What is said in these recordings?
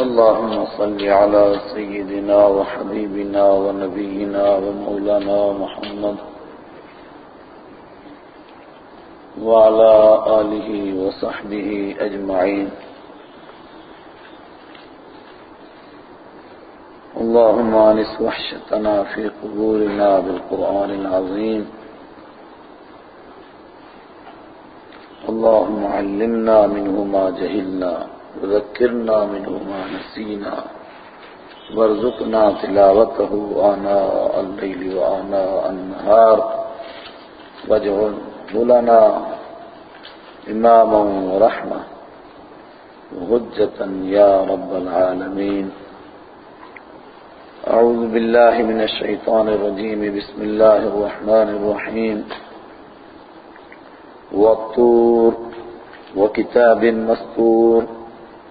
اللهم صل على سيدنا وحبيبنا ونبينا ومولانا محمد وعلى آله وصحبه أجمعين. اللهم آنس وحشتنا في قبورنا بالقرآن العظيم. اللهم علمنا منه ما جهلنا. وذكرنا منه ما نسينا وارزقنا تلاوته آناء الليل وآناء النهار واجعله لنا إماما ورحمة وهجة يا رب العالمين. أعوذ بالله من الشيطان الرجيم. بسم الله الرحمن الرحيم. والطور وكتاب مسطور.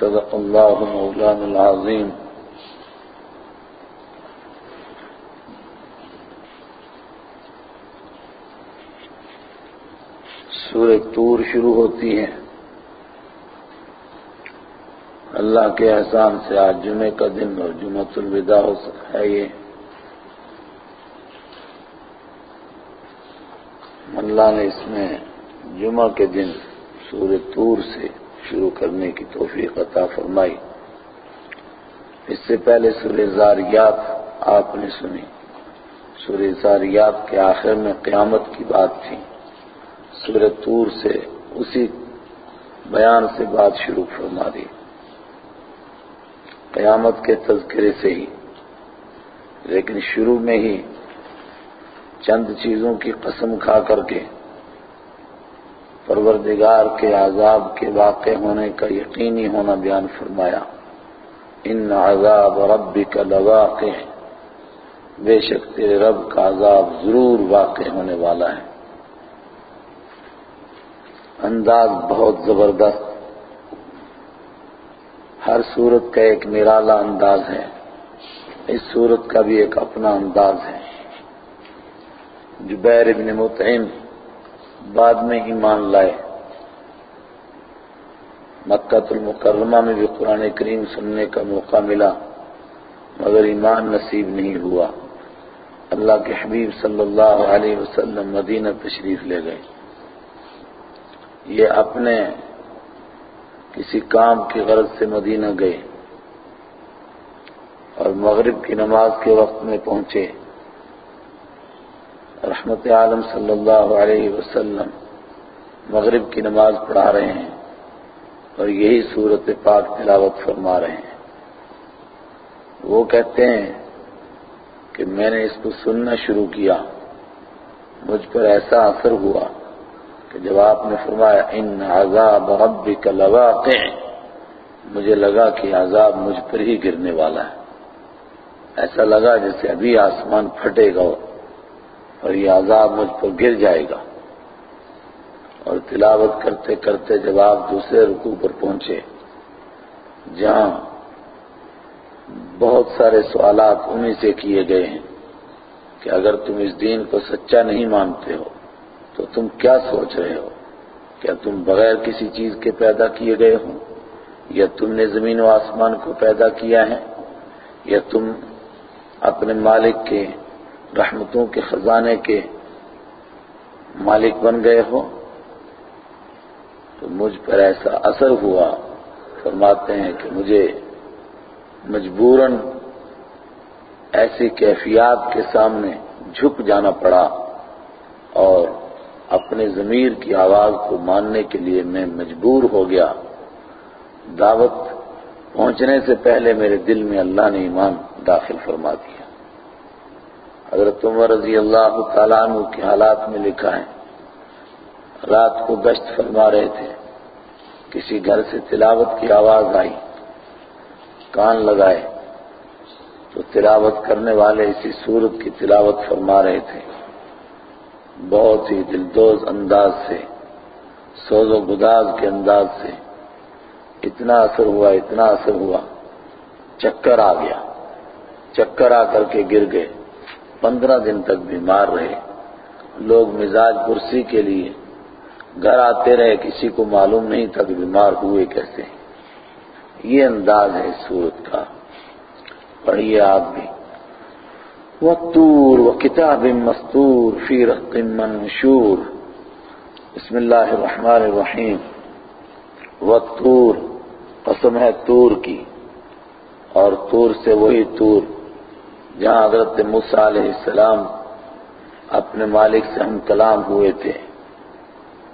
صدق الله مولانا العظيم. سورہ تور شروع ہوتی ہے اللہ کے احسان سے آج جمعے کا دن اور جمعہ الوداع ہے یہ۔ اللہ نے اس میں جمعہ کے دن سورہ تور سے شروع کرنے کی توفیق عطا فرمائی۔ اس سے پہلے سورہ زاریات آپ نے سنی۔ سورہ زاریات کے آخر میں قیامت کی بات تھی۔ سورہ تور سے اسی بیان سے بات شروع فرما دی۔ قیامت کے تذکرے سے ہی۔ لیکن شروع میں ہی چند چیزوں کی قسم کھا کر کے پروردگار کے عذاب کے واقع ہونے کا یقینی ہونا بیان فرمایا۔ ان عذاب ربک لواقع۔ بے شک تیرے رب کا عذاب ضرور واقع ہونے والا ہے۔ انداز بہت زبردست۔ ہر صورت کا ایک نرالا انداز ہے۔ اس صورت کا بھی ایک اپنا انداز ہے۔ جبیر ابن مطعم بعد میں ایمان لائے۔ مکہ المکرمہ میں بھی قرآن کریم سننے کا موقع ملا، مگر ایمان نصیب نہیں ہوا۔ اللہ کے حبیب صلی اللہ علیہ وسلم مدینہ تشریف لے گئے۔ یہ اپنے کسی کام کی غرض سے مدینہ گئے اور مغرب کی نماز کے وقت میں پہنچے۔ رحمت عالم صلی اللہ علیہ وسلم مغرب کی نماز پڑھا رہے ہیں اور یہی صورت پاک تلاوت فرما رہے ہیں۔ وہ کہتے ہیں کہ میں نے اس کو سننا شروع کیا، مجھ پر ایسا اثر ہوا کہ جب آپ نے فرمایا، ان عذاب ربک لواقع مجھے لگا کہ عذاب مجھ پر ہی گرنے والا ہے۔ ایسا لگا جیسے ابھی آسمان پھٹے گا اور یہ عذاب مجھ پر گر جائے گا۔ اور تلاوت کرتے کرتے جب آپ دوسرے رکوع پر پہنچے، جہاں بہت سارے سوالات انہی سے کیے گئے ہیں کہ اگر تم اس دین کو سچا نہیں مانتے ہو، تو تم کیا سوچ رہے ہو؟ کیا تم بغیر کسی چیز کے پیدا کیے گئے ہو؟ یا تم نے زمین و آسمان کو پیدا کیا ہے؟ یا تم اپنے مالک کے رحمتوں کے خزانے کے مالک بن گئے ہو تو مجھ پر ایسا اثر ہوا، فرماتے ہیں کہ مجھے مجبوراً ایسی کیفیات کے سامنے جھک جانا پڑا اور اپنے ضمیر کی آواز کو ماننے کے لیے میں مجبور ہو گیا۔ دعوت پہنچنے سے پہلے میرے دل میں اللہ نے ایمان داخل فرما دیا۔ حضرت عمر رضی اللہ تعالیٰ عنہ کے حالات میں لکھا ہے۔ رات کو گشت فرما رہے تھے۔ کسی گھر سے تلاوت کی آواز آئی۔ کان لگائے۔ تو تو تلاوت کرنے والے اسی سورت کی تلاوت فرما رہے تھے۔ بہت ہی دلدوز انداز سے، سوز و گداز کے انداز سے۔ اتنا اثر ہوا، اتنا اثر ہوا۔ چکر آ گیا۔ چکر آ کر کے گر گئے۔ پندرہ دن تک بیمار رہے۔ لوگ مزاج پرسی کے لیے گھر آتے رہے، کسی کو معلوم نہیں تھا کہ بیمار ہوئے کیسے۔ یہ انداز ہے اس صورت کا۔ پڑھیے آپ بھی۔ وَالطُّورِ وَكِتَابٍ مَسْطُورٍ فِي رَقٍ مَنْشُورٍ۔ بسم اللہ الرحمن الرحیم۔ وَالطُّورِ، قسم ہے تور کی۔ اور تور سے وہی تور جہاں حضرت موسیٰ علیہ السلام اپنے مالک سے ہم کلام ہوئے تھے،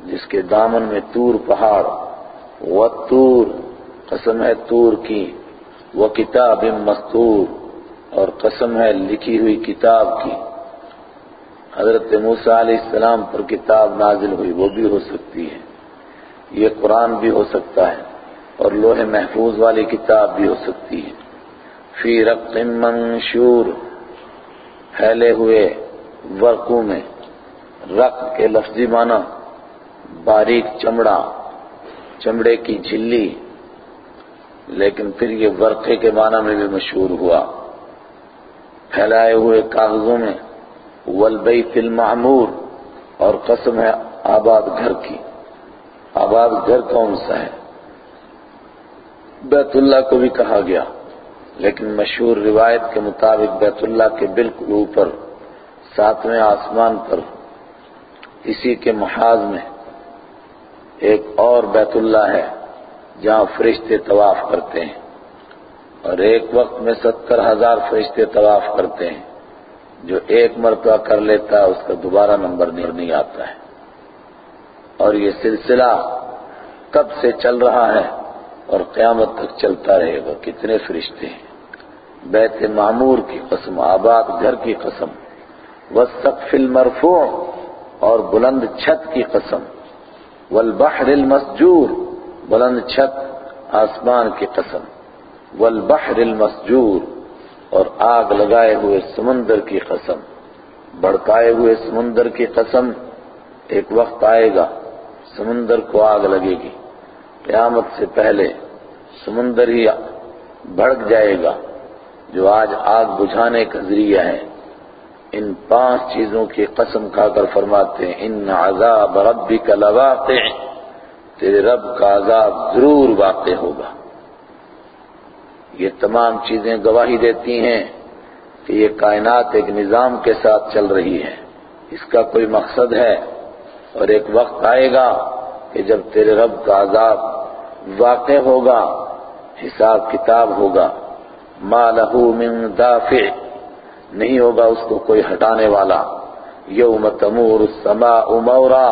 جس کے دامن میں تور پہاڑ وَالطُّورِ قسم ہے تور کی وہ کتاب مستور، اور قسم ہے لکھی ہوئی کتاب کی۔ حضرت موسیٰ علیہ السلام پر کتاب نازل ہوئی، وہ بھی ہو سکتی ہے۔ یہ قرآن بھی ہو سکتا ہے، اور لوح محفوظ والی کتاب بھی ہو سکتی ہے۔ فی رق منشور پھیلے ہوئے ورقوں میں۔ رق کے لفظی معنی باریک چمڑا، چمڑے کی جھلی۔ لیکن پھر یہ ورقے کے معنی میں بھی مشہور ہوا۔ پھیلائے ہوئے کاغذوں میں والبیت المعمور اور قسم ہے آباد گھر کی۔ آباد گھر کون سا ہے؟ بیت اللہ کو بھی کہا گیا۔ لیکن مشہور روایت کے مطابق بیت اللہ کے بالکل اوپر، ساتویں آسمان پر، اسی کے محاذ میں ایک اور بیت اللہ ہے جہاں فرشتے طواف کرتے ہیں۔ اور ایک وقت میں ستر ہزار فرشتے طواف کرتے ہیں۔ جو ایک مرتبہ کر لیتا ہے، اس کا دوبارہ نمبر نہیں آتا ہے۔ اور یہ سلسلہ کب سے چل رہا ہے؟ اور قیامت تک چلتا رہے گا۔ کتنے فرشتے ہیں۔ بیت معمور کی قسم، آباد گھر کی قسم۔ والسقف المرفوع اور بلند چھت کی قسم۔ والبحر المسجور، بلند چھت آسمان کی قسم۔ والبحر المسجور اور آگ لگائے ہوئے سمندر کی قسم۔ بڑکائے ہوئے سمندر کی قسم۔ ایک وقت آئے گا، سمندر کو آگ لگے گی۔ قیامت سے پہلے سمندر ہی بھڑک جائے گا، جو آج آگ بجھانے کا ذریعہ ہے۔ ان پانچ چیزوں کی قسم کھا کر فرماتے ہیں، ان عذاب ربک لواقع تیرے رب کا عذاب ضرور واقع ہوگا۔ یہ تمام چیزیں گواہی دیتی ہیں کہ یہ کائنات ایک نظام کے ساتھ چل رہی ہے۔ اس کا کوئی مقصد ہے؟ اور ایک وقت آئے گا کہ جب تیرے رب کا عذاب واقع ہوگا، حساب کتاب ہوگا، ما له من دافع، نہیں ہوگا اس کو کوئی ہٹانے والا۔ یوم تمور السماء مورا،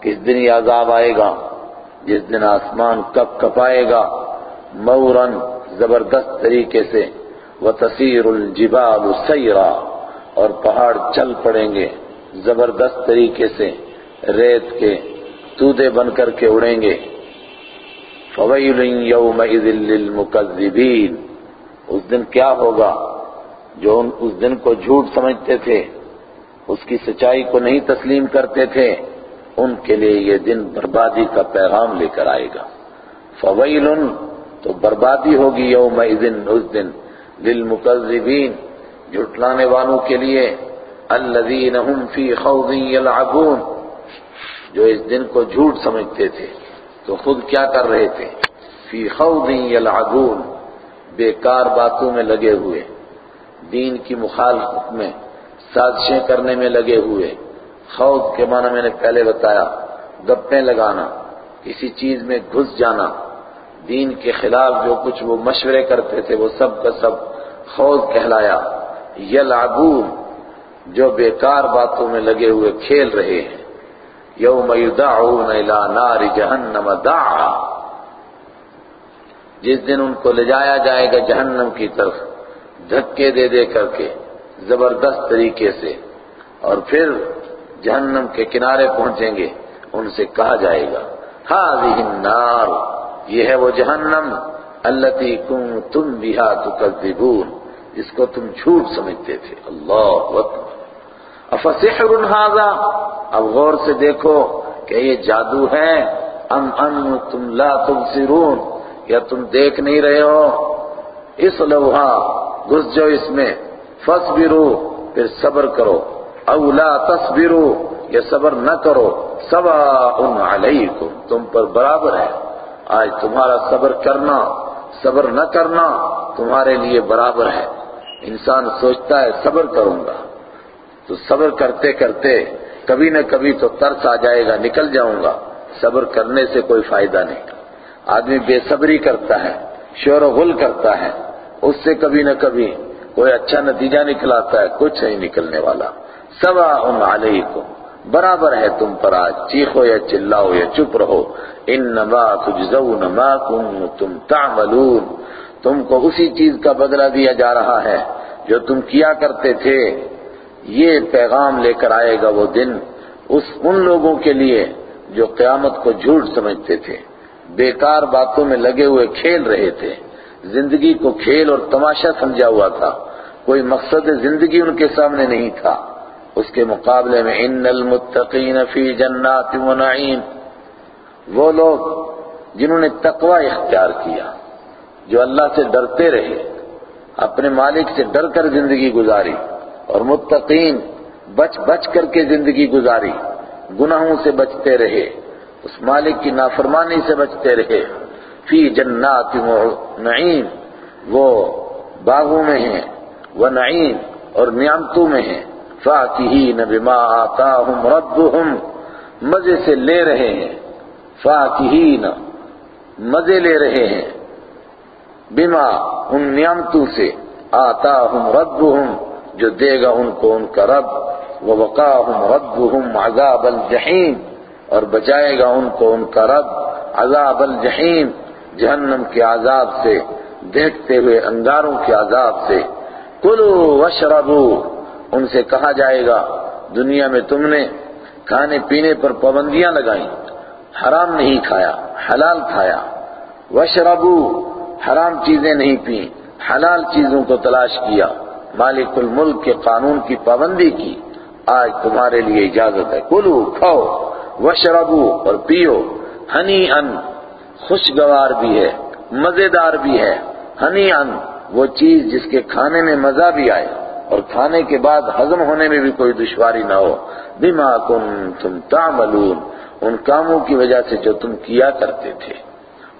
کس دن یہ عذاب آئے گا؟ جس دن آسمان کپ کپائے گا، مورن زبردست طریقے سے۔ وتصیر الجبال سیرا اور پہاڑ چل پڑیں گے زبردست طریقے سے، ریت کے تودے بن کر کے اڑیں گے۔ فویل یومئذ للمکذبین اس دن کیا ہوگا؟ جو اس دن کو جھوٹ سمجھتے تھے، اس کی سچائی کو نہیں تسلیم کرتے تھے، ان کے لیے یہ دن بربادی کا پیغام لے کر آئے گا۔ فویل تو بربادی ہوگی یوم اس دن۔ للمکذبین جھٹلانے والوں کے لیے۔ الذین هم فی خوض یلعبون جو اس دن کو جھوٹ سمجھتے تھے، تو خود کیا کر رہے تھے؟ فی خوض یلعبون، بیکار باتوں میں لگے ہوئے۔ دین کی مخالفت میں سازشیں کرنے میں لگے ہوئے۔ خوض کے معنی میں نے پہلے بتایا، گپیں لگانا، کسی چیز میں گھس جانا۔ دین کے خلاف جو کچھ وہ مشورے کرتے تھے، وہ سب کا سب خوض کہلایا۔ یلعبون، جو بیکار باتوں میں لگے ہوئے کھیل رہے ہیں۔ یوم یدعون الى نار جہنم دعا۔ جس دن ان کو لے جایا جائے گا جہنم کی طرف، دھکے دے دے کر کے، زبردست طریقے سے۔ اور پھر جہنم کے کنارے پہنچیں گے، ان سے کہا جائے گا هذه النار یہ ہے وہ جہنم، التي كنتم بها تكذبون جس کو تم جھوٹ سمجھتے تھے۔ اللہ اکبر۔ افسحر هذا؟ اب غور سے دیکھو کہ یہ جادو ہے۔ ام ان تم لا تبصرون۔ یا تم دیکھ نہیں رہے ہو۔ اس لوہا گھس جو اس میں۔ فصبرو پھر صبر کرو۔ او لا تصبرو یا صبر نہ کرو۔ سواء علیکم، تم پر برابر ہے۔ آج تمہارا صبر کرنا، صبر نہ کرنا تمہارے لیے برابر ہے۔ انسان سوچتا ہے، صبر کروں گا۔ تو صبر کرتے کرتے کبھی نہ کبھی تو ترس آ جائے گا، نکل جاؤں گا۔ صبر کرنے سے کوئی فائدہ نہیں۔ آدمی بے صبری کرتا ہے، شور و غل کرتا ہے۔ اس سے کبھی نہ کبھی کوئی اچھا نتیجہ نکلاتا ہے، کچھ نہیں نکلنے والا۔ سوا علیکم۔ برابر ہے تم پر آج۔ چیخو یا چلاؤ یا چپ رہو۔ انما تجزون ما کنتم تعملون۔ تم کو اسی چیز کا بدلہ دیا جا رہا ہے جو تم کیا کرتے تھے۔ یہ پیغام لے کر آئے گا وہ دن اس ان لوگوں کے لیے جو قیامت کو جھوٹ سمجھتے تھے، بیکار باتوں میں لگے ہوئے کھیل رہے تھے۔ زندگی کو کھیل اور تماشا سمجھا ہوا تھا۔ کوئی مقصد زندگی ان کے سامنے نہیں تھا۔ اس کے مقابلے میں ان المتقین فی جنات و نعیم۔ وہ لوگ جنہوں نے تقوی اختیار کیا، جو اللہ سے ڈرتے رہے، اپنے مالک سے ڈر کر زندگی گزاری۔ اور متقین بچ بچ کر کے زندگی گزاری، گناہوں سے بچتے رہے، اس مالک کی نافرمانی سے بچتے رہے۔ فی جنات و نعیم، وہ باغوں میں ہیں وہ نعیم اور نعمتوں میں ہیں۔ فاکہین بما آتاہم ربہم، مزے سے لے رہے ہیں۔ فاکہین، مزے لے رہے ہیں۔ بما ان نعمتوں سے آتاہم ربہم جو دے گا ان کو ان کا رب، ووقاہم ربہم عذاب الجحیم، اور بچائے گا ان کو ان کا رب عذاب الجحیم، جہنم کے عذاب سے، دیکھتے ہوئے انگاروں کے عذاب سے۔ کلو وشربو ان سے کہا جائے گا، دنیا میں تم نے کھانے پینے پر پابندیاں لگائیں، حرام نہیں کھایا، حلال کھایا۔ وشربو حرام چیزیں نہیں پی حلال چیزوں کو تلاش کیا۔ مالک الملک کے قانون کی پابندی کی، آج تمہارے لیے اجازت ہے۔ کلو، کھاؤ، وشربو اور پیو۔ ہنی ان، خوشگوار بھی ہے، مزیدار بھی ہے۔ ہنی ان، وہ چیز جس کے کھانے میں مزہ بھی آئے۔ اور کھانے کے بعد ہضم ہونے میں بھی کوئی دشواری نہ ہو۔ بما کنتم تعملون، ان کاموں کی وجہ سے جو تم کیا کرتے تھے۔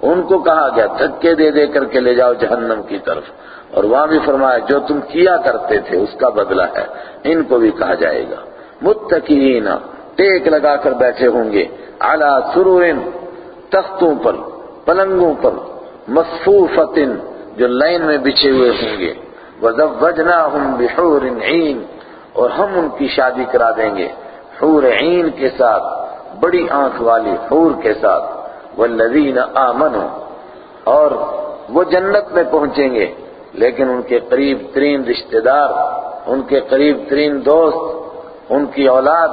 ان کو کہا گیا، دھکے دے دے کر کے لے جاؤ جہنم کی طرف۔ اور وہاں بھی فرمایا، جو تم کیا کرتے تھے، اس کا بدلہ ہے۔ ان کو بھی کہا جائے گا۔ متقین، ٹیک لگا کر بیٹھے ہوں گے۔ اعلیٰ سرور تختوں پر، پلنگوں پر مصفوفت جو لائن میں بچھے ہوئے ہوں گے۔ وَزَوَّجْنَاهُمْ بِحُورٍ عِين اور ہم ان کی شادی کرا دیں گے۔ حور عین کے ساتھ، بڑی آنکھ والی حور کے ساتھ۔ وَالَّذِينَ آمَنُوا، اور وہ جنت میں پہنچیں گے۔ لیکن ان کے قریب ترین رشتہ دار، ان کے قریب ترین دوست، ان کی اولاد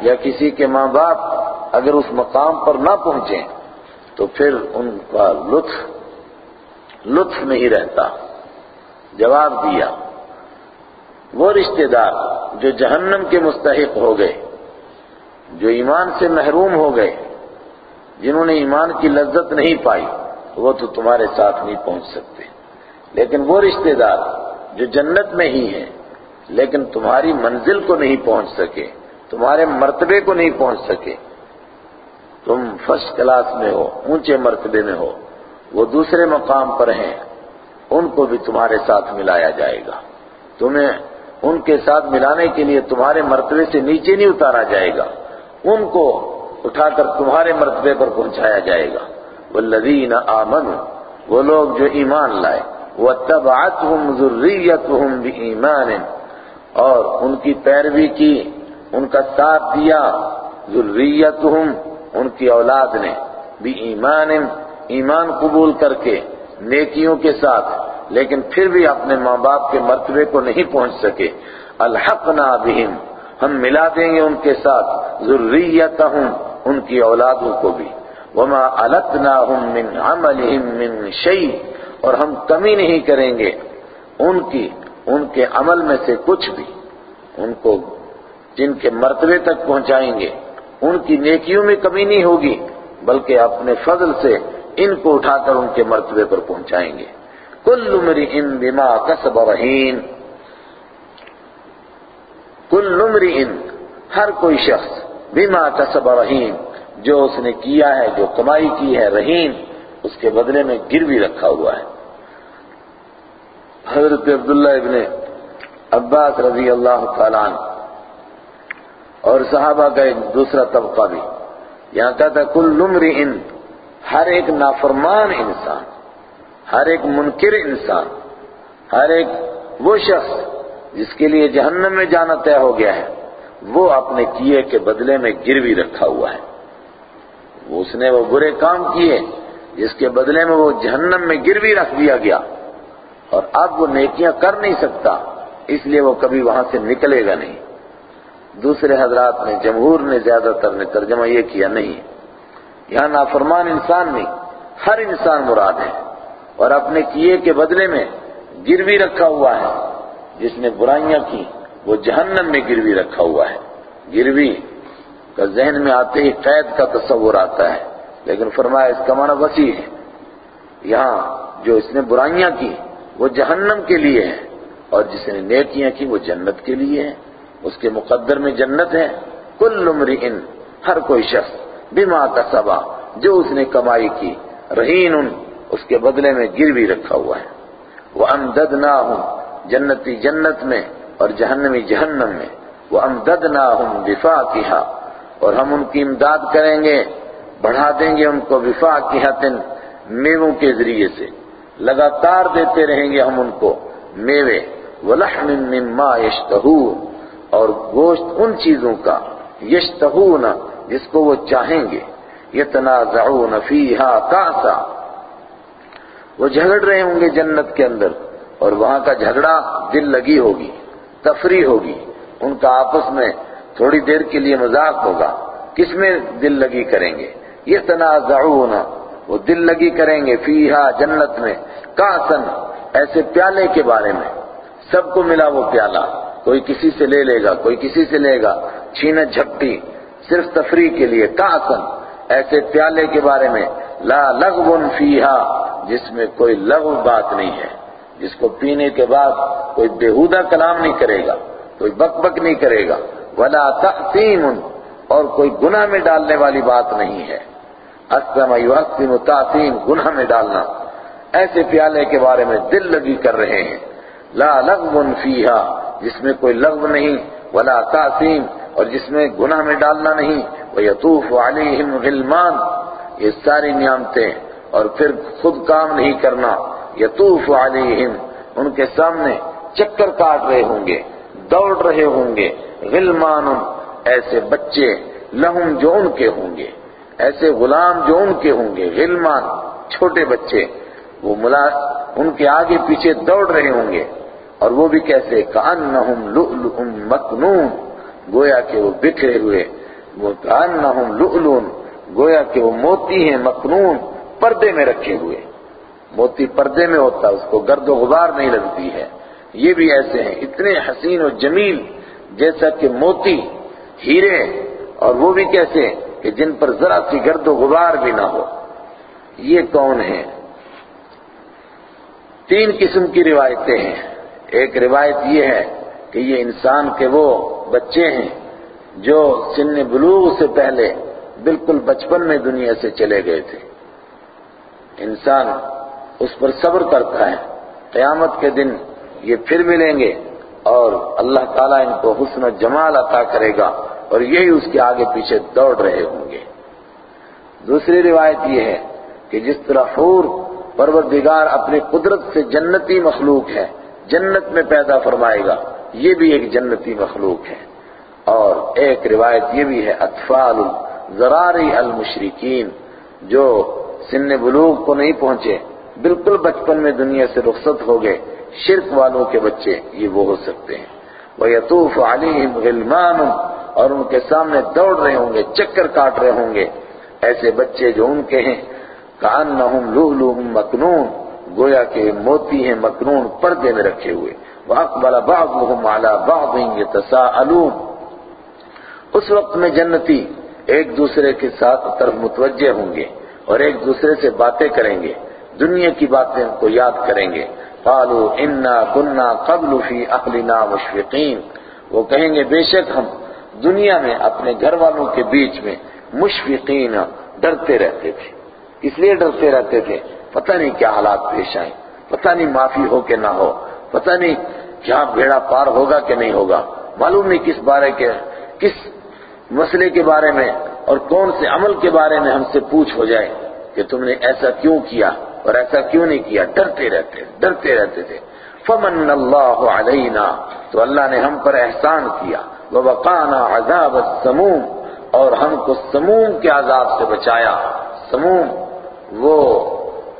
یا کسی کے ماں باپ اگر اس مقام پر نہ پہنچیں تو پھر ان کا لطف لطف نہیں رہتا۔ جواب دیا۔ وہ رشتہ دار جو جہنم کے مستحق ہو گئے، جو ایمان سے محروم ہو گئے، جنہوں نے ایمان کی لذت نہیں پائی، وہ تو تمہارے ساتھ نہیں پہنچ سکتے۔ لیکن وہ رشتہ دار جو جنت میں ہی ہیں، لیکن تمہاری منزل کو نہیں پہنچ سکے، تمہارے مرتبے کو نہیں پہنچ سکے۔ تم فرسٹ کلاس میں ہو، اونچے مرتبے میں ہو، وہ دوسرے مقام پر ہیں، ان کو بھی تمہارے ساتھ ملایا جائے گا۔ تمہیں ان کے ساتھ ملانے کے لیے تمہارے مرتبے سے نیچے نہیں اتارا جائے گا، ان کو اٹھا کر تمہارے مرتبے پر پہنچایا جائے گا۔ والذین آمنوا، وہ لوگ جو ایمان لائے۔ وَاتَّبَعَتْهُمْ ذُرِّيَّتُهُمْ بِإِيمَانٍ. اور ان کی پیروی کی، ان کا ساتھ دیا ذُرِّيَّتُهُمْ ان کی اولاد نے بِإِيمَانٍ، ایمان قبول کر کے، نیکیوں کے ساتھ، لیکن پھر بھی اپنے ماں باپ کے مرتبے کو نہیں پہنچ سکے۔ الحقنا بہم، ہم ملا دیں گے ان کے ساتھ ذریتہم ان کی اولادوں کو بھی۔ وما التناہم من عملہم من شیء اور ہم کمی نہیں کریں گے ان کی، ان کے عمل میں سے کچھ بھی۔ ان کو، جن کے مرتبے تک پہنچائیں گے۔ ان کی نیکیوں میں کمی نہیں ہوگی، بلکہ اپنے فضل سے ان کو اٹھا کر ان کے مرتبے پر پہنچائیں گے۔ کل عمری ان بما کسب رہین۔ کل عمری ان ہر کوئی شخص بما کسب رہین، جو اس نے کیا ہے، جو کمائی کی ہے، رہین۔ اس کے بدلے میں گروی رکھا ہوا ہے۔ حضرت عبداللہ ابن عباس رضی اللہ تعالیٰ اور صحابہ کا ایک دوسرا طبقہ بھی۔ یہاں کہتا ہے کل نمری ان ہر ایک نافرمان انسان، ہر ایک منکر انسان، ہر ایک وہ شخص جس کے لیے جہنم میں جانا طے ہو گیا ہے، وہ اپنے کیے کے بدلے میں گروی رکھا ہوا ہے۔ اس نے وہ برے کام کیے۔ جس کے بدلے میں وہ جہنم میں گروی رکھ دیا گیا اور اب وہ نیکیاں کر نہیں سکتا، اس لیے وہ کبھی وہاں سے نکلے گا نہیں۔ دوسرے حضرات نے، جمہور نے زیادہ تر نے ترجمہ یہ کیا نہیں۔ یہاں نافرمان انسان نہیں، ہر انسان مراد ہے۔ اور اپنے کیے کے بدلے میں گروی رکھا ہوا ہے۔ جس نے برائیاں کی، وہ جہنم میں گروی رکھا ہوا ہے۔ گروی کا ذہن میں آتے ہی قید کا تصور آتا ہے۔ لیکن فرمایا، اس کا معنی وسیع ہے۔ یہاں جو اس نے برائیاں کی، وہ جہنم کے لیے ہے اور جس نے نیکیاں کی، وہ جنت کے لیے ہے اس کے مقدر میں جنت ہے۔ کل ان ہر کوئی شخص، بما کا جو اس نے کمائی کی۔ رہین ان اس کے بدلے میں گروی رکھا ہوا ہے۔ وہ امدد نہ ہوں جنتی جنت میں اور جہنمی جہنم میں۔ وہ امدد نہ ہوں وفا کیا اور ہم ان کی امداد کریں گے۔ بڑھا دیں گے ان کو وفا کی حتن میووں کے ذریعے سے۔ لگاتار دیتے رہیں گے ہم ان کو میوے۔ وَلَحْمٍ مِّمَّا يَشْتَهُونَ۔ اور گوشت ان چیزوں کا یشتہون جس کو وہ چاہیں گے۔ یتنازعون فیہا کاسا وہ جھگڑ رہے ہوں گے جنت کے اندر۔ اور وہاں کا جھگڑا دل لگی ہوگی، تفریح ہوگی۔ ان کا آپس میں تھوڑی دیر کے لیے مذاق ہوگا۔ کس میں دل لگی کریں گے؟ یہ تنازعون وہ دل لگی کریں گے فیہا، جنت میں، کاسن، ایسے پیالے کے بارے میں۔ سب کو ملا وہ پیالہ، کوئی کسی سے لے لے گا، کوئی کسی سے لے گا چھین جھپٹی، صرف تفریح کے لیے۔ کاسن، ایسے پیالے کے بارے میں۔ لا لغو فیہا، جس میں کوئی لغو بات نہیں ہے۔ جس کو پینے کے بعد کوئی بےہودہ کلام نہیں کرے گا، کوئی بک بک نہیں کرے گا۔ ولا تقسیم اور کوئی گناہ میں ڈالنے والی بات نہیں ہے۔ اسلم یحسن تعظیم گناہ میں ڈالنا۔ ایسے پیالے کے بارے میں دل لگی کر رہے ہیں۔ لا لغو فیہا، جس میں کوئی لغو نہیں، ولا تعظیم اور جس میں گناہ میں ڈالنا نہیں۔ وَيَطُوفُ عَلَيْهِمْ غِلْمَانِ، یہ ساری نعمتیں، اور پھر خود کام نہیں کرنا۔ یطوف علیہم، ان کے سامنے چکر کاٹ رہے ہوں گے، دوڑ رہے ہوں گے۔ غلمان ایسے بچے لہم جو ان کے ہوں گے، ایسے غلام جو ان کے ہوں گے، غلمان چھوٹے بچے، وہ ملا ان کے آگے پیچھے دوڑ رہے ہوں گے۔ اور وہ بھی کیسے؟ کانہم لؤلؤ مکنون، گویا کہ وہ بکھرے ہوئے، وہ کانہم لؤلؤ گویا کہ وہ موتی ہیں مکنون، پردے میں رکھے ہوئے۔ موتی پردے میں ہوتا، اس کو گرد و غبار نہیں لگتی ہے۔ یہ بھی ایسے ہیں، اتنے حسین و جمیل، جیسا کہ موتی ہیرے اور وہ بھی کیسے کہ جن پر ذرا سی گرد و غبار بھی نہ ہو۔ یہ کون ہیں؟ تین قسم کی روایتیں ہیں۔ ایک روایت یہ ہے کہ یہ انسان کے وہ بچے ہیں جو سن بلوغ سے پہلے بالکل بچپن میں دنیا سے چلے گئے تھے۔ انسان اس پر صبر کرتا ہے۔ قیامت کے دن یہ پھر ملیں گے۔ اور اللہ تعالیٰ ان کو حسن و جمال عطا کرے گا اور یہی اس کے آگے پیچھے دوڑ رہے ہوں گے۔ دوسری روایت یہ ہے کہ جس طرح حور پروردگار اپنی قدرت سے جنتی مخلوق ہے، جنت میں پیدا فرمائے گا، یہ بھی ایک جنتی مخلوق ہے۔ اور ایک روایت یہ بھی ہے، اطفال زراری المشرقین جو سن بلوغ کو نہیں پہنچے، بالکل بچپن میں دنیا سے رخصت ہو گئے شرک والوں کے بچے یہ وہ ہو سکتے ہیں۔ وہ یتوف علیہم غلمان، اور ان کے سامنے دوڑ رہے ہوں گے، چکر کاٹ رہے ہوں گے۔ ایسے بچے جو ان کے ہیں کانہم لؤلؤ مکنون گویا کہ موتی ہیں مکنون پردے میں رکھے ہوئے۔ وَأَقْبَلَ بَعْضُهُمْ عَلَى بَعْضٍ يَتَسَاءَلُونَ۔ اس وقت میں جنتی ایک دوسرے کے ساتھ طرف متوجہ ہوں گے اور ایک دوسرے سے باتیں کریں گے۔ دنیا کی باتیں کو یاد کریں گے۔ قالوا انا كنا قبل في اهلنا مشفقين۔ وہ کہیں گے، بے شک ہم دنیا میں اپنے گھر والوں کے بیچ میں مشفقین ڈرتے رہتے تھے۔ اس لیے ڈرتے رہتے تھے۔ پتہ نہیں کیا حالات پیش آئیں پتہ نہیں معافی ہو کہ نہ ہو۔ پتہ نہیں کیا بیڑا پار ہوگا کہ نہیں ہوگا۔ معلوم نہیں کس بارے کے، کس مسئلے کے بارے میں اور کون سے عمل کے بارے میں ہم سے پوچھ ہو جائے کہ تم نے ایسا کیوں کیا۔ اور ایسا کیوں نہیں کیا؟ ڈرتے رہتے ڈرتے رہتے تھے۔ فمن اللہ علینا تو اللہ نے ہم پر احسان کیا۔ وَوَقَانَا عَذَابَ السَّمُومِ، اور ہم کو سموم کے عذاب سے بچایا۔ سموم، وہ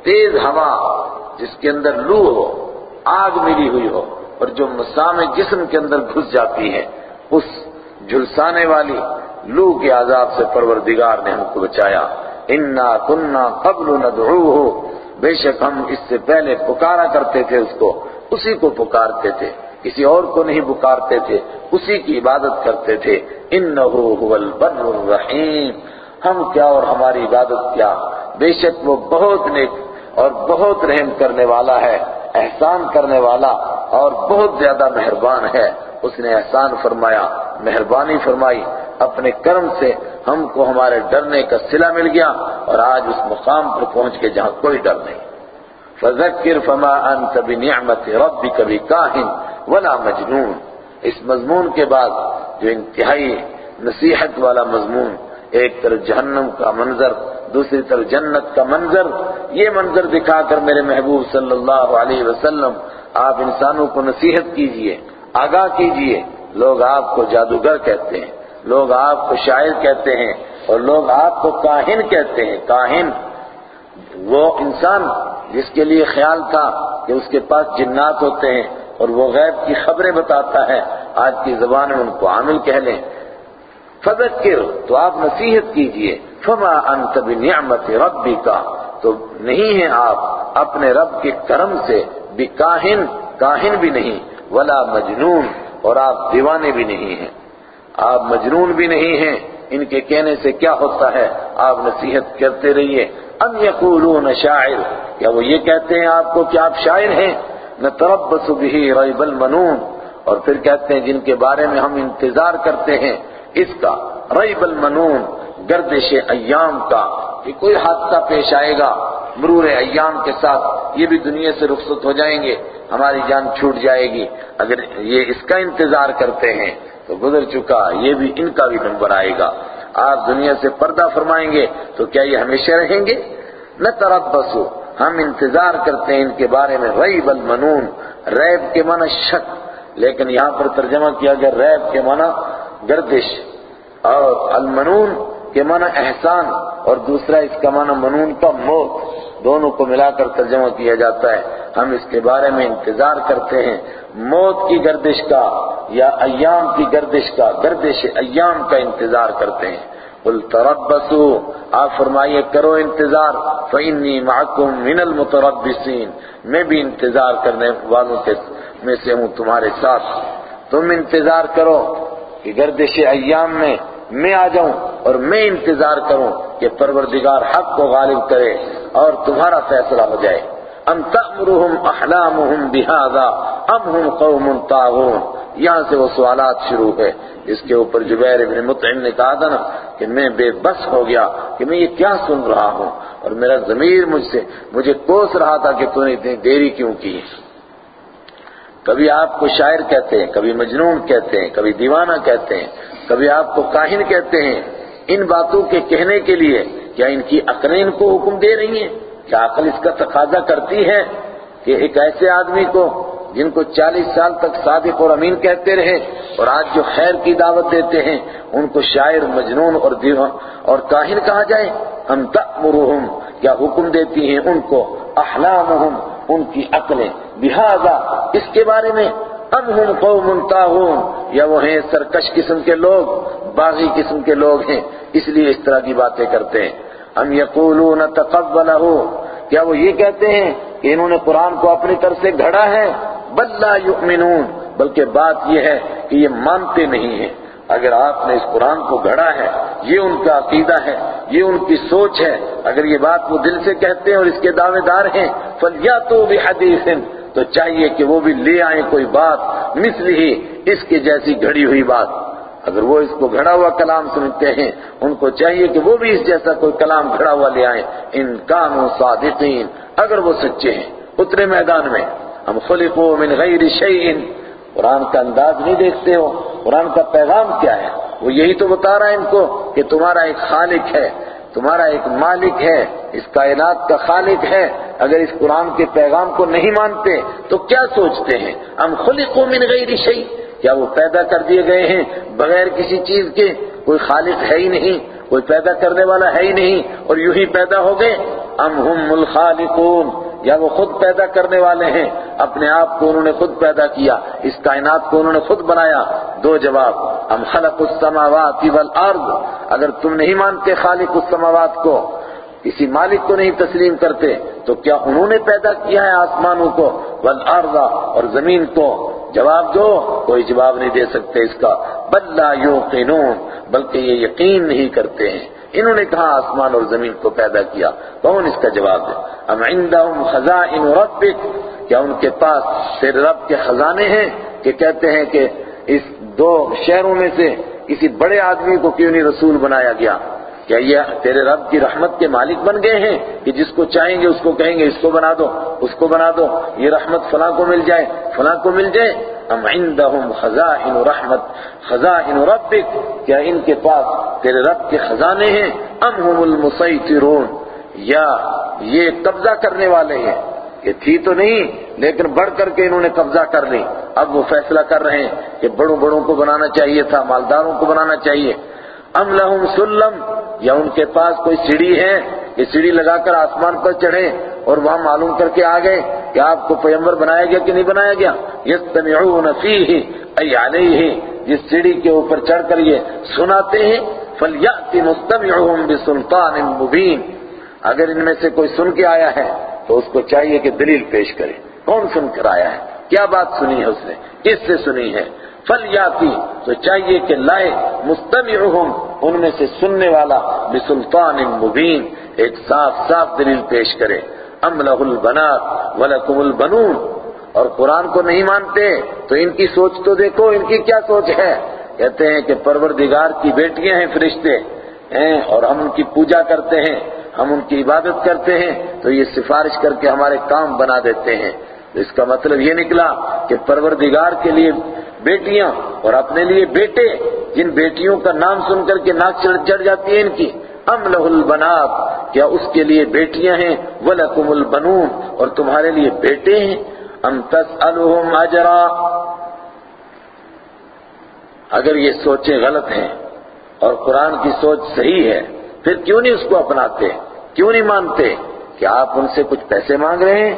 تیز ہوا جس کے اندر لو ہو، آگ ملی ہوئی ہو، اور جو مسام جسم کے اندر گھس جاتی ہے اس جھلسانے والی لو کے عذاب سے پروردگار نے ہم کو بچایا۔ انا کننا قبل ندعوه بے شک ہم اس سے پہلے پکارا کرتے تھے اس کو، اسی کو پکارتے تھے۔ کسی اور کو نہیں پکارتے تھے، اسی کی عبادت کرتے تھے۔ انه هو البر الرحیم۔ ہم کیا اور ہماری عبادت کیا؟ بے شک وہ بہت نیک اور بہت رحم کرنے والا ہے، احسان کرنے والا اور بہت زیادہ مہربان ہے۔ اس نے احسان فرمایا۔ مہربانی فرمائی، اپنے کرم سے ہم کو ہمارے ڈرنے کا صلہ مل گیا اور آج اس مقام پر پہنچ کے جہاں کوئی ڈر نہیں۔ فذکر فما انت بنعمت ربک بکاہن ولا مجنون۔ اس مضمون کے بعد جو انتہائی نصیحت والا مضمون، ایک طرف جہنم کا منظر، دوسری طرف جنت کا منظر، یہ منظر دکھا کر میرے محبوب صلی اللہ علیہ وسلم، آپ انسانوں کو نصیحت کیجیے، آگاہ کیجیے۔ لوگ آپ کو جادوگر کہتے ہیں، لوگ آپ کو شاعر کہتے ہیں اور لوگ آپ کو کاہن کہتے ہیں۔ کاہن، وہ انسان جس کے لیے خیال تھا کہ اس کے پاس جنات ہوتے ہیں اور وہ غیب کی خبریں بتاتا ہے۔ آج کی زبان میں ان کو عامل کہہ لیں۔ فذکر، تو آپ نصیحت کیجیے۔ فما انت بنعمت ربی کا تو نہیں ہیں آپ اپنے رب کے کرم سے، بھی کاہن کاہن بھی نہیں۔ ولا مجنون اور آپ دیوانے بھی نہیں ہیں۔ آپ مجنون بھی نہیں ہیں۔ ان کے کہنے سے کیا ہوتا ہے؟ آپ نصیحت کرتے رہیے۔ ام یقولون شاعر۔ کیا وہ یہ کہتے ہیں آپ کو کہ آپ شاعر ہیں؟ نتربص به ریب المنون۔ اور پھر کہتے ہیں جن کے بارے میں ہم انتظار کرتے ہیں، اس کا، ریب المنون، گردش ایام کا۔ کہ کوئی حادثہ پیش آئے گا، مرور ایام کے ساتھ یہ بھی دنیا سے رخصت ہو جائیں گے۔ ہماری جان چھوٹ جائے گی۔ اگر یہ اس کا انتظار کرتے ہیں، تو گزر چکا، یہ بھی ان کا بھی نمبر آئے گا۔ آپ دنیا سے پردہ فرمائیں گے، تو کیا یہ ہمیشہ رہیں گے؟ نہ تربسو ہم انتظار کرتے ہیں ان کے بارے میں۔ ریب المنون، ریب کے معنی شک۔ لیکن یہاں پر ترجمہ کیا گیا، ریب کے معنی گردش۔ اور المنون کے معنی احسان۔ اور دوسرا اس کا معنی منون کا موت۔ دونوں کو ملا کر ترجمہ کیا جاتا ہے۔ ہم اس کے بارے میں انتظار کرتے ہیں۔ موت کی گردش کا یا ایام کی گردش کا، گردش ایام کا انتظار کرتے ہیں۔ قل تربصوا آپ فرمائیے کرو انتظار۔ فإنی معکم من المتربصین میں بھی انتظار کرنے والوں کے میں سے ہوں تمہارے ساتھ۔ تم انتظار کرو کہ گردش ایام میں میں آ جاؤں اور میں انتظار کروں کہ پروردگار حق کو غالب کرے۔ اور تمہارا فیصلہ ہو جائے۔ ام تأمرهم احلامهم بهذا ام هم قوم طاغون۔ یہاں سے وہ سوالات شروع ہے اس کے اوپر جبیر ابن مطعم نے کہا تھا نا کہ میں بے بس ہو گیا کہ میں یہ کیا سن رہا ہوں اور میرا ضمیر مجھ سے، مجھے کوس رہا تھا کہ تو نے اتنی دیری کیوں کی کبھی آپ کو شاعر کہتے ہیں، کبھی مجنون کہتے ہیں، کبھی دیوانہ کہتے ہیں، کبھی آپ کو کاہن کہتے ہیں۔ ان باتوں کے کہنے کے لیے کیا ان کی عقلیں ان کو حکم دے رہی ہیں کیا عقل اس کا تقاضا کرتی ہے کہ ایک ایسے آدمی کو جن کو چالیس سال تک صادق اور امین کہتے رہے اور آج جو خیر کی دعوت دیتے ہیں، ان کو شاعر، مجنون اور دیوان اور کاہن کہا جائے، ہم تأمرهم کیا حکم دیتی ہیں ان کو احلامهم ان کی عقلیں۔ لہذا اس کے بارے میں، ام ہم قوم طاغون؟ یا وہ ہیں سرکش قسم کے لوگ، باغی قسم کے لوگ ہیں۔ اس لیے اس طرح کی باتیں کرتے ہیں۔ ہم یقولون تقبلہ کیا وہ یہ کہتے ہیں کہ انہوں نے قرآن کو اپنی طرف سے گھڑا ہے؟ بل لا یؤمنون، بلکہ بات یہ ہے کہ یہ مانتے نہیں ہیں۔ اگر آپ نے اس قرآن کو گھڑا ہے، یہ ان کا عقیدہ ہے، یہ ان کی سوچ ہے۔ اگر یہ بات وہ دل سے کہتے ہیں اور اس کے دعوے دار ہیں فَلْيَاتُوا بِحَدِيثٍ تو چاہیے کہ وہ بھی لے آئیں کوئی بات، مثل ہی اس کے جیسی گھڑی ہوئی بات۔ اگر وہ اس کو گھڑا ہوا کلام سنتے ہیں، ان کو چاہیے کہ وہ بھی اس جیسا کوئی کلام گھڑا ہوا لے آئیں۔ ان کانوں صادقین۔ اگر وہ سچے ہیں، اترے میدان میں۔ ہم خلقوا من غیر شیئن۔ قرآن کا انداز نہیں دیکھتے ہو۔ قرآن کا پیغام کیا ہے؟ وہ یہی تو بتا رہا ہے ان کو کہ تمہارا ایک خالق ہے، تمہارا ایک مالک ہے، اس کائنات کا خالق ہے۔ اگر اس قرآن کے پیغام کو نہیں مانتے تو کیا سوچتے ہیں؟ ہم خلقوا من غیر شیء کیا وہ پیدا کر دیے گئے ہیں بغیر کسی چیز کے؟ کوئی خالق ہے ہی نہیں، کوئی پیدا کرنے والا ہے ہی نہیں، اور یوں ہی پیدا ہو گئے؟ ام ہم الخالقون، یا وہ خود پیدا کرنے والے ہیں، اپنے آپ کو انہوں نے خود پیدا کیا، اس کائنات کو انہوں نے خود بنایا۔ دو جواب، ام خلق السماوات والارض، اگر تم نہیں مانتے خالق السماوات کو کسی مالک کو نہیں تسلیم کرتے، تو کیا انہوں نے پیدا کیا ہے آسمانوں کو؟ والارض اور زمین کو؟ جواب دو، کوئی جواب نہیں دے سکتے اس کا۔ بل لا یوقنون، بلکہ یہ یقین نہیں کرتے ہیں۔ انہوں نے کہا آسمان اور زمین کو پیدا کیا؟ کون اس کا جواب دے ام عندهم خزائن ربک؟ کیا ان کے پاس تیرے رب کے خزانے ہیں؟ کہ کہتے ہیں کہ اس دو شہروں میں سے کسی بڑے آدمی کو کیوں نہیں رسول بنایا گیا؟ کیا یہ تیرے رب کی رحمت کے مالک بن گئے ہیں کہ جس کو چاہیں گے اس کو کہیں گے، اس کو بنا دو، اس کو بنا دو، یہ رحمت فلاں کو مل جائے، فلاں کو مل جائے۔ ام عندهم خزائن رحمت، خزائن ربک، کیا ان کے پاس تیرے رب کے خزانے ہیں؟ ام هم المسیطرون۔ یا یہ قبضہ کرنے والے ہیں۔ کہ تھی تو نہیں، لیکن بڑھ کر کے انہوں نے قبضہ کر لی۔ اب وہ فیصلہ کر رہے ہیں کہ بڑوں بڑوں کو بنانا چاہیے تھا، مالداروں کو بنانا چاہیے۔ ام لہم سلم، یا ان کے پاس کوئی سیڑھی ہے کہ سیڑھی لگا کر آسمان پر چڑھے اور وہاں معلوم کر کے آ گئے کہ آپ کو پیمبر بنایا گیا کہ نہیں بنایا گیا۔ یستمعون فیہ، ای علیہ، جس سیڑھی کے اوپر چڑھ کر یہ سناتے ہیں فَلْيَأْتِ مُسْتَمِعُهُمْ بِسُلْطَانٍ مُبِينٍ اگر ان میں سے کوئی سن کے آیا ہے، تو اس کو چاہیے کہ دلیل پیش کرے۔ کون سن کر آیا ہے؟ کیا بات سنی ہے اس نے؟ کس سے سنی ہے؟ فل تو چاہیے کہ لائے مستمعہم، ان میں سے سننے والا بسلطان مبین ایک صاف صاف دلیل پیش کرے۔ ام لہ البنات ولکم البنون۔ اور قرآن کو نہیں مانتے، تو ان کی سوچ تو دیکھو، ان کی کیا سوچ ہے؟ کہتے ہیں کہ پروردگار کی بیٹیاں ہیں فرشتے۔ ہیں، اور ہم ان کی پوجا کرتے ہیں، ہم ان کی عبادت کرتے ہیں، تو یہ سفارش کر کے ہمارے کام بنا دیتے ہیں۔ تو اس کا مطلب یہ نکلا کہ پروردگار کے لیے بیٹیاں اور اپنے لیے بیٹے، جن بیٹیوں کا نام سن کر کے ناک چڑھ جاتی ہے ان کی۔ ام لہ البنات، کیا اس کے لیے بیٹیاں ہیں؟ وَلَكُمُ الْبَنُونَ، اور تمہارے لیے بیٹے ہیں؟ ام تسألهم اجرا۔ اگر یہ سوچیں غلط ہیں اور قرآن کی سوچ صحیح ہے، پھر کیوں نہیں اس کو اپناتے؟ کیوں نہیں مانتے کہ آپ ان سے کچھ پیسے مانگ رہے ہیں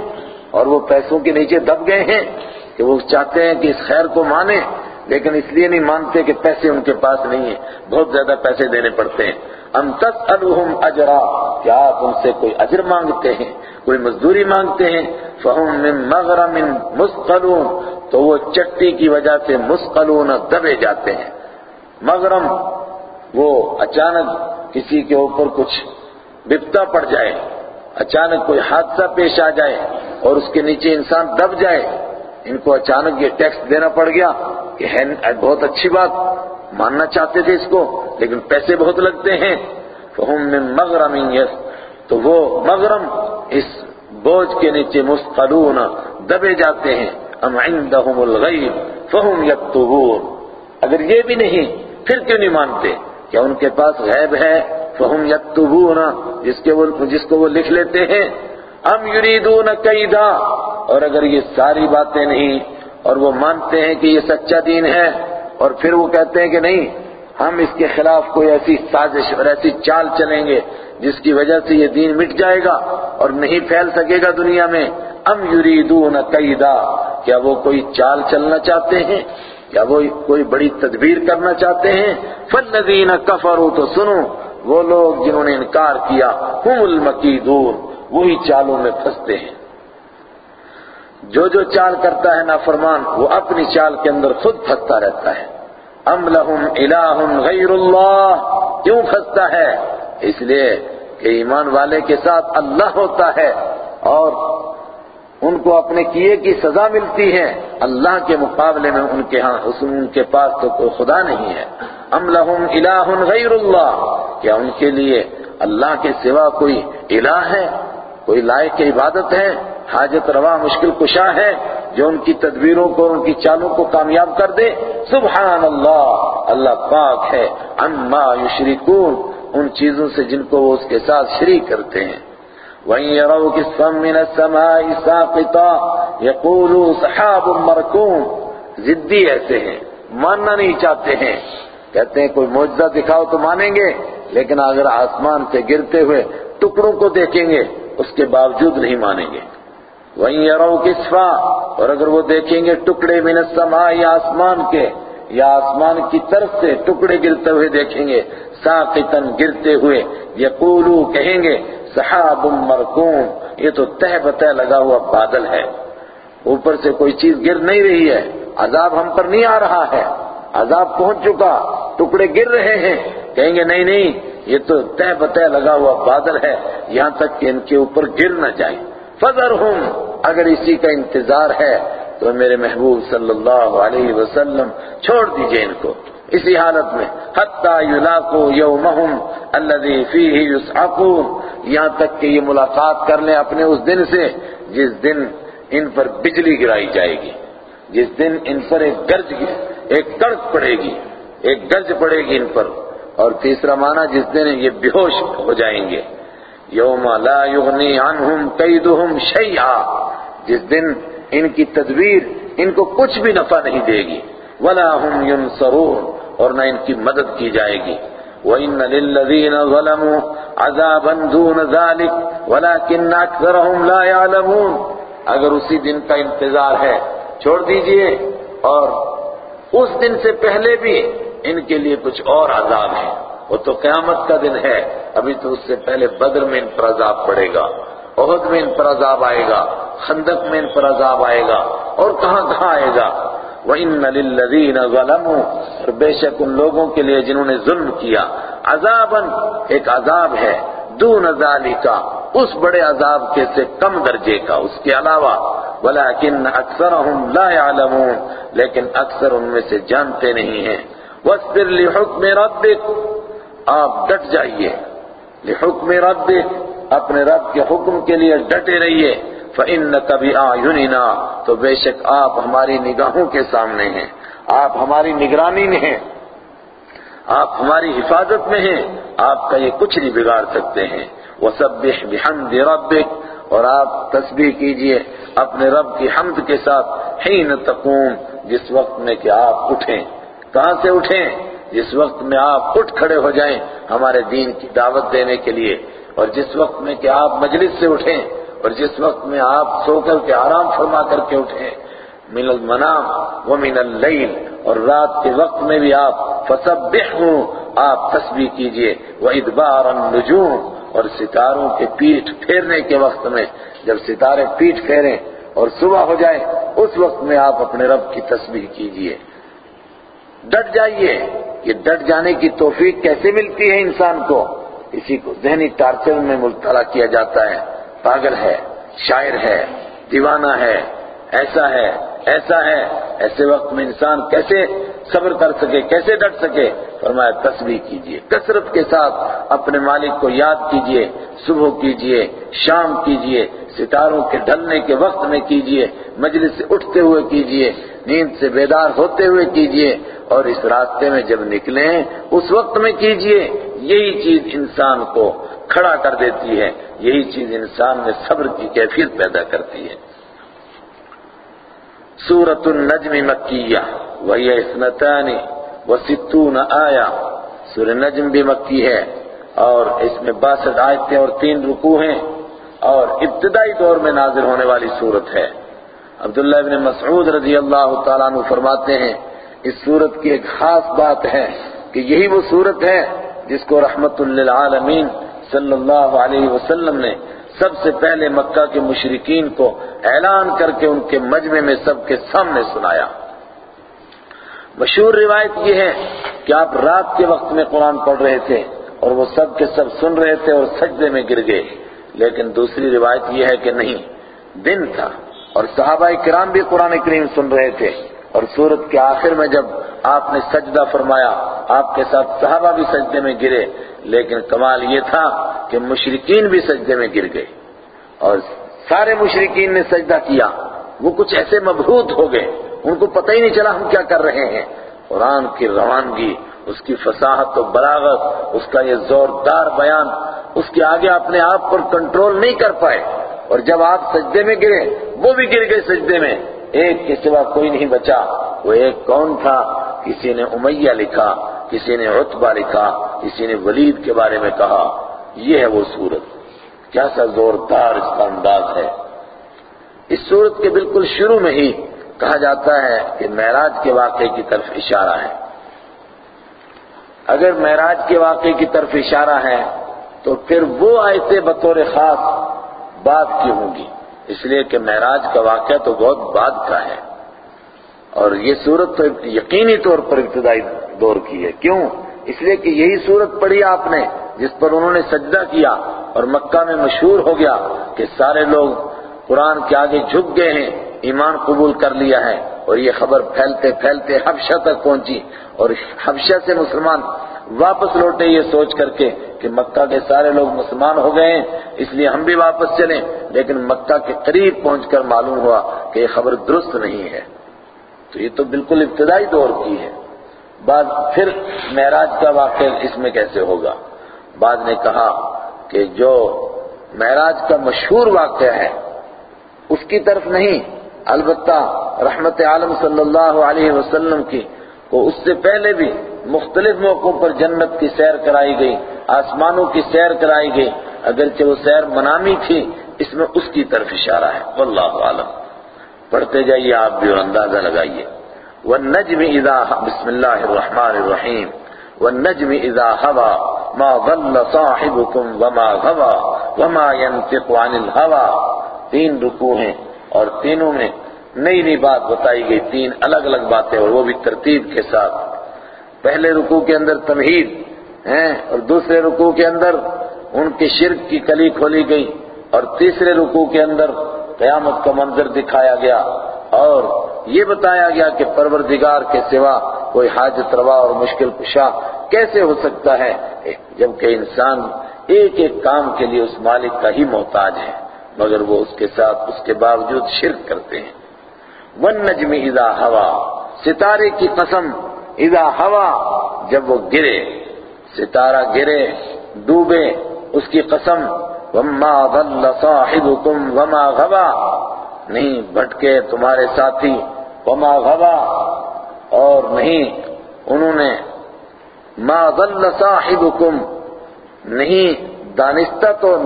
اور وہ پیسوں کے نیچے دب گئے ہیں؟ کہ وہ چاہتے ہیں کہ اس خیر کو مانے، لیکن اس لیے نہیں مانتے کہ پیسے ان کے پاس نہیں ہیں، بہت زیادہ پیسے دینے پڑتے ہیں۔ ام تسألهم اجرا، کیا آپ ان سے کوئی اجر مانگتے ہیں؟ کوئی مزدوری مانگتے ہیں؟ فہم من مغرم مسقلون، تو وہ چٹی کی وجہ سے مسقلون دبے جاتے ہیں۔ مغرم، وہ اچانک کسی کے اوپر کچھ بپتا پڑ جائے، اچانک کوئی حادثہ پیش آ جائے اور اس کے نیچے انسان دب جائے۔ ان کو اچانک یہ ٹیکس دینا پڑ گیا کہ ہے، بہت اچھی بات، ماننا چاہتے تھے اس کو، لیکن پیسے بہت لگتے ہیں۔ فہم من مغرم یس تو وہ مغرم اس بوجھ کے نیچے مستقلون دبے جاتے ہیں۔ ام عندهم الغیب فہم یکتبون اگر یہ بھی نہیں، پھر کیوں نہیں مانتے؟ کیا ان کے پاس غیب ہے؟ فہم یکتبون جس کے وہ، جس کو وہ لکھ لیتے ہیں۔ ام یریدون کیدا؟ اور اگر یہ ساری باتیں نہیں، اور وہ مانتے ہیں کہ یہ سچا دین ہے، اور پھر وہ کہتے ہیں کہ نہیں، ہم اس کے خلاف کوئی ایسی سازش اور ایسی چال چلیں گے جس کی وجہ سے یہ دین مٹ جائے گا اور نہیں پھیل سکے گا دنیا میں۔ ام یریدون قیدا کیا وہ کوئی چال چلنا چاہتے ہیں؟ کیا وہ کوئی بڑی تدبیر کرنا چاہتے ہیں؟ فالذین کفروا تو سنو، وہ لوگ جنہوں نے انکار کیا، ہم المکیدون۔ وہی چالوں میں پھنستے ہیں۔ جو جو چال کرتا ہے نافرمان، وہ اپنی چال کے اندر خود پھنستا رہتا ہے۔ ام لہم الہ غیر اللہ، کیوں پھنستا ہے؟ اس لیے کہ ایمان والے کے ساتھ اللہ ہوتا ہے اور ان کو اپنے کیے کی سزا ملتی ہے۔ اللہ کے مقابلے میں ان کے ہاں حسن ان کے پاس تو کوئی خدا نہیں ہے۔ ام لہم الہ غیر اللہ، کیا ان کے لیے اللہ کے سوا کوئی الہ ہے؟ کوئی لائق عبادت ہے، حاجت روا مشکل کشا ہے، جو ان کی تدبیروں کو، ان کی چالوں کو کامیاب کر دے۔ سبحان اللہ اللہ پاک ہے۔ اما یشرکون، ان چیزوں سے جن کو وہ اس کے ساتھ شریک کرتے ہیں۔ وَإِن يَرَوْا كِسْفًا مِّنَ السَّمَاءِ سَاقِطًا، يَقُولُوا سَحَابٌ مَّرْكُومٌ۔ زدی ایسے ہیں، ماننا نہیں چاہتے ہیں۔ کہتے ہیں، کوئی معجزہ دکھاؤ تو مانیں گے، لیکن اگر آسمان سے گرتے ہوئے ٹکڑوں کو دیکھیں گے اس کے باوجود نہیں مانیں گے۔ وہیں یرو کسفا اور اگر وہ دیکھیں گے ٹکڑے من السماء، یا آسمان کے، یا آسمان کی طرف سے ٹکڑے گرتے ہوئے دیکھیں گے ساقطن گرتے ہوئے، یقولو، کہیں گے، سحاب مرکوم یہ تو تہ بتہ لگا ہوا بادل ہے۔ اوپر سے کوئی چیز گر نہیں رہی ہے۔ عذاب ہم پر نہیں آ رہا ہے۔ عذاب پہنچ چکا۔ ٹکڑے گر رہے ہیں۔ کہیں گے، نہیں نہیں یہ تو تہ بتہ لگا ہوا بادل ہے، یہاں تک کہ ان کے اوپر گر نہ جائے فضر ہوں اگر اسی کا انتظار ہے، تو میرے محبوب صلی اللہ علیہ وسلم، چھوڑ دیجیے ان کو۔ اسی حالت میں، حتی یلاقو یومہم الذی فیہ یسعقون، یہاں تک کہ یہ ملاقات کر لیں اپنے اس دن سے، جس دن ان پر بجلی گرائی جائے گی۔ جس دن ان پر ایک گرج ایک کڑک پڑے گی، ایک گرج پڑے گی ان پر۔ اور تیسرا معنی جس دن یہ بیہوش ہو جائیں گے۔ یوم لا یغنی عنہم قیدہم شیئا۔ جس دن ان کی تدبیر ان کو کچھ بھی نفع نہیں دے گی۔ ولا هم ينصرون اور نہ ان کی مدد کی جائے گی۔ وَإِنَّ لِلَّذِينَ ظَلَمُوا عَذَابًا دُونَ ذَلِكَ وَلَكِنَّ أَكْثَرَهُمْ لَا يَعْلَمُونَ۔ اگر اسی دن کا انتظار ہے، چھوڑ دیجیے۔ اور اس دن سے پہلے بھی ان کے لیے کچھ اور عذاب ہے۔ وہ تو قیامت کا دن ہے۔ ابھی تو اس سے پہلے بدر میں ان پر عذاب پڑے گا۔ عہد میں ان پر عذاب آئے گا۔ خندق میں ان پر عذاب آئے گا۔ اور کہاں کہاں آئے گا؟ وَإِنَّ لِلَّذِينَ ظَلَمُوا۔ اور بے شک ان لوگوں کے لیے جنہوں نے ظلم کیا۔ عذاباً ایک عذاب ہے۔ دون ذالک اس بڑے عذاب کے سے کم درجے کا۔ اس کے علاوہ ولیکن اکثرهم لا يعلمون۔ لیکن اکثر ان میں سے جانتے نہیں ہیں۔ وَاسْبِرْ لِحُكْمِ رَبِّكَ آپ ڈٹ جائیے۔ لحکم ربک، اپنے رب کے حکم کے لیے ڈٹے رہیے۔ فَإِنَّكَ بِآيُنِنَا تو بے شک آپ ہماری نگاہوں کے سامنے ہیں۔ آپ ہماری نگرانی میں ہیں۔ آپ ہماری حفاظت میں ہیں۔ آپ کا یہ کچھ نہیں بگاڑ سکتے ہیں۔ وَسَبِّحْ بِحَمْدِ رَبِّكَ اور آپ تسبیح کیجیے اپنے رب کی حمد کے ساتھ حین تقوم، جس وقت میں کہ آپ اٹھیں۔ کہاں سے اٹھیں؟ جس وقت میں آپ اٹھ کھڑے ہو جائیں ہمارے دین کی دعوت دینے کے لیے، اور جس وقت میں کہ آپ مجلس سے اٹھیں، اور جس وقت میں آپ سو کر کے آرام فرما کر کے اٹھیں۔ من المنام ومن اللیل، اور رات کے وقت میں بھی آپ فسبحوا، آپ تسبیح کیجیے۔ وَإِدْبَارَ النُّجُومِ، اور ستاروں کے پیٹھ پھیرنے کے وقت میں، جب ستارے پیٹھ پھیریں اور صبح ہو جائے اس وقت میں آپ اپنے رب کی تسبیح کیجیے۔ ڈٹ جائیے۔ یہ ڈٹ جانے کی توفیق کیسے ملتی ہے انسان کو؟ اسی کو ذہنی ٹارچر میں مبتلا کیا جاتا ہے۔ پاگل ہے، شاعر ہے، دیوانہ ہے، ایسا ہے ایسا ہے۔ ایسے وقت میں انسان کیسے صبر کر سکے، کیسے ڈٹ سکے؟ فرمایا تسبیح کیجیے، کثرت کے ساتھ اپنے مالک کو یاد کیجیے، صبح کیجیے، شام کیجیے، ستاروں کے ڈھلنے کے وقت میں کیجیے، مجلس سے اٹھتے ہوئے کیجیے، نیند سے بیدار ہوتے ہوئے کیجیے، اور اس راستے میں جب نکلیں اس وقت میں کیجیے، یہی چیز انسان کو کھڑا کر دیتی ہے، یہی چیز انسان میں صبر کی کیفیت پیدا کرتی ہے۔ سورت النجم مکیہ وہی اسنتان و ستون آیا سورہ نجم بھی مکی ہے، اور اس میں باسٹھ آیتیں اور تین رکوع ہیں، اور ابتدائی دور میں نازل ہونے والی صورت ہے۔ عبداللہ ابن مسعود رضی اللہ تعالیٰ عنہ فرماتے ہیں، اس صورت کی ایک خاص بات ہے کہ یہی وہ صورت ہے جس کو رحمت للعالمین صلی اللہ علیہ وسلم نے سب سے پہلے مکہ کے مشرقین کو اعلان کر کے ان کے مجمع میں سب کے سامنے سنایا۔ مشہور روایت یہ ہے کہ آپ رات کے وقت میں قرآن پڑھ رہے تھے اور وہ سب کے سب سن رہے تھے اور سجدے میں گر گئے۔ لیکن دوسری روایت یہ ہے کہ نہیں، دن تھا اور صحابہ کرام بھی قرآن کریم سن رہے تھے۔ اور سورت کے آخر میں جب آپ نے سجدہ فرمایا، آپ کے ساتھ صحابہ بھی سجدے میں گرے، لیکن کمال یہ تھا کہ مشرقین بھی سجدے میں گر گئے۔ اور سارے مشرقین نے سجدہ کیا۔ وہ کچھ ایسے مبہوت ہو گئے۔ ان کو پتہ ہی نہیں چلا ہم کیا کر رہے ہیں۔ قرآن کی روانگی، اس کی فصاحت و بلاغت، اس کا یہ زوردار بیان، اس کے آگے اپنے آپ پر کنٹرول نہیں کر پائے۔ اور جب آپ سجدے میں گرے، وہ بھی گر گئے سجدے میں۔ ایک کے سوا کوئی نہیں بچا۔ وہ ایک کون تھا؟ کسی نے امیہ لکھا، کسی نے عطبہ لکھا، کسی نے ولید کے بارے میں کہا۔ یہ ہے وہ صورت کیا سا زوردار اس کا انداز ہے۔ اس صورت کے بالکل شروع میں ہی کہا جاتا ہے کہ معراج کے واقعے کی طرف اشارہ ہے۔ اگر معراج کے واقعے کی طرف اشارہ ہے، تو پھر وہ آیتیں بطور خاص بات کی ہوں گی۔ اس لیے کہ معراج کا واقعہ تو بہت بعد کا ہے۔ اور یہ صورت تو یقینی طور پر ابتدائی دور کی ہے۔ کیوں؟ اس لیے کہ یہی صورت پڑھی آپ نے، جس پر انہوں نے سجدہ کیا اور مکہ میں مشہور ہو گیا کہ سارے لوگ قرآن کے آگے جھک گئے ہیں، ایمان قبول کر لیا ہے۔ اور یہ خبر پھیلتے پھیلتے حبشہ تک پہنچی۔ اور حبشہ سے مسلمان واپس لوٹے یہ سوچ کر کے کہ مکہ کے سارے لوگ مسلمان ہو گئے ہیں، اس لیے ہم بھی واپس چلیں۔ لیکن مکہ کے قریب پہنچ کر معلوم ہوا کہ یہ خبر درست نہیں ہے۔ تو یہ تو بالکل ابتدائی دور کی ہے۔ بعد پھر معراج کا واقعہ اس میں کیسے ہوگا؟ بعد نے کہا کہ جو معراج کا مشہور واقعہ ہے، اس کی طرف نہیں، البتہ رحمت عالم صلی اللہ علیہ وسلم کی کو اس سے پہلے بھی مختلف موقعوں پر جنت کی سیر کرائی گئی، آسمانوں کی سیر کرائی گئی۔ اگرچہ وہ سیر منامی تھی، اس میں اس کی طرف اشارہ ہے۔ واللہ عالم پڑھتے جائیے آپ بھی اور اندازہ لگائیے۔ والنجم اذا بسم اللہ الرحمن الرحیم۔ والنجم اذا ہوا ما ضل صاحبكم وما غوا وما ينطق عن الهوى تین رکوع ہیں اور تینوں میں نئی نئی بات بتائی گئی، تین الگ الگ باتیں، اور وہ بھی ترتیب کے ساتھ۔ پہلے رکوع کے اندر تمہید، ہیں، اور دوسرے رکوع کے اندر ان کے شرک کی کلی کھولی گئی، اور تیسرے رکوع کے اندر قیامت کا منظر دکھایا گیا۔ اور یہ بتایا گیا کہ پروردگار کے سوا کوئی حاجت روا اور مشکل کشا کیسے ہو سکتا ہے؟ جبکہ انسان ایک ایک کام کے لیے اس مالک کا ہی محتاج ہے، مگر وہ اس کے ساتھ اس کے باوجود شرک کرتے ہیں۔ ون نجم اذا ہوا، ستارے کی قسم اذا ہوا جب وہ گرے، ستارہ گرے، ڈوبے، اس کی قسم، وما ضل صاحبكم وما غوا، نہیں بھٹکے تمہارے ساتھی، وما غوا، اور نہیں انہوں نے، ما ضل صاحبكم، نہیں دانستہ طور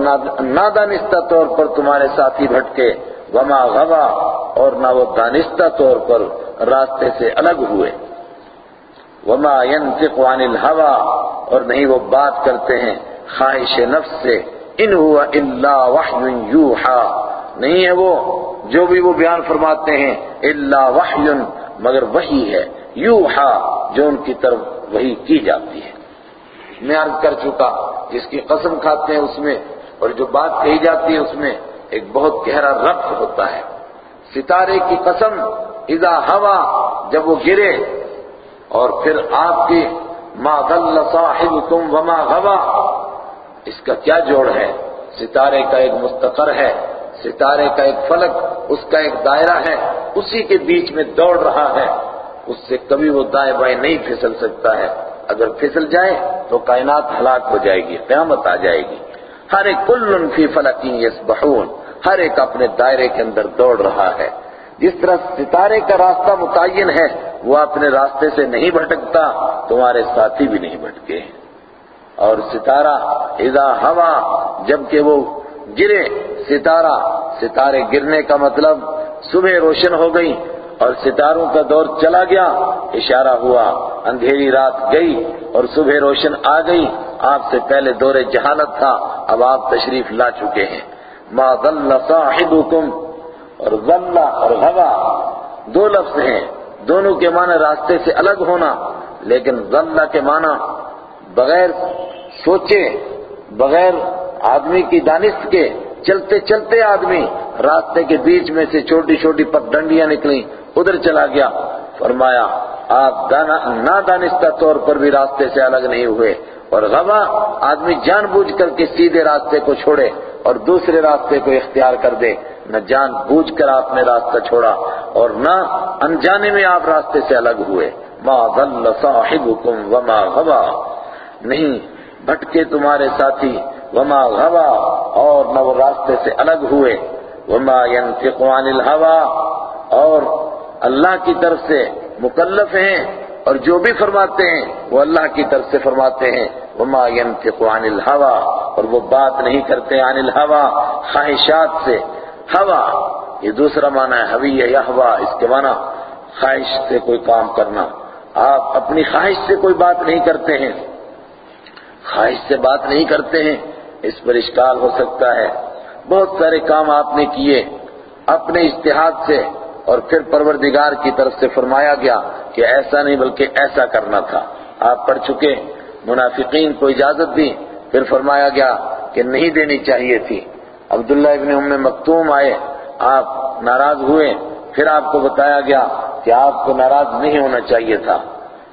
نادانستہ طور پر تمہارے ساتھی بھٹکے۔ وما غوا اور نہ وہ دانستہ طور پر راستے سے الگ ہوئے۔ وما ينطق عن الهوى اور نہیں وہ بات کرتے ہیں خواہش نفس سے۔ ان هو الا وحی یوحا۔ نہیں ہے وہ جو بھی وہ بیان فرماتے ہیں الا وحی، مگر وحی ہے۔ یوحا، جو ان کی طرف وہی کی جاتی ہے۔ میں عرض کر چکا، جس کی قسم کھاتے ہیں اس میں اور جو بات کہی جاتی ہے اس میں۔ ایک بہت گہرا ربط ہوتا ہے۔ ستارے کی قسم اذا ہوا جب وہ گرے اور پھر آپ کی ما ضل صاحبكم وما غوا، اس کا کیا جوڑ ہے؟ ستارے کا ایک مستقر ہے، ستارے کا ایک فلک، اس کا ایک دائرہ ہے، اسی کے بیچ میں دوڑ رہا ہے۔ اس سے کبھی وہ دائیں بائیں نہیں پھسل سکتا ہے۔ اگر پھسل جائے تو کائنات ہلاک ہو جائے گی، قیامت آ جائے گی۔ ہر ایک کل فی فلکی یسبحون۔ ہر ایک اپنے دائرے کے اندر دوڑ رہا ہے۔ جس طرح ستارے کا راستہ متعین ہے، وہ اپنے راستے سے نہیں بھٹکتا، تمہارے ساتھی بھی نہیں بھٹکے۔ اور ستارہ اذا ہوا، جبکہ وہ گرے، ستارہ ستارے گرنے کا مطلب صبح روشن ہو گئی اور ستاروں کا دور چلا گیا۔ اشارہ ہوا، اندھیری رات گئی اور صبح روشن آ گئی۔ آپ سے پہلے دور جہالت تھا، اب آپ تشریف لا چکے ہیں۔ ما ضل صاحبكم، اور ضل اور غوا دو لفظ ہیں۔ دونوں کے معنی راستے سے الگ ہونا، لیکن ضل کے معنی بغیر سوچے، بغیر آدمی کی دانست کے چلتے چلتے آدمی راستے کے بیچ میں سے چھوٹی چھوٹی پت ڈنڈیاں نکلیں، ادھر چلا گیا۔ فرمایا، آپ نا دانستہ طور پر بھی راستے سے الگ نہیں ہوئے، اور غوا آدمی جان بوجھ کر کے سیدھے راستے کو چھوڑے۔ اور دوسرے راستے کو اختیار کر دے، نہ جان بوجھ کر آپ نے راستہ چھوڑا اور نہ انجانے میں آپ راستے سے الگ ہوئے۔ ما ضل صاحبكم وما غوا۔ نہیں، بھٹکے تمہارے ساتھی، وما غوا۔ اور نہ وہ راستے سے الگ ہوئے۔ وما ينطق عن الهوى اور اللہ کی طرف سے مکلف ہیں۔ اور جو بھی فرماتے ہیں وہ اللہ کی طرف سے فرماتے ہیں، وما ينطق عن الهوى۔ اور وہ بات نہیں کرتے عن الهوى، خواہشات سے۔ ہوا، یہ دوسرا معنی ہے ہوی یا ہوا، اس کے معنی خواہش سے کوئی کام کرنا۔ آپ اپنی خواہش سے کوئی بات نہیں کرتے ہیں۔ خواہش سے بات نہیں کرتے ہیں، اس پر اشکال ہو سکتا ہے۔ بہت سارے کام آپ نے کیے، اپنے اشتہاد سے۔ اور پھر پروردگار کی طرف سے فرمایا گیا کہ ایسا نہیں بلکہ ایسا کرنا تھا۔ آپ پڑھ چکے، منافقین کو اجازت دی، پھر فرمایا گیا کہ نہیں دینی چاہیے تھی۔ عبداللہ ابن ام مکتوم آئے، آپ ناراض ہوئے، پھر آپ کو بتایا گیا کہ آپ کو ناراض نہیں ہونا چاہیے تھا۔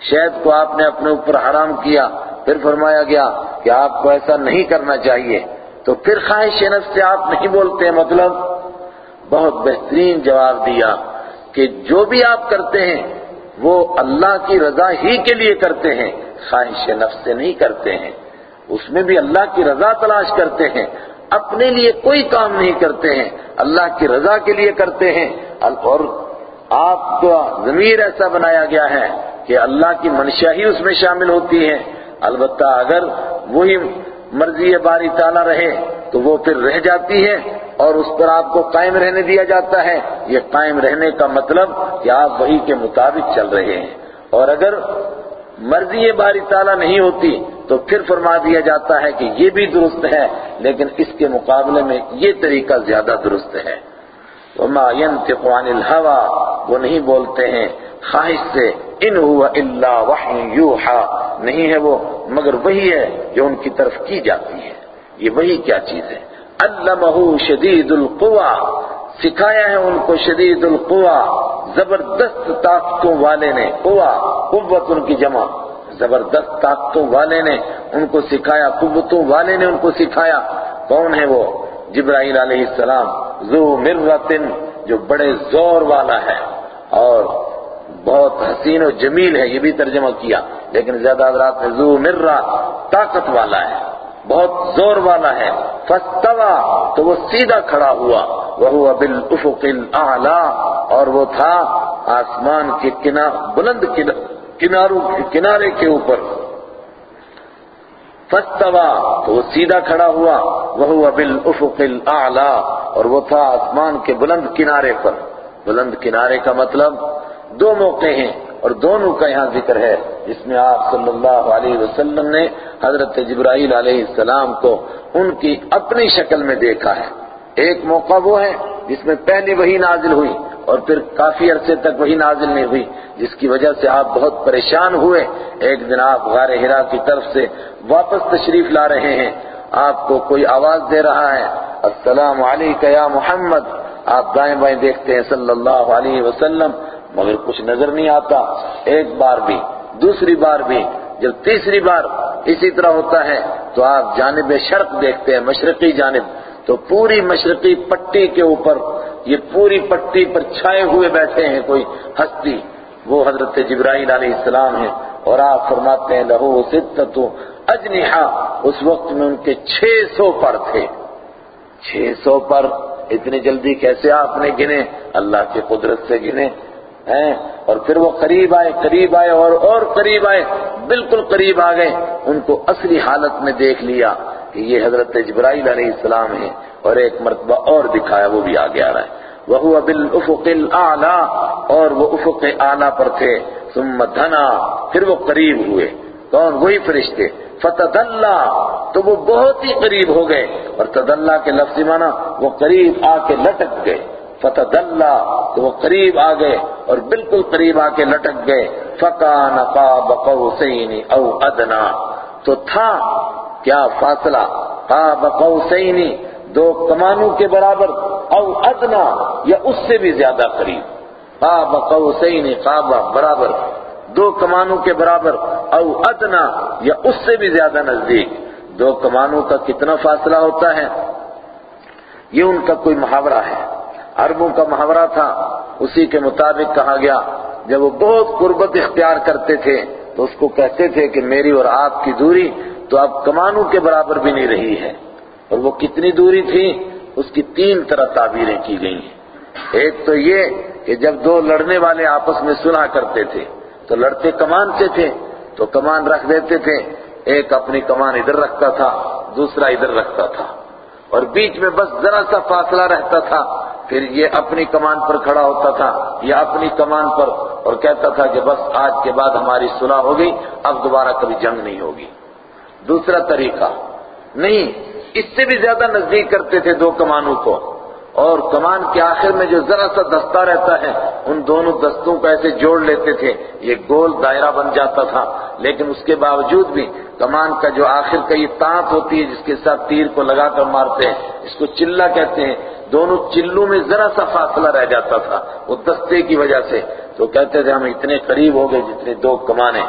شہد کو آپ نے اپنے اوپر حرام کیا، پھر فرمایا گیا کہ آپ کو ایسا نہیں کرنا چاہیے۔ تو پھر خواہش نفس سے آپ نہیں بولتے مطلب بہت بہترین جواب دیا کہ جو بھی آپ کرتے ہیں، وہ اللہ کی رضا ہی کے لیے کرتے ہیں، خواہش نفس سے نہیں کرتے ہیں۔ اس میں بھی اللہ کی رضا تلاش کرتے ہیں۔ اپنے لیے کوئی کام نہیں کرتے ہیں، اللہ کی رضا کے لیے کرتے ہیں۔ اور آپ کا ضمیر ایسا بنایا گیا ہے کہ اللہ کی منشا ہی اس میں شامل ہوتی ہے البتہ اگر وہی مرضی باری تعالیٰ رہے تو وہ پھر رہ جاتی ہے اور اس پر آپ کو قائم رہنے دیا جاتا ہے۔ یہ قائم رہنے کا مطلب کہ آپ وہی کے مطابق چل رہے ہیں۔ اور اگر مرضی باری تعالیٰ نہیں ہوتی تو پھر فرما دیا جاتا ہے کہ یہ بھی درست ہے، لیکن اس کے مقابلے میں یہ طریقہ زیادہ درست ہے۔ وما ينطق عن الهوى، وہ نہیں بولتے ہیں خواہش سے۔ ان هو الا وحی یوحا نہیں ہے وہ، مگر وہی ہے جو ان کی طرف کی جاتی ہے۔ یہ وہی کیا چیز ہے۔ علمہ شدید القوا سکھایا ہے ان کو شدید القوا زبردست طاقتوں والے نے قوا قوت ان کی جمع۔ زبردست طاقتوں والے نے ان کو سکھایا، قوتوں والے نے ان کو سکھایا۔ کون ہے وہ؟ جبرائیل علیہ السلام، ذو مرتن، جو بڑے زور والا ہے۔ اور بہت حسین و جمیل ہے، یہ بھی ترجمہ کیا۔ لیکن زیادہ حضرات میں ذو مرہ، طاقت والا ہے۔ بہت زور والا ہے۔ فستوا تو وہ سیدھا کھڑا ہوا۔ وہ بالافق الاعلی اور وہ تھا آسمان کے بلند کناروں، کنارے کے اوپر۔ فستوا تو وہ سیدھا کھڑا ہوا۔ وہ بالافق الاعلی اور وہ تھا آسمان کے بلند کنارے پر۔ بلند کنارے کا مطلب دو موقع ہیں۔ اور دونوں کا یہاں ذکر ہے جس میں آپ صلی اللہ علیہ وسلم نے حضرت جبرائیل علیہ السلام کو ان کی اپنی شکل میں دیکھا ہے۔ ایک موقع وہ ہے جس میں پہلی وہی نازل ہوئی اور پھر کافی عرصے تک وہی نازل نہیں ہوئی، جس کی وجہ سے آپ بہت پریشان ہوئے۔ ایک دن آپ غار ہرا کی طرف سے واپس تشریف لا رہے ہیں۔ آپ کو کوئی آواز دے رہا ہے، السلام علیکہ یا محمد آپ دائیں بائیں دیکھتے ہیں، صلی اللہ علیہ وسلم مگر کچھ نظر نہیں آتا، ایک بار بھی، دوسری بار بھی، جب تیسری بار اسی طرح ہوتا ہے، تو آپ جانب شرق دیکھتے ہیں، مشرقی جانب، تو پوری مشرقی پٹی کے اوپر، یہ پوری پٹی پر چھائے ہوئے بیٹھے ہیں کوئی ہستی۔ وہ حضرت جبرائیل علیہ السلام ہیں، اور آپ فرماتے ہیں، لہو ستتو اجنحا اس وقت میں ان کے چھ سو پر تھے۔ چھ سو پر، اتنی جلدی کیسے آپ نے گنے؟ اللہ کی قدرت سے گنے۔ ہیں اور پھر وہ قریب آئے قریب آئے اور اور قریب آئے، بالکل قریب آ گئے، ان کو اصلی حالت میں دیکھ لیا کہ یہ حضرت جبرائیل علیہ السلام ہے اور ایک مرتبہ اور دکھایا، وہ بھی آگے آ رہا ہے۔ وہ بالافق الاعلی اور وہ افق اعلیٰ پر تھے۔ ثم دھنا پھر وہ قریب ہوئے۔ کون؟ وہی فرشتے۔ فتدلہ تو وہ بہت ہی قریب ہو گئے۔ اور تدلہ کے لفظ معنی وہ قریب آ کے لٹک گئے۔ فتدلہ تو وہ قریب آ گئے اور بالکل قریب آ کے لٹک گئے۔ فکان قاب قوسین او ادنا۔ تو تھا کیا فاصلہ؟ قاب قوسین، دو کمانوں کے برابر، او ادنا یا اس سے بھی زیادہ قریب۔ قاب قوسین قاب برابر۔ دو کمانوں کے برابر، او ادنا یا اس سے بھی زیادہ نزدیک۔ دو کمانوں کا کتنا فاصلہ ہوتا ہے؟ یہ ان کا کوئی محاورہ ہے۔ عربوں کا محاورہ تھا، اسی کے مطابق کہا گیا، جب وہ بہت قربت اختیار کرتے تھے، تو اس کو کہتے تھے کہ میری اور آپ کی دوری تو اب کمانوں کے برابر بھی نہیں رہی ہے۔ اور وہ کتنی دوری تھی، اس کی تین طرح تعبیریں کی گئی ہیں۔ ایک تو یہ کہ جب دو لڑنے والے آپس میں سنا کرتے تھے، تو لڑتے کمان سے تھے، تو کمان رکھ دیتے تھے۔ ایک اپنی کمان ادھر رکھتا تھا، دوسرا ادھر رکھتا تھا۔ اور بیچ میں بس ذرا سا فاصلہ رہتا تھا پھر یہ اپنی کمان پر کھڑا ہوتا تھا یا اپنی کمان پر، اور کہتا تھا کہ بس آج کے بعد ہماری صلح ہو گئی اب دوبارہ کبھی جنگ نہیں ہوگی۔ دوسرا طریقہ، نہیں، اس سے بھی زیادہ نزدیک کرتے تھے دو کمانوں کو۔ اور کمان کے آخر میں جو ذرا سا دستہ رہتا ہے، ان دونوں دستوں کو ایسے جوڑ لیتے تھے، یہ گول دائرہ بن جاتا تھا۔ لیکن اس کے باوجود بھی کمان کا جو آخر کا یہ تانت ہوتی ہے، جس کے ساتھ تیر کو لگا کر مارتے ہیں، اس کو چلہ کہتے ہیں۔ دونوں چلوں میں ذرا سا فاصلہ رہ جاتا تھا، وہ دستے کی وجہ سے۔ تو کہتے تھے، ہم اتنے قریب ہو گئے جتنے دو کمانے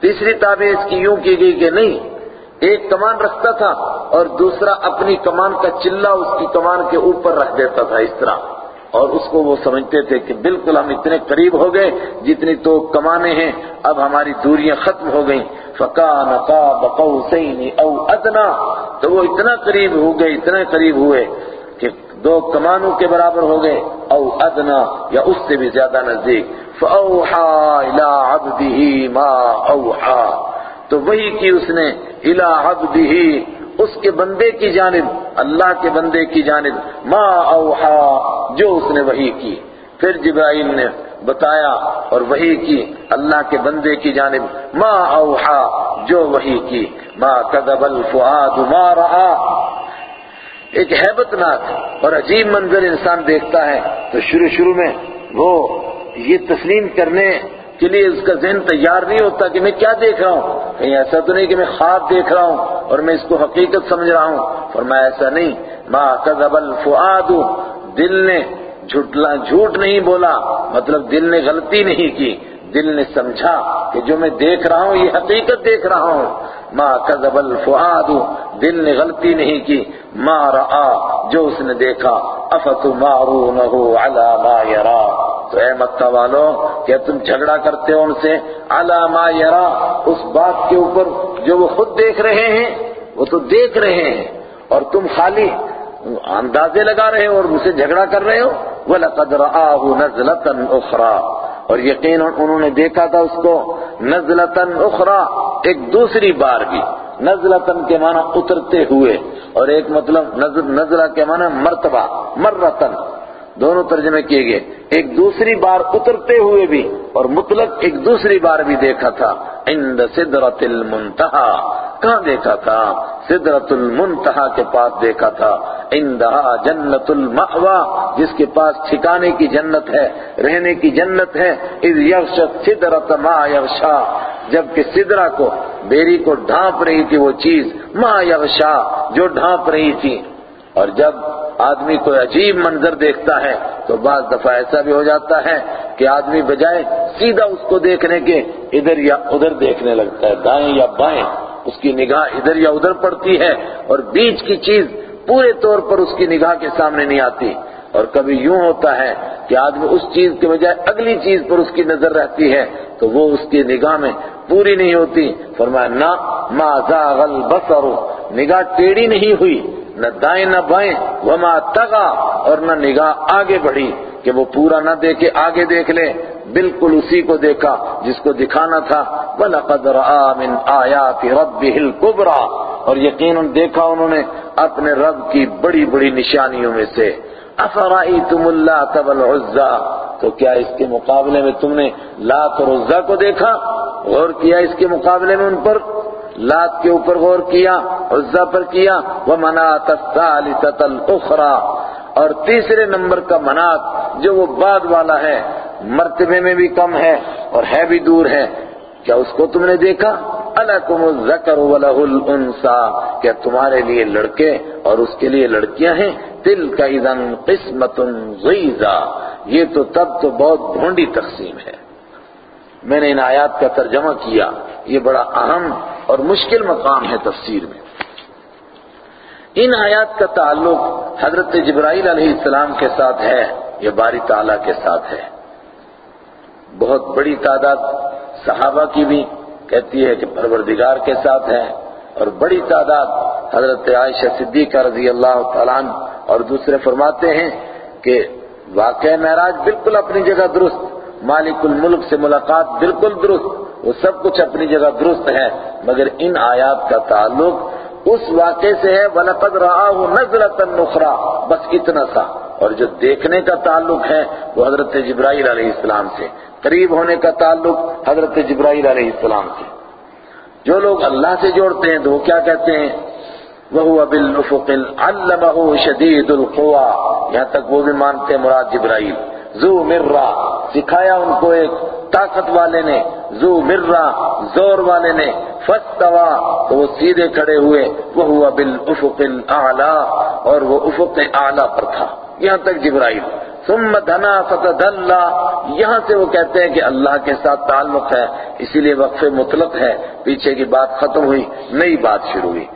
تیسری تعبیر اس کی یوں کی گئی کہ نہیں، ایک کمان رکھتا تھا اور دوسرا اپنی کمان کا چلہ اس کی کمان کے اوپر رکھ دیتا تھا اس طرح۔ اور اس کو وہ سمجھتے تھے کہ بالکل ہم اتنے قریب ہو گئے جتنی تو کمانے ہیں، اب ہماری دوریاں ختم ہو گئیں۔ فَقَانَ قَابَ قَوْسَيْنِ او ادنا تو وہ اتنا قریب ہو گئے، اتنا قریب ہوئے کہ دو کمانوں کے برابر ہو گئے او ادنا یا اس سے بھی زیادہ نزدیک۔ فَأَوْحَا إِلَىٰ عَبْدِهِ مَا أَوْحَا تو وہی کی اس نے الہ عبدہ اس کے بندے کی جانب، اللہ کے بندے کی جانب، ما اوحا جو اس نے وہی کی۔ پھر جبرائیل نے بتایا اور وہی کی، اللہ کے بندے کی جانب، ما اوحا جو وہی کی۔ ما کذب الفؤاد ما رہا ایک حیبت ناک اور عجیب منظر انسان دیکھتا ہے تو شروع شروع میں وہ یہ تسلیم کرنے کے لیے اس کا ذہن تیار نہیں ہوتا کہ میں کیا دیکھ رہا ہوں؟ کہیں ایسا تو نہیں کہ میں خواب دیکھ رہا ہوں اور میں اس کو حقیقت سمجھ رہا ہوں۔ فرمایا ایسا نہیں۔ ما کذب الفؤاد، دل نے جھوٹ نہیں بولا۔ مطلب دل نے غلطی نہیں کی۔ دل نے سمجھا کہ جو میں دیکھ رہا ہوں، یہ حقیقت دیکھ رہا ہوں۔ ما کذب الفؤاد، دل نے غلطی نہیں کی۔ ما رآ جو اس نے دیکھا۔ افتمارونہ علی ما یرا۔ تو اے مکہ والو، کیا تم جھگڑا کرتے ہو ان سے؟ علی ما یرا، اس بات کے اوپر جو وہ خود دیکھ رہے ہیں، وہ تو دیکھ رہے ہیں۔ اور تم خالی اندازے لگا رہے ہو اور اسے جھگڑا کر رہے ہو۔ وَلَقَدْ رَآهُ نَزْلَةً أُخْرَى اور یقین انہوں نے دیکھا تھا اس کو نزلتن اخرى ایک دوسری بار بھی۔ نزلتن کے معنی اترتے ہوئے۔ اور ایک مطلب نزلہ کے معنی مرتبہ مرتن دونوں ترجمے کیے گئے۔ ایک دوسری بار اترتے ہوئے بھی اور مطلق ایک دوسری بار بھی دیکھا تھا۔ عند سدرت المنتہا۔ کہاں دیکھا تھا؟ سدرت المنتہا کے پاس دیکھا تھا۔ عندہا جنت المأوا جس کے پاس ٹھکانے کی جنت ہے، رہنے کی جنت ہے۔ اذ یغشت سدرت ما یغشا۔ جبکہ سدرہ کو، بیری کو ڈھانپ رہی تھی وہ چیز۔ ما یغشا، جو ڈھانپ رہی تھی۔ اور جب آدمی کوئی عجیب منظر دیکھتا ہے تو بعض دفعہ ایسا بھی ہو جاتا ہے کہ آدمی بجائے سیدھا اس کو دیکھنے کے ادھر یا ادھر دیکھنے لگتا ہے، دائیں یا بائیں، اس کی نگاہ ادھر یا ادھر پڑتی ہے اور بیچ کی چیز پورے طور پر اس کی نگاہ کے سامنے نہیں آتی۔ اور کبھی یوں ہوتا ہے کہ آدمی اس چیز کے بجائے اگلی چیز پر اس کی نظر رہتی ہے تو وہ اس کی نگاہ میں پوری نہیں ہوتی۔ فرمایا، نہ ما زاغ البصر، نگاہ ٹیڑھی نہیں ہوئی۔ نہ دائیں نہ بائیں، وما تغا اور نہ نگاہ آگے بڑھی کہ وہ پورا نہ دیکھے، آگے دیکھ لے۔ بالکل اسی کو دیکھا جس کو دکھانا تھا۔ وَلَقَدْ رَآ مِنْ آيَاتِ رَبِّهِ الْكُبْرَى، اور یقیناً دیکھا انہوں نے اپنے رب کی بڑی بڑی نشانیوں میں سے۔ افرائیتم اللہ والعزا تو کیا اس کے مقابلے میں تم نے لات اور عزا کو دیکھا؟ غور کیا اس کے مقابلے میں ان پر؟ لات کے اوپر غور کیا عزا پر کیا وہ منات الثالثة الاخرى اور تیسرے نمبر کا منات جو وہ بعد والا ہے، مرتبے میں بھی کم ہے اور ہے بھی دور ہے۔ کیا اس کو تم نے دیکھا؟ الکم الذکر ولہ الانسا کیا تمہارے لیے لڑکے اور اس کے لیے لڑکیاں ہیں؟ تل کا اذن قسمت غیزا یہ تو تب تو بہت بھونڈی تقسیم ہے۔ میں نے ان آیات کا ترجمہ کیا، یہ بڑا اہم اور مشکل مقام ہے تفسیر میں۔ ان آیات کا تعلق حضرت جبرائیل علیہ السلام کے ساتھ ہے یا باری تعالیٰ کے ساتھ ہے۔ بہت بڑی تعداد صحابہ کی بھی کہتی ہے کہ پروردگار کے ساتھ ہے اور بڑی تعداد حضرت عائشہ صدیقہ رضی اللہ تعالیٰ اور دوسرے فرماتے ہیں کہ واقع معراج بالکل اپنی جگہ درست مالک الملک سے ملاقات بالکل درست، وہ سب کچھ اپنی جگہ درست ہے، مگر ان آیات کا تعلق اس واقعے سے ہے، وَلَقَدْ رَآهُ نَزْلَةً نُخْرَى، بس اتنا سا اور جو دیکھنے کا تعلق ہے، وہ حضرت جبرائیل علیہ السلام سے۔ قریب ہونے کا تعلق حضرت جبرائیل علیہ السلام سے۔ جو لوگ اللہ سے جوڑتے ہیں، تو وہ کیا کہتے ہیں؟ وہ بالافق علمہ شدید القوا یہاں تک وہ بھی مانتے ہیں مراد جبرائیل۔ ذو مرہ، سکھایا ان کو ایک طاقت والے نے، ذو مرہ، زور والے نے فستوا تو وہ سیدھے کھڑے ہوئے وہ ہوا بالافق الاعلی، اور وہ افق اعلی پر تھا۔ یہاں تک جبرائیل۔ ثم دنا فتدلہ یہاں سے وہ کہتے ہیں کہ اللہ کے ساتھ تعلق ہے، اسی لیے وقف مطلق ہے، پیچھے کی بات ختم ہوئی، نئی بات شروع ہوئی۔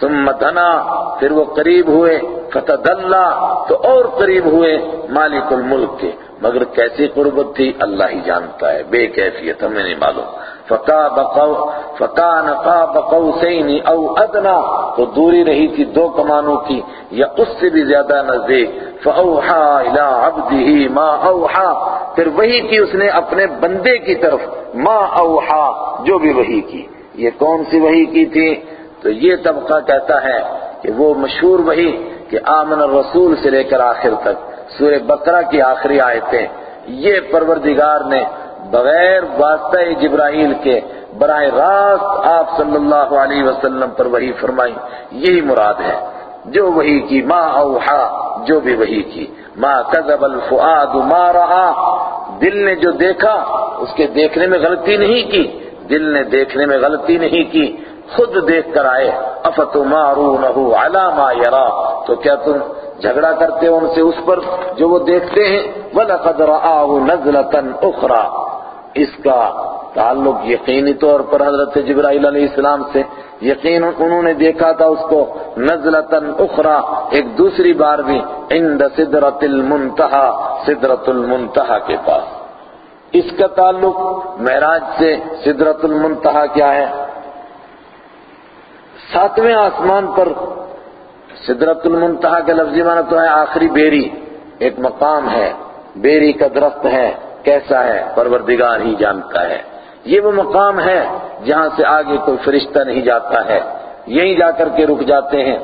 ثم دنا، پھر وہ قریب ہوئے فتدلہ تو اور قریب ہوئے مالک الملک کے۔ مگر کیسی قربت تھی، اللہ ہی جانتا ہے، بے کیفیت، ہمیں نہیں معلوم۔ فقا بقو فقا نقا قوسین او ادنا، تو دوری رہی تھی دو کمانوں کی۔ یا اس سے بھی زیادہ نزدیک، فاوحا الى عبده ما اوحا۔ پھر وہی کی اس نے اپنے بندے کی طرف، ما اوحا، جو بھی وہی کی۔ یہ کون سی وہی کی تھی؟ تو یہ طبقہ کہتا ہے کہ وہ مشہور وہی کہ آمن الرسول سے لے کر آخر تک، سورہ بقرہ کی آخری آیتیں۔ یہ پروردگار نے بغیر واسطہ جبرائیل کے براہ راست آپ صلی اللہ علیہ وسلم پر وہی فرمائی۔ یہی مراد ہے۔ جو وہی کی ما اوحا، جو بھی وہی کی۔ ما کذب الفؤاد، ما رہا دل نے جو دیکھا، اس کے دیکھنے میں غلطی نہیں کی۔ دل نے دیکھنے میں غلطی نہیں کی۔ خود دیکھ کر آئے افتمارونہ علی ما یرا، تو کیا تم جھگڑا کرتے ہو ان سے اس پر جو وہ دیکھتے ہیں؟ وَلَقَدْ رَآهُ نَزْلَةً اُخْرَى۔ اس کا تعلق یقینی طور پر حضرت جبرائیل علیہ السلام سے۔ یقین انہوں نے دیکھا تھا اس کو۔ نزلتن اخرى، ایک دوسری بار بھی۔ عند صدرت المنتہا صدرت المنتہا کے پاس۔ اس کا تعلق معراج سے صدرت المنتہا کیا ہے؟ ساتویں آسمان پر صدرت المنتہا کا لفظی معنی تو ہے آخری بیری، ایک مقام ہے، بیری کا درخت ہے، کیسا ہے، پروردگار ہی جانتا ہے۔ یہ وہ مقام ہے جہاں سے آگے کوئی فرشتہ نہیں جاتا ہے۔ یہیں جا کر کے رک جاتے ہیں۔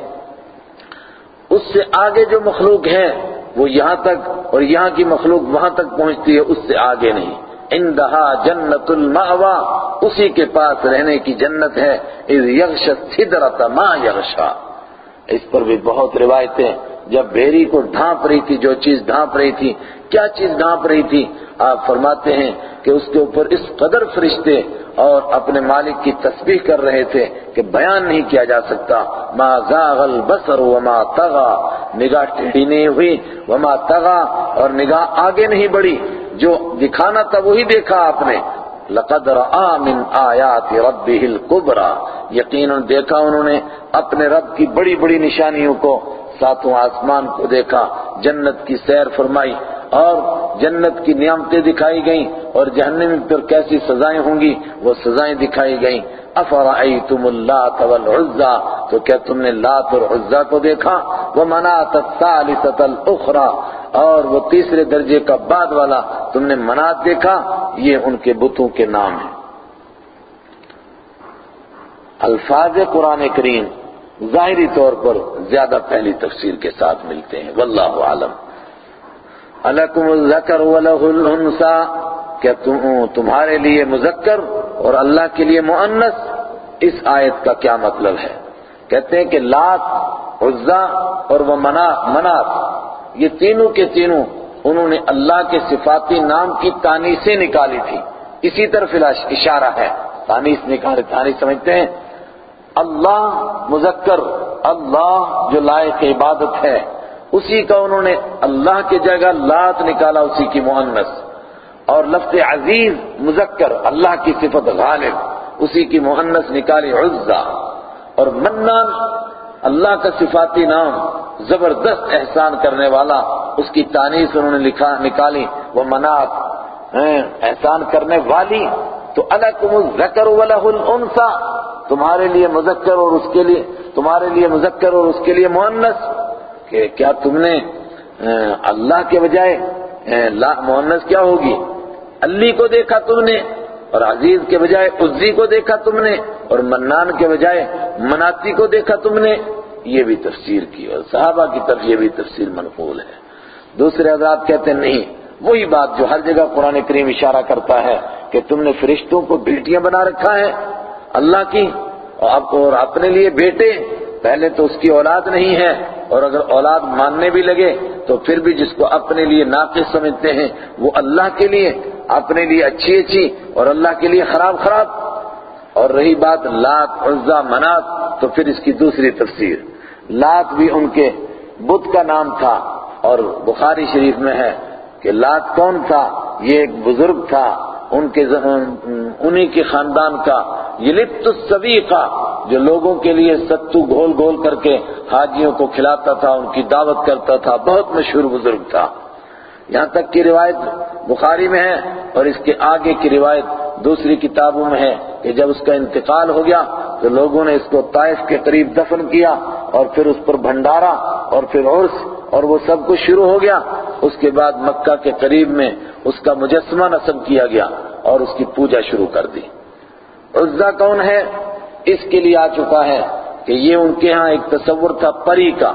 اس سے آگے جو مخلوق ہے وہ یہاں تک اور یہاں کی مخلوق وہاں تک پہنچتی ہے، اس سے آگے نہیں۔ اندہا جنت المعوا اسی کے پاس رہنے کی جنت ہے، اذ یغش صدرت ما یغشا۔ اس پر بھی بہت روایتیں، جب بیری کو ڈھانپ رہی تھی، جو چیز ڈھانپ رہی تھی، کیا چیز ڈھانپ رہی تھی، آپ فرماتے ہیں کہ اس کے اوپر اس قدر فرشتے اور اپنے مالک کی تسبیح کر رہے تھے کہ بیان نہیں کیا جا سکتا۔ ما زاغ البصر وما طغى، نگاہ ٹیڑھی نہیں ہوئی، وما طغى، اور نگاہ آگے نہیں بڑھی۔ جو دکھانا تھا وہی دیکھا آپ نے۔ لقد رآ من آیات ربه الكبرى۔ یقیناً دیکھا انہوں نے اپنے رب کی بڑی بڑی نشانیوں کو، ساتوں آسمان کو دیکھا، جنت کی سیر فرمائی اور جنت کی نعمتیں دکھائی گئیں اور جہنم پر کیسی سزائیں ہوں گی، وہ سزائیں دکھائی گئیں۔ افرأیتم اللات والعزا تو کیا تم نے لات اور عزا کو دیکھا؟ ومنات الثالثة الاخرى اور وہ تیسرے درجے کا بعد والا تم نے منات دیکھا، یہ ان کے بتوں کے نام ہیں۔ الفاظ قرآن کریم ظاہری طور پر زیادہ پہلی تفسیر کے ساتھ ملتے ہیں، واللہ عالم۔ الکم الذکر ولہ الانسا کیا تمہارے لیے مذکر اور اللہ کے لیے مؤنث؟ اس آیت کا کیا مطلب ہے؟ کہتے ہیں کہ لات عزا اور وہ منات۔ یہ تینوں کے تینوں انہوں نے اللہ کے صفاتی نام کی تانیسیں نکالی تھی۔ اسی طرف اشارہ ہے۔ تانیس نکالے تانیس سمجھتے ہیں۔ اللہ مذکر، اللہ جو لائق عبادت ہے۔ اسی کا انہوں نے اللہ کی جگہ لات نکالا اسی کی مؤنث اور لفظ عزیز، مذکر، اللہ کی صفت غالب، اسی کی مؤنث نکالی عزا۔ اور منان اللہ کا صفاتی نام زبردست احسان کرنے والا، اس کی تانیس انہوں نے لکھا، نکالی، وہ منات احسان کرنے والی۔ تو الکم الذکر ولہ الانثى، تمہارے لیے مذکر اور اس کے لیے، تمہارے لیے مذکر اور اس کے لیے مؤنث۔ کہ کیا تم نے اللہ کے بجائے مؤنث کیا ہوگی؟ علی کو دیکھا تم نے اور عزیز کے بجائے، عزی کو دیکھا تم نے۔ اور منان کے بجائے مناتی کو دیکھا تم نے، یہ بھی تفسیر کی، اور صحابہ کی طرف یہ بھی تفسیر منقول ہے۔ دوسرے حضرات کہتے ہیں، نہیں، وہی بات جو ہر جگہ قرآن کریم اشارہ کرتا ہے کہ تم نے فرشتوں کو بیٹیاں بنا رکھا ہے، اللہ کی، اور اپنے لیے بیٹے، پہلے تو اس کی اولاد نہیں ہے، اور اگر اولاد ماننے بھی لگے تو پھر بھی جس کو اپنے لیے ناقص سمجھتے ہیں، وہ اللہ کے لیے، اپنے لیے اچھی اچھی، اور اللہ کے لیے خراب خراب۔ اور رہی بات لات عزا منات، تو پھر اس کی دوسری تفسیر۔ لات بھی ان کے بدھ کا نام تھا، اور بخاری شریف میں ہے کہ لات کون تھا؟ یہ ایک بزرگ تھا، ان کے انہی کے خاندان کا یہ لپت السبیقہ جو لوگوں کے لیے ستو گھول گھول کر کے حاجیوں کو کھلاتا تھا، ان کی دعوت کرتا تھا، بہت مشہور بزرگ تھا۔ یہاں تک کی روایت بخاری میں ہے اور اس کے آگے کی روایت دوسری کتابوں میں ہے کہ جب اس کا انتقال ہو گیا تو لوگوں نے اس کو طائف کے قریب دفن کیا اور پھر اس پر بھنڈارا اور پھر عرس اور وہ سب کچھ شروع ہو گیا۔ اس کے بعد مکہ کے قریب میں اس کا مجسمہ نصب کیا گیا اور اس کی پوجا شروع کر دی۔ عزا کون ہے؟ اس کے لیے آ چکا ہے کہ یہ ان کے ہاں ایک تصور تھا پری کا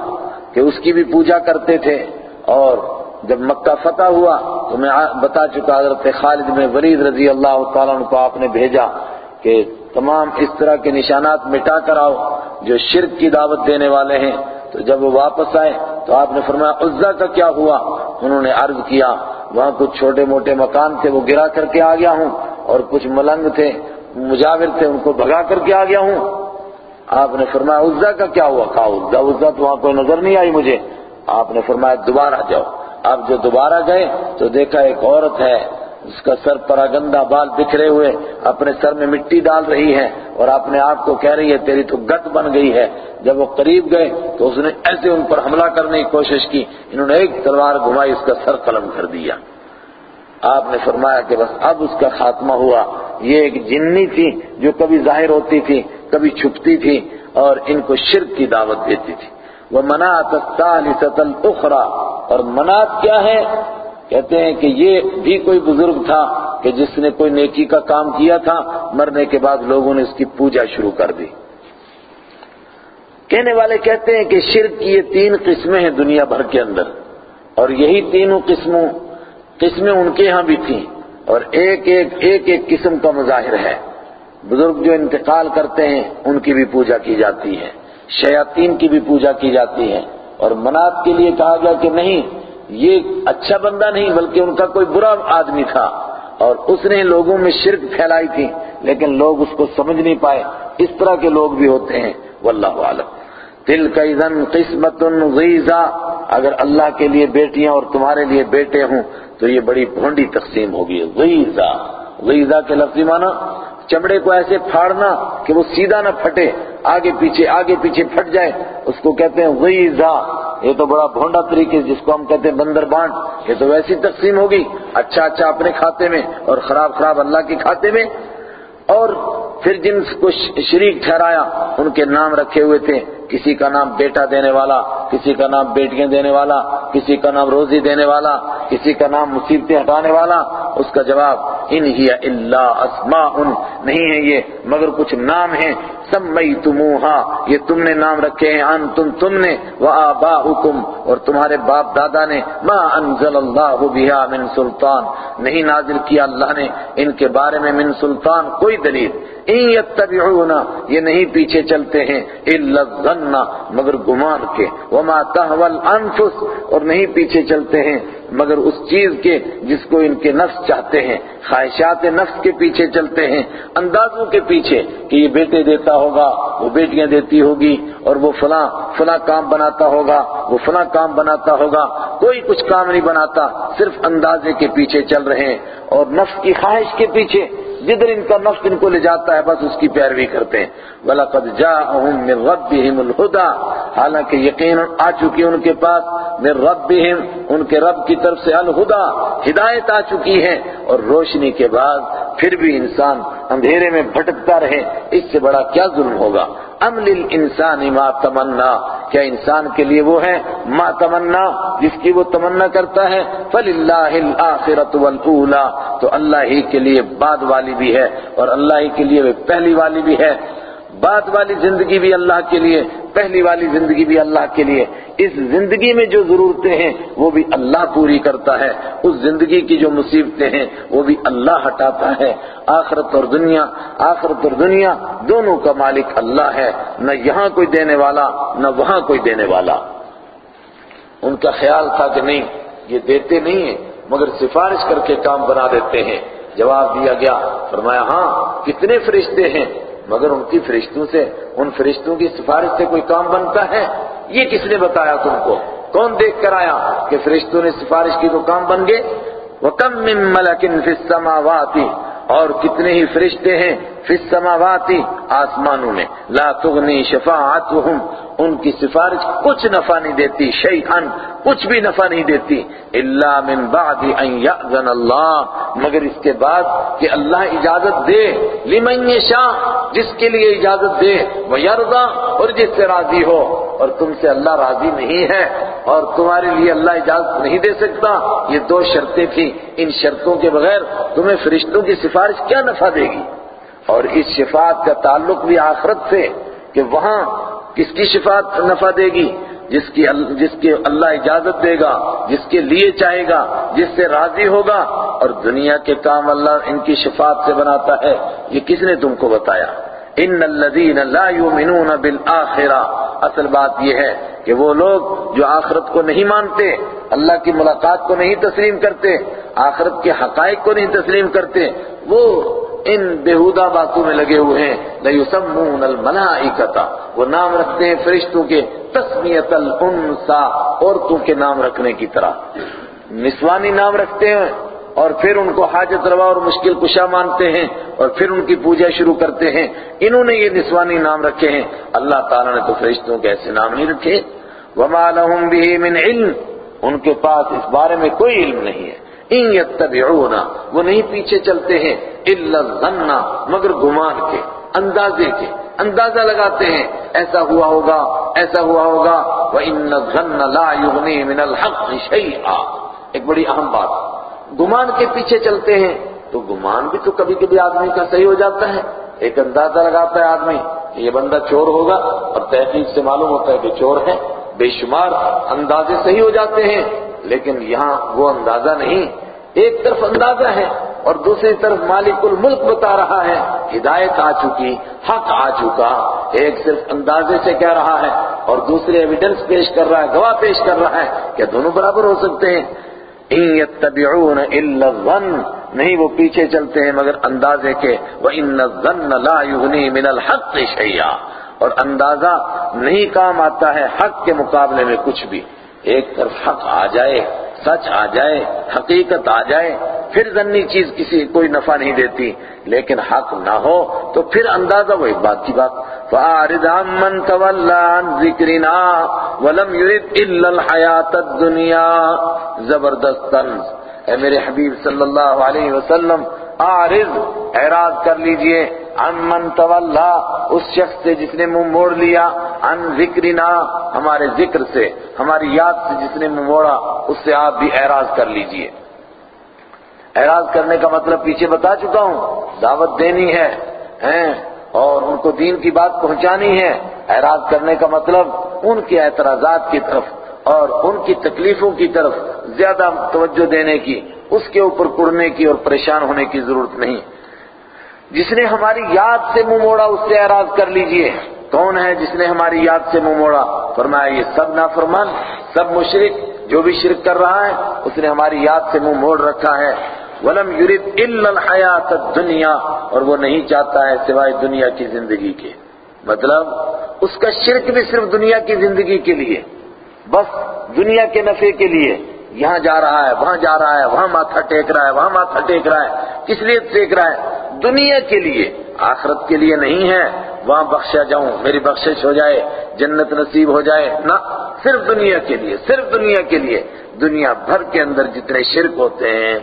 کہ اس کی بھی پوجا کرتے تھے اور جب مکہ فتح ہوا تو میں بتا چکا حضرت خالد میں ولید رضی اللہ تعالیٰ کو آپ نے بھیجا کہ تمام اس طرح کے نشانات مٹا کر آؤ جو شرک کی دعوت دینے والے ہیں۔ تو جب وہ واپس آئے تو آپ نے فرمایا، عزا کا کیا ہوا؟ انہوں نے عرض کیا، وہاں کچھ چھوٹے موٹے مکان تھے، وہ گرا کر کے آ گیا ہوں اور کچھ ملنگ تھے، مجاور تھے، ان کو بھگا کر کے آ گیا ہوں۔ آپ نے فرمایا، عزا کا کیا ہوا؟ کہا عزا عزا تو وہاں کوئی نظر نہیں آئی مجھے۔ آپ نے فرمایا، دوبارہ جاؤ۔ اب جو دوبارہ گئے تو دیکھا ایک عورت ہے، اس کا سر پراگندہ بال بکھرے ہوئے، اپنے سر میں مٹی ڈال رہی ہے اور اپنے آپ کو کہہ رہی ہے، تیری تو گت بن گئی ہے۔ جب وہ قریب گئے تو اس نے ایسے ان پر حملہ کرنے کی کوشش کی، انہوں نے ایک تلوار گھمائی، اس کا سر قلم کر دیا۔ آپ نے فرمایا کہ بس اب اس کا خاتمہ ہوا۔ یہ ایک جنی تھی جو کبھی ظاہر ہوتی تھی، کبھی چھپتی تھی اور ان کو شرک کی دعوت دیتی تھی۔ وہ منات الثالثة الاخرى۔ اور منات کیا ہے؟ کہتے ہیں کہ یہ بھی کوئی بزرگ تھا کہ جس نے کوئی نیکی کا کام کیا تھا، مرنے کے بعد لوگوں نے اس کی پوجا شروع کر دی۔ کہنے والے کہتے ہیں کہ شرک کی یہ تین قسمیں ہیں دنیا بھر کے اندر۔ اور یہی تینوں قسموں، قسمیں ان کے ہاں بھی تھیں۔ اور ایک ایک ایک ایک قسم کا مظاہر ہے۔ بزرگ جو انتقال کرتے ہیں، ان کی بھی پوجا کی جاتی ہے۔ شیاطین کی بھی پوجا کی جاتی ہے اور منات کے لیے کہا گیا کہ نہیں، یہ اچھا بندہ نہیں، بلکہ ان کا کوئی برا آدمی تھا۔ اور اس نے لوگوں میں شرک پھیلائی تھی، لیکن لوگ اس کو سمجھ نہیں پائے۔ اس طرح کے لوگ بھی ہوتے ہیں۔ واللہ عالم دل کا قسمت غیزہ اگر اللہ کے لیے بیٹیاں اور تمہارے لیے بیٹے ہوں، تو یہ بڑی بھونڈی تقسیم ہوگی۔ غیزہ غیزہ کے لفظی معنی چمڑے کو ایسے پھاڑنا کہ وہ سیدھا نہ پھٹے، آگے پیچھے آگے پیچھے پھٹ جائے، اس کو کہتے ہیں غیزہ یہ تو بڑا بھونڈا طریقے جس کو ہم کہتے ہیں بندر بانٹ یہ تو ویسی تقسیم ہوگی اچھا اچھا اپنے کھاتے میں اور خراب خراب اللہ کے کھاتے میں۔ اور پھر جن کو شریک ٹھہرایا، ان کے نام رکھے ہوئے تھے۔ کسی کا نام بیٹا دینے والا، کسی کا نام بیٹیاں دینے والا، کسی کا نام روزی دینے والا، کسی کا نام مصیبتیں ہٹانے والا، اس کا جواب، ان ہی اللہ اسماء، نہیں ہے یہ، مگر کچھ نام ہیں سمیتموہا، یہ تم نے نام رکھے ہیں، انتم تم نے، وآباؤکم، اور تمہارے باپ دادا نے، ما انزل اللہ بها من سلطان۔ نہیں نازل کیا اللہ نے ان کے بارے میں من سلطان کوئی دلیل۔ ان یتبعون یہ نہیں پیچھے چلتے ہیں، الا الظن، مگر گمان کے۔ وما تهوى الانفس، اور نہیں پیچھے چلتے ہیں مگر اس چیز کے جس کو ان کے نفس چاہتے ہیں، خواہشات نفس کے پیچھے چلتے ہیں، اندازوں کے پیچھے کہ یہ بیٹے دیتا ہوگا، وہ بیٹیاں دیتی ہوگی اور وہ فلاں فلاں کام بناتا ہوگا، وہ فلاں کام بناتا ہوگا، کوئی کچھ کام نہیں بناتا، صرف اندازے کے پیچھے چل رہے ہیں اور نفس کی خواہش کے پیچھے جدھر ان کا نفس ان کو لے جاتا ہے، بس اس کی پیروی کرتے ہیں۔ وَلَقَدْ جَاءَهُمْ مِنْ رَبِّهِمُ الْهُدَى۔ حالانکہ یقین آ چکی ان کے پاس مِّن رَبِّهِمْ، ان کے رب کی طرف سے الہدا ہدایت آ چکی ہے۔ اور روشنی کے بعد پھر بھی انسان اندھیرے میں بھٹکتا رہے۔ اس سے بڑا کیا ظلم ہوگا؟ ام للانسان ما تمنا۔ کیا انسان کے لیے وہ ہے ما تمنا، جس کی وہ تمنا کرتا ہے؟ فللہ الاخرت والاولى تو اللہ ہی کے لیے بعد والی بھی ہے اور اللہ ہی کے لیے پہلی والی بھی ہے۔ بعد والی زندگی بھی اللہ کے لیے، پہلی والی زندگی بھی اللہ کے لیے۔ اس زندگی میں جو ضرورتیں ہیں، وہ بھی اللہ پوری کرتا ہے۔ اس زندگی کی جو مصیبتیں ہیں، وہ بھی اللہ ہٹاتا ہے۔ آخرت اور دنیا، آخرت اور دنیا دونوں کا مالک اللہ ہے۔ نہ یہاں کوئی دینے والا، نہ وہاں کوئی دینے والا۔ ان کا خیال تھا کہ نہیں، یہ دیتے نہیں ہیں، مگر سفارش کر کے کام بنا دیتے ہیں۔ جواب دیا گیا، فرمایا ہاں کتنے فرشتے ہیں مگر ان کی فرشتوں سے، ان فرشتوں کی سفارش سے کوئی کام بنتا ہے؟ یہ کس نے بتایا تم کو؟ کون دیکھ کر آیا کہ فرشتوں نے سفارش کی تو کام بن گئے؟ وَكَمْ مِن مَلَكٍ فِي السَّمَاوَاتِ اور کتنے ہی فرشتے ہیں فی السماوات آسمانوں میں، لا تغنی شفاعتهم ان کی سفارش کچھ نفع نہیں دیتی، شیئا کچھ بھی نفع نہیں دیتی، الا من بعد ان یأذن اللہ، مگر اس کے بعد کہ اللہ اجازت دے، لمن یشاء، جس کے لیے اجازت دے ویرضا اور جس سے راضی ہو، اور تم سے اللہ راضی نہیں ہے، اور تمہارے لیے اللہ اجازت نہیں دے سکتا، یہ دو شرطیں تھیں، ان شرطوں کے بغیر تمہیں فرشتوں کی سفارش کیا نفع دے گی؟ اور اس شفاعت کا تعلق بھی آخرت سے کہ وہاں کس کی شفاعت نفع دے گی؟ جس کی جس کے اللہ اجازت دے گا، جس کے لیے چاہے گا، جس سے راضی ہوگا۔ اور دنیا کے کام اللہ ان کی شفاعت سے بناتا ہے۔ یہ کس نے تم کو بتایا؟ ان الذین لا یؤمنون بالآخرہ۔ اصل بات یہ ہے کہ وہ لوگ جو آخرت کو نہیں مانتے، اللہ کی ملاقات کو نہیں تسلیم کرتے، آخرت کے حقائق کو نہیں تسلیم کرتے، وہ ان بےحودہ باتوں میں لگے ہوئے ہیں۔ لَيُسَمُّونَ الْمَلَائِكَةَ وہ نام رکھتے ہیں فرشتوں کے تسمیت الانسا عورتوں کے نام رکھنے کی طرح۔ نسوانی نام رکھتے ہیں اور پھر ان کو حاجت روا اور مشکل کشا مانتے ہیں اور پھر ان کی پوجا شروع کرتے ہیں۔ انہوں نے یہ نسوانی نام رکھے ہیں۔ اللہ تعالیٰ نے تو فرشتوں کے ایسے نام نہیں رکھے۔ وَمَا لَهُمْ بِهِ مِنْ عِلْمٍ۔ ان کے پاس اس بارے میں کوئی علم نہیں ہے۔ ان یتبعون وہ نہیں پیچھے چلتے ہیں، الا الظن، مگر گمان کے، اندازے کے، اندازہ لگاتے ہیں، ایسا ہوا ہوگا، ایسا ہوا ہوگا، وَإِنَّ الظَّنَّ لَا يُغْنِي مِنَ الْحَقِّ شَيْئًا ایک بڑی اہم بات، گمان کے پیچھے چلتے ہیں، تو گمان بھی تو کبھی کبھی آدمی کا صحیح ہو جاتا ہے۔ ایک اندازہ لگاتا ہے آدمی کہ یہ بندہ چور ہوگا، اور تحقیق سے معلوم ہوتا ہے کہ چور ہے، بے شمار اندازے صحیح ہو جاتے ہیں۔ لیکن یہاں وہ اندازہ نہیں، ایک طرف اندازہ ہے اور دوسری طرف مالک الملک بتا رہا ہے، ہدایت آ چکی، حق آ چکا۔ ایک صرف اندازے سے کہہ رہا ہے اور دوسرے ایویڈنس پیش کر رہا ہے، گواہ پیش کر رہا ہے کیا دونوں برابر ہو سکتے ہیں۔ ان يتبعون الا الظن، نہیں وہ پیچھے چلتے ہیں مگر اندازے کے۔ وان الظن لا يغني من الحق شيئا اور اندازہ نہیں کام آتا ہے حق کے مقابلے میں کچھ بھی۔ ایک طرف حق آ جائے، سچ آ جائے، حقیقت آ جائے، پھر ذنی چیز کسی کوئی نفع نہیں دیتی، لیکن حق نہ ہو تو پھر اندازہ وہ ایک بات کی بات۔ فَآرِدْ عَمَّنْ تَوَلَّا عَنْ ذِكْرِنَا وَلَمْ يُرِدْ إِلَّا الْحَيَاةَ الدُّنْيَا۔ زبردست طنز اے میرے حبیب صلی اللہ علیہ وسلم آرز اعراض کر لیجیے۔ امن تولا، اس شخص سے جس نے منہ موڑ لیا۔ ان ذکرنا، ہمارے ذکر سے، ہماری یاد سے جس نے منہ موڑا، اس سے آپ بھی اعراض کر لیجیے۔ اعراض کرنے کا مطلب پیچھے بتا چکا ہوں، دعوت دینی ہے، ہیں؟ اور ان کو دین کی بات پہنچانی ہے۔ اعراض کرنے کا مطلب ان کے اعتراضات کی طرف اور ان کی تکلیفوں کی طرف زیادہ توجہ دینے کی۔ اس کے اوپر پڑنے کی اور پریشان ہونے کی ضرورت نہیں۔ جس نے ہماری یاد سے منہ موڑا، اس سے اعراض کر لیجیے۔ کون ہے جس نے ہماری یاد سے منہ موڑا؟ فرمایا، یہ سب نافرمان، سب مشرک، جو بھی شرک کر رہا ہے، اس نے ہماری یاد سے منہ موڑ رکھا ہے۔ ولم یرید الا الحیات الدنیا اور وہ نہیں چاہتا ہے سوائے دنیا کی زندگی کے۔ مطلب اس کا شرک بھی صرف دنیا کی زندگی کے لیے، بس دنیا کے نفع کے لیے۔ یہاں جا رہا ہے، وہاں جا رہا ہے، وہاں ماتھا ٹیک رہا ہے، وہاں ماتھا ٹیک رہا ہے، کس لیے ٹیک رہا ہے؟ دنیا کے لیے، آخرت کے لیے نہیں ہے۔ وہاں بخشا جاؤں، میری بخشش ہو جائے، جنت نصیب ہو جائے۔ نہ، صرف دنیا کے لیے، صرف دنیا کے لیے۔ دنیا بھر کے اندر جتنے شرک ہوتے ہیں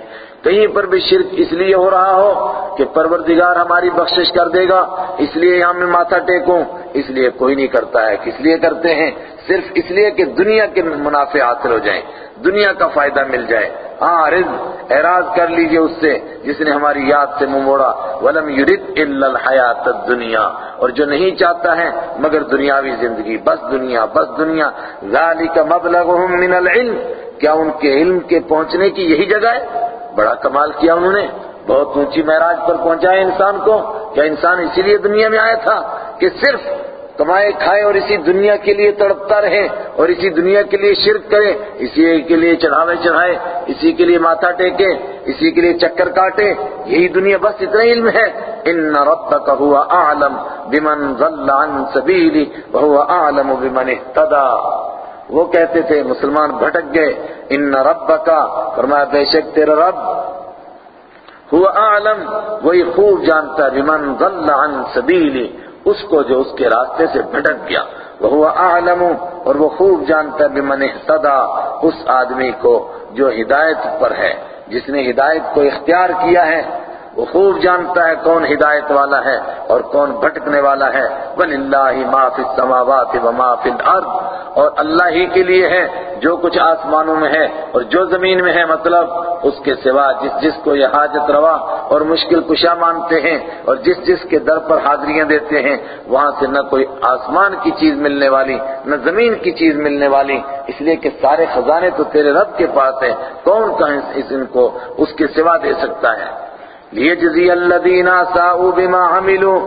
کہیں پر بھی شرک اس لیے ہو رہا ہو کہ پروردگار ہماری بخشش کر دے گا، اس لیے یہاں میں ماتھا ٹیکوں، اس لیے کوئی نہیں کرتا ہے۔ کس لیے کرتے ہیں؟ صرف اس لیے کہ دنیا کے منافع حاصل ہو جائیں، دنیا کا فائدہ مل جائے۔ ہاں رز اعراض کر لیجیے اس سے، جس نے ہماری یاد سے منہ موڑا۔ ولم یرد الا الحیات الدنیا اور جو نہیں چاہتا ہے، مگر دنیاوی زندگی، بس دنیا بس دنیا۔ ذالک مبلغهم من العلم۔ کیا ان کے علم کے پہنچنے کی یہی جگہ ہے؟ بڑا کمال کیا انہوں نے۔ بہت اونچی معراج پر پہنچایا انسان کو۔ کیا انسان اسی لیے دنیا میں آیا تھا کہ صرف کمائے کھائے اور اسی دنیا کے لیے تڑپتا رہے اور اسی دنیا کے لیے شرک کرے، اسی کے لیے چڑھاوے چڑھائے، اسی کے لیے ماتھا ٹیکے، اسی کے لیے چکر کاٹے۔ یہی دنیا بس اتنا علم ہے۔ ان ربک هو اعلم بمن ضل عن سبیلی وهو اعلم بمن اهتدى۔ وہ کہتے تھے، مسلمان بھٹک گئے۔ ان ربک فرمایا، بے شک تیرا رب هو اعلم، وہی خوب جانتا بمن ضل عن سبیلی، اس کو جو اس کے راستے سے بھٹک گیا وہ عالم اور وہ خوب جانتا ہے، بمن احتدا اس آدمی کو جو ہدایت پر ہے، جس نے ہدایت کو اختیار کیا ہے وہ خوب جانتا ہے کون ہدایت والا ہے اور کون بھٹکنے والا ہے۔ وَلِلَّهِ مَا فِي السَّمَاوَاتِ وَمَا فِي الْأَرْضِ۔ اور اللہ ہی کے لیے ہے جو کچھ آسمانوں میں ہے اور جو زمین میں ہے۔ مطلب اس کے سوا جس جس کو یہ حاجت روا اور مشکل کشا مانتے ہیں اور جس جس کے در پر حاضریاں دیتے ہیں، وہاں سے نہ کوئی آسمان کی چیز ملنے والی، نہ زمین کی چیز ملنے والی۔ اس لیے کہ سارے خزانے تو تیرے رب کے پاس ہیں۔ کون کہیں اس ان کو اس کے سوا دے سکتا ہے؟ لیجزی الذین ساؤ بما عملوا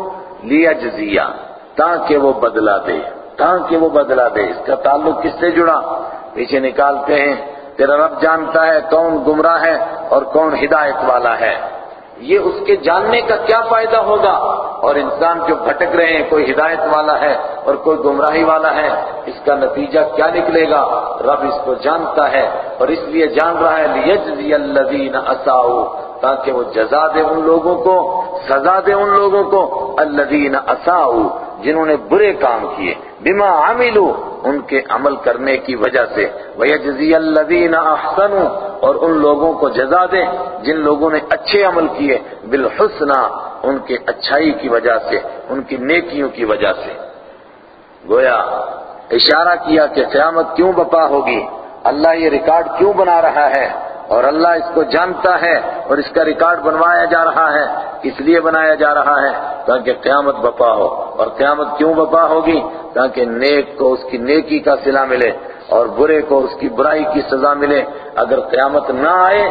لیجزیا تاکہ وہ بدلا دے، تاکہ وہ بدلا دے۔ اس کا تعلق کس سے جڑا؟ پیچھے نکالتے ہیں، تیرا رب جانتا ہے کون گمراہ ہے اور کون ہدایت والا ہے۔ یہ اس کے جاننے کا کیا فائدہ ہوگا؟ اور انسان جو بھٹک رہے ہیں، کوئی ہدایت والا ہے اور کوئی گمراہی والا ہے، اس کا نتیجہ کیا نکلے گا؟ رب اس کو جانتا ہے اور اس لیے جان رہا ہے لیجزی الذین اساؤ تاکہ وہ جزا دے ان لوگوں کو، سزا دے ان لوگوں کو، الذین اساؤ جنہوں نے برے کام کیے، بما عملوا، ان کے عمل کرنے کی وجہ سے۔ وَيَجْزِيَ الَّذِينَ أَحْسَنُوا، اور ان لوگوں کو جزا دے جن لوگوں نے اچھے عمل کیے، بالحسنہ، ان کے اچھائی کی وجہ سے، ان کی نیکیوں کی وجہ سے۔ گویا اشارہ کیا کہ قیامت کیوں بپا ہوگی؟ اللہ یہ ریکارڈ کیوں بنا رہا ہے؟ اور اللہ اس کو جانتا ہے اور اس کا ریکارڈ بنوایا جا رہا ہے، اس لیے بنایا جا رہا ہے تاکہ قیامت بپا ہو۔ اور قیامت کیوں بپا ہوگی؟ تاکہ نیک کو اس کی نیکی کا صلہ ملے اور برے کو اس کی برائی کی سزا ملے۔ اگر قیامت نہ آئے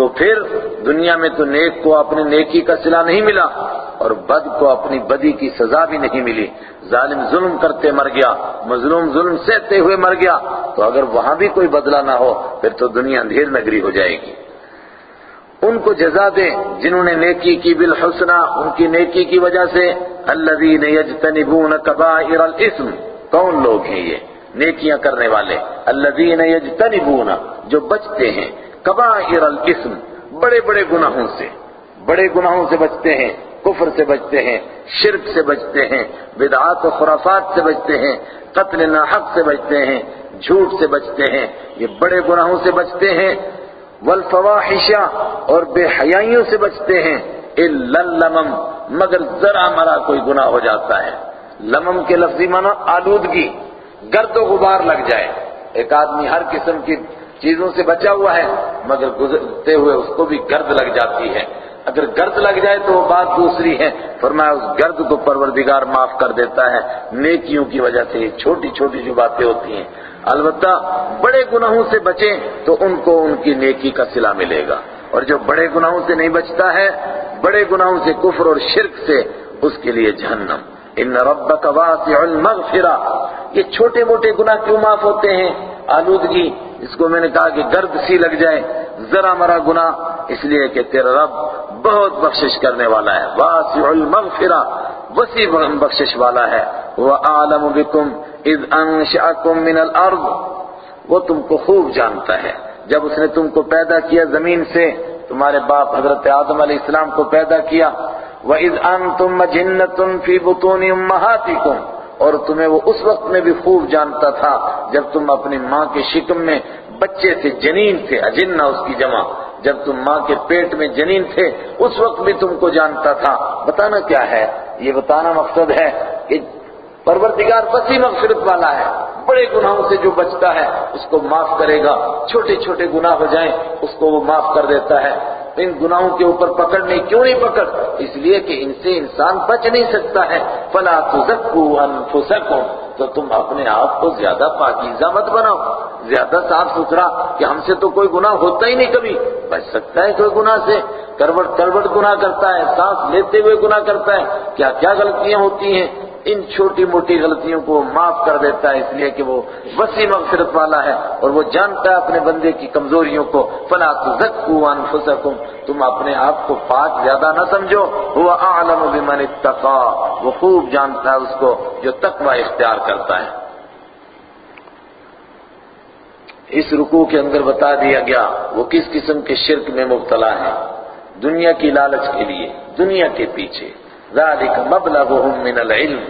تو پھر دنیا میں تو نیک کو اپنی نیکی کا صلہ نہیں ملا اور بد کو اپنی بدی کی سزا بھی نہیں ملی۔ ظالم ظلم کرتے مر گیا، مظلوم ظلم سہتے ہوئے مر گیا۔ تو اگر وہاں بھی کوئی بدلہ نہ ہو، پھر تو دنیا اندھیر نگری ہو جائے گی۔ ان کو جزا دے جنہوں نے نیکی کی بالحسنہ، ان کی نیکی کی وجہ سے۔ الذین یجتنبون کبائر الاسم۔ کون لوگ ہیں یہ؟ نیکیاں کرنے والے۔ الذین یجتنبون، جو بچتے ہیں۔ کبائر الاسم، بڑے بڑے گناہوں سے۔ بڑے گناہوں سے بچتے ہیں، کفر سے بچتے ہیں، شرک سے بچتے ہیں، بدعات و خرافات سے بچتے ہیں، قتل ناحق سے بچتے ہیں، جھوٹ سے بچتے ہیں۔ یہ بڑے گناہوں سے بچتے ہیں۔ والفواحش اور بے حیائیوں سے بچتے ہیں۔ الا اللمم، مگر ذرا مرا کوئی گناہ ہو جاتا ہے۔ لمم کے لفظی معنی آلودگی، گرد و غبار لگ جائے۔ ایک آدمی ہر قسم کی چیزوں سے بچا ہوا ہے، مگر گزرتے ہوئے اس کو بھی گرد لگ جاتی ہے۔ اگر گرد لگ جائے تو وہ بات دوسری ہے۔ فرمایا، اس گرد کو پروردگار معاف کر دیتا ہے۔ نیکیوں کی وجہ سے یہ چھوٹی چھوٹی جو باتیں ہوتی ہیں۔ البتہ بڑے گناہوں سے بچیں تو ان کو ان کی نیکی کا صلہ ملے گا۔ اور جو بڑے گناہوں سے نہیں بچتا ہے، بڑے گناہوں سے کفر اور شرک سے اس کے لیے جہنم۔ ان ربک واسع المغفرہ۔ یہ چھوٹے موٹے گناہ کیوں معاف ہوتے ہیں؟ آلودگی اس کو میں نے کہا کہ گرد سی لگ جائے، ذرا مرا گناہ، اس لیے کہ تیرا رب بہت بخشش کرنے والا ہے۔ واسع المغفرہ، وسیع بخشش والا ہے۔ وہ عالم بکم اذ انشأکم من الارض وہ تم کو خوب جانتا ہے۔ جب اس نے تم کو پیدا کیا زمین سے، تمہارے باپ حضرت آدم علیہ السلام کو پیدا کیا۔ وَإِذْ أَنْتُمْ مَجِنَّةٌ فِي بُطُونِ أُمَّهَاتِكُمْ۔ اور تمہیں وہ اس وقت میں بھی خوب جانتا تھا جب تم اپنی ماں کے شکم میں بچے تھے، جنین تھے، اجنہ اس کی جمع۔ جب تم ماں کے پیٹ میں جنین تھے، اس وقت بھی تم کو جانتا تھا۔ بتانا کیا ہے؟ یہ بتانا مقصد ہے کہ پروردگار وسیع مغفرت والا ہے۔ بڑے گناہوں سے جو بچتا ہے، اس کو معاف کرے گا۔ چھوٹے چھوٹے گناہ ہو جائیں، اس کو وہ معاف کر دیتا ہے۔ ان گناہوں کے اوپر پکڑ نہیں، کیوں نہیں پکڑ؟ اس لیے کہ ان سے انسان بچ نہیں سکتا ہے۔ فلا تزکو انفسکم تو تم اپنے آپ کو زیادہ پاکیزہ مت بناؤ۔ زیادہ صاف ستھرا، کہ ہم سے تو کوئی گناہ ہوتا ہی نہیں کبھی۔ بچ سکتا ہے کوئی گناہ سے۔ کروٹ کروٹ گناہ کرتا ہے، سانس لیتے ہوئے گناہ کرتا ہے۔ کیا کیا غلطیاں ہوتی ہیں؟ ان چھوٹی موٹی غلطیوں کو معاف کر دیتا ہے، اس لیے کہ وہ وسیع مغفرت والا ہے اور وہ جانتا ہے اپنے بندے کی کمزوریوں کو۔ فلا تزکوا انفسکم، تم اپنے آپ کو پاک زیادہ نہ سمجھو۔ وہ اعلم بمن اتقا، وہ خوب جانتا ہے اس کو جو تقوی اختیار کرتا ہے۔ اس رکوع کے اندر بتا دیا گیا، وہ کس قسم کے شرک میں مبتلا ہے؟ دنیا کی لالچ کے لیے، دنیا کے پیچھے۔ ذالک مبلغهم من العلم۔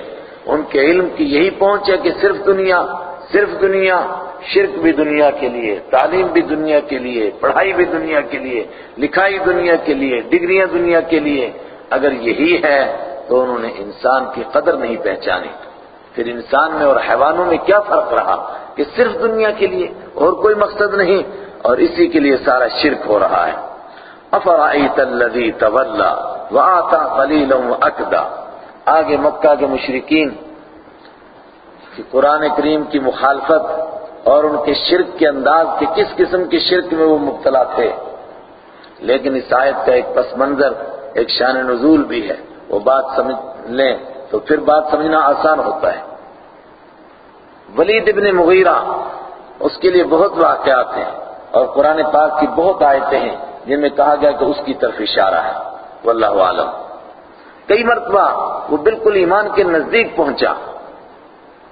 ان کے علم کی یہی پہنچ ہے کہ صرف دنیا صرف دنیا، شرک بھی دنیا کے لیے، تعلیم بھی دنیا کے لیے، پڑھائی بھی دنیا کے لیے، لکھائی دنیا کے لیے، ڈگریاں دنیا کے لیے۔ اگر یہی ہے تو انہوں نے انسان کی قدر نہیں پہچانی۔ پھر انسان میں اور حیوانوں میں کیا فرق رہا؟ کہ صرف دنیا کے لیے اور کوئی مقصد نہیں، اور اسی کے لیے سارا شرک ہو رہا ہے۔ افرائیت الذی تولا وآتا قلیلا واکدا آگے مکہ کے مشرقین کہ قرآن کریم کی مخالفت اور ان کے شرک کے انداز کے کس قسم کے شرک میں وہ مبتلا تھے؟ لیکن اس آیت کا ایک پس منظر، ایک شان نزول بھی ہے۔ وہ بات سمجھ لیں تو پھر بات سمجھنا آسان ہوتا ہے۔ ولید ابن مغیرہ اس کے لیے بہت واقعات ہیں اور قرآن پاک کی بہت آیتیں ہیں۔ جن میں کہا گیا کہ اس کی طرف اشارہ ہے۔ واللہ عالم کئی مرتبہ وہ بالکل ایمان کے نزدیک پہنچا۔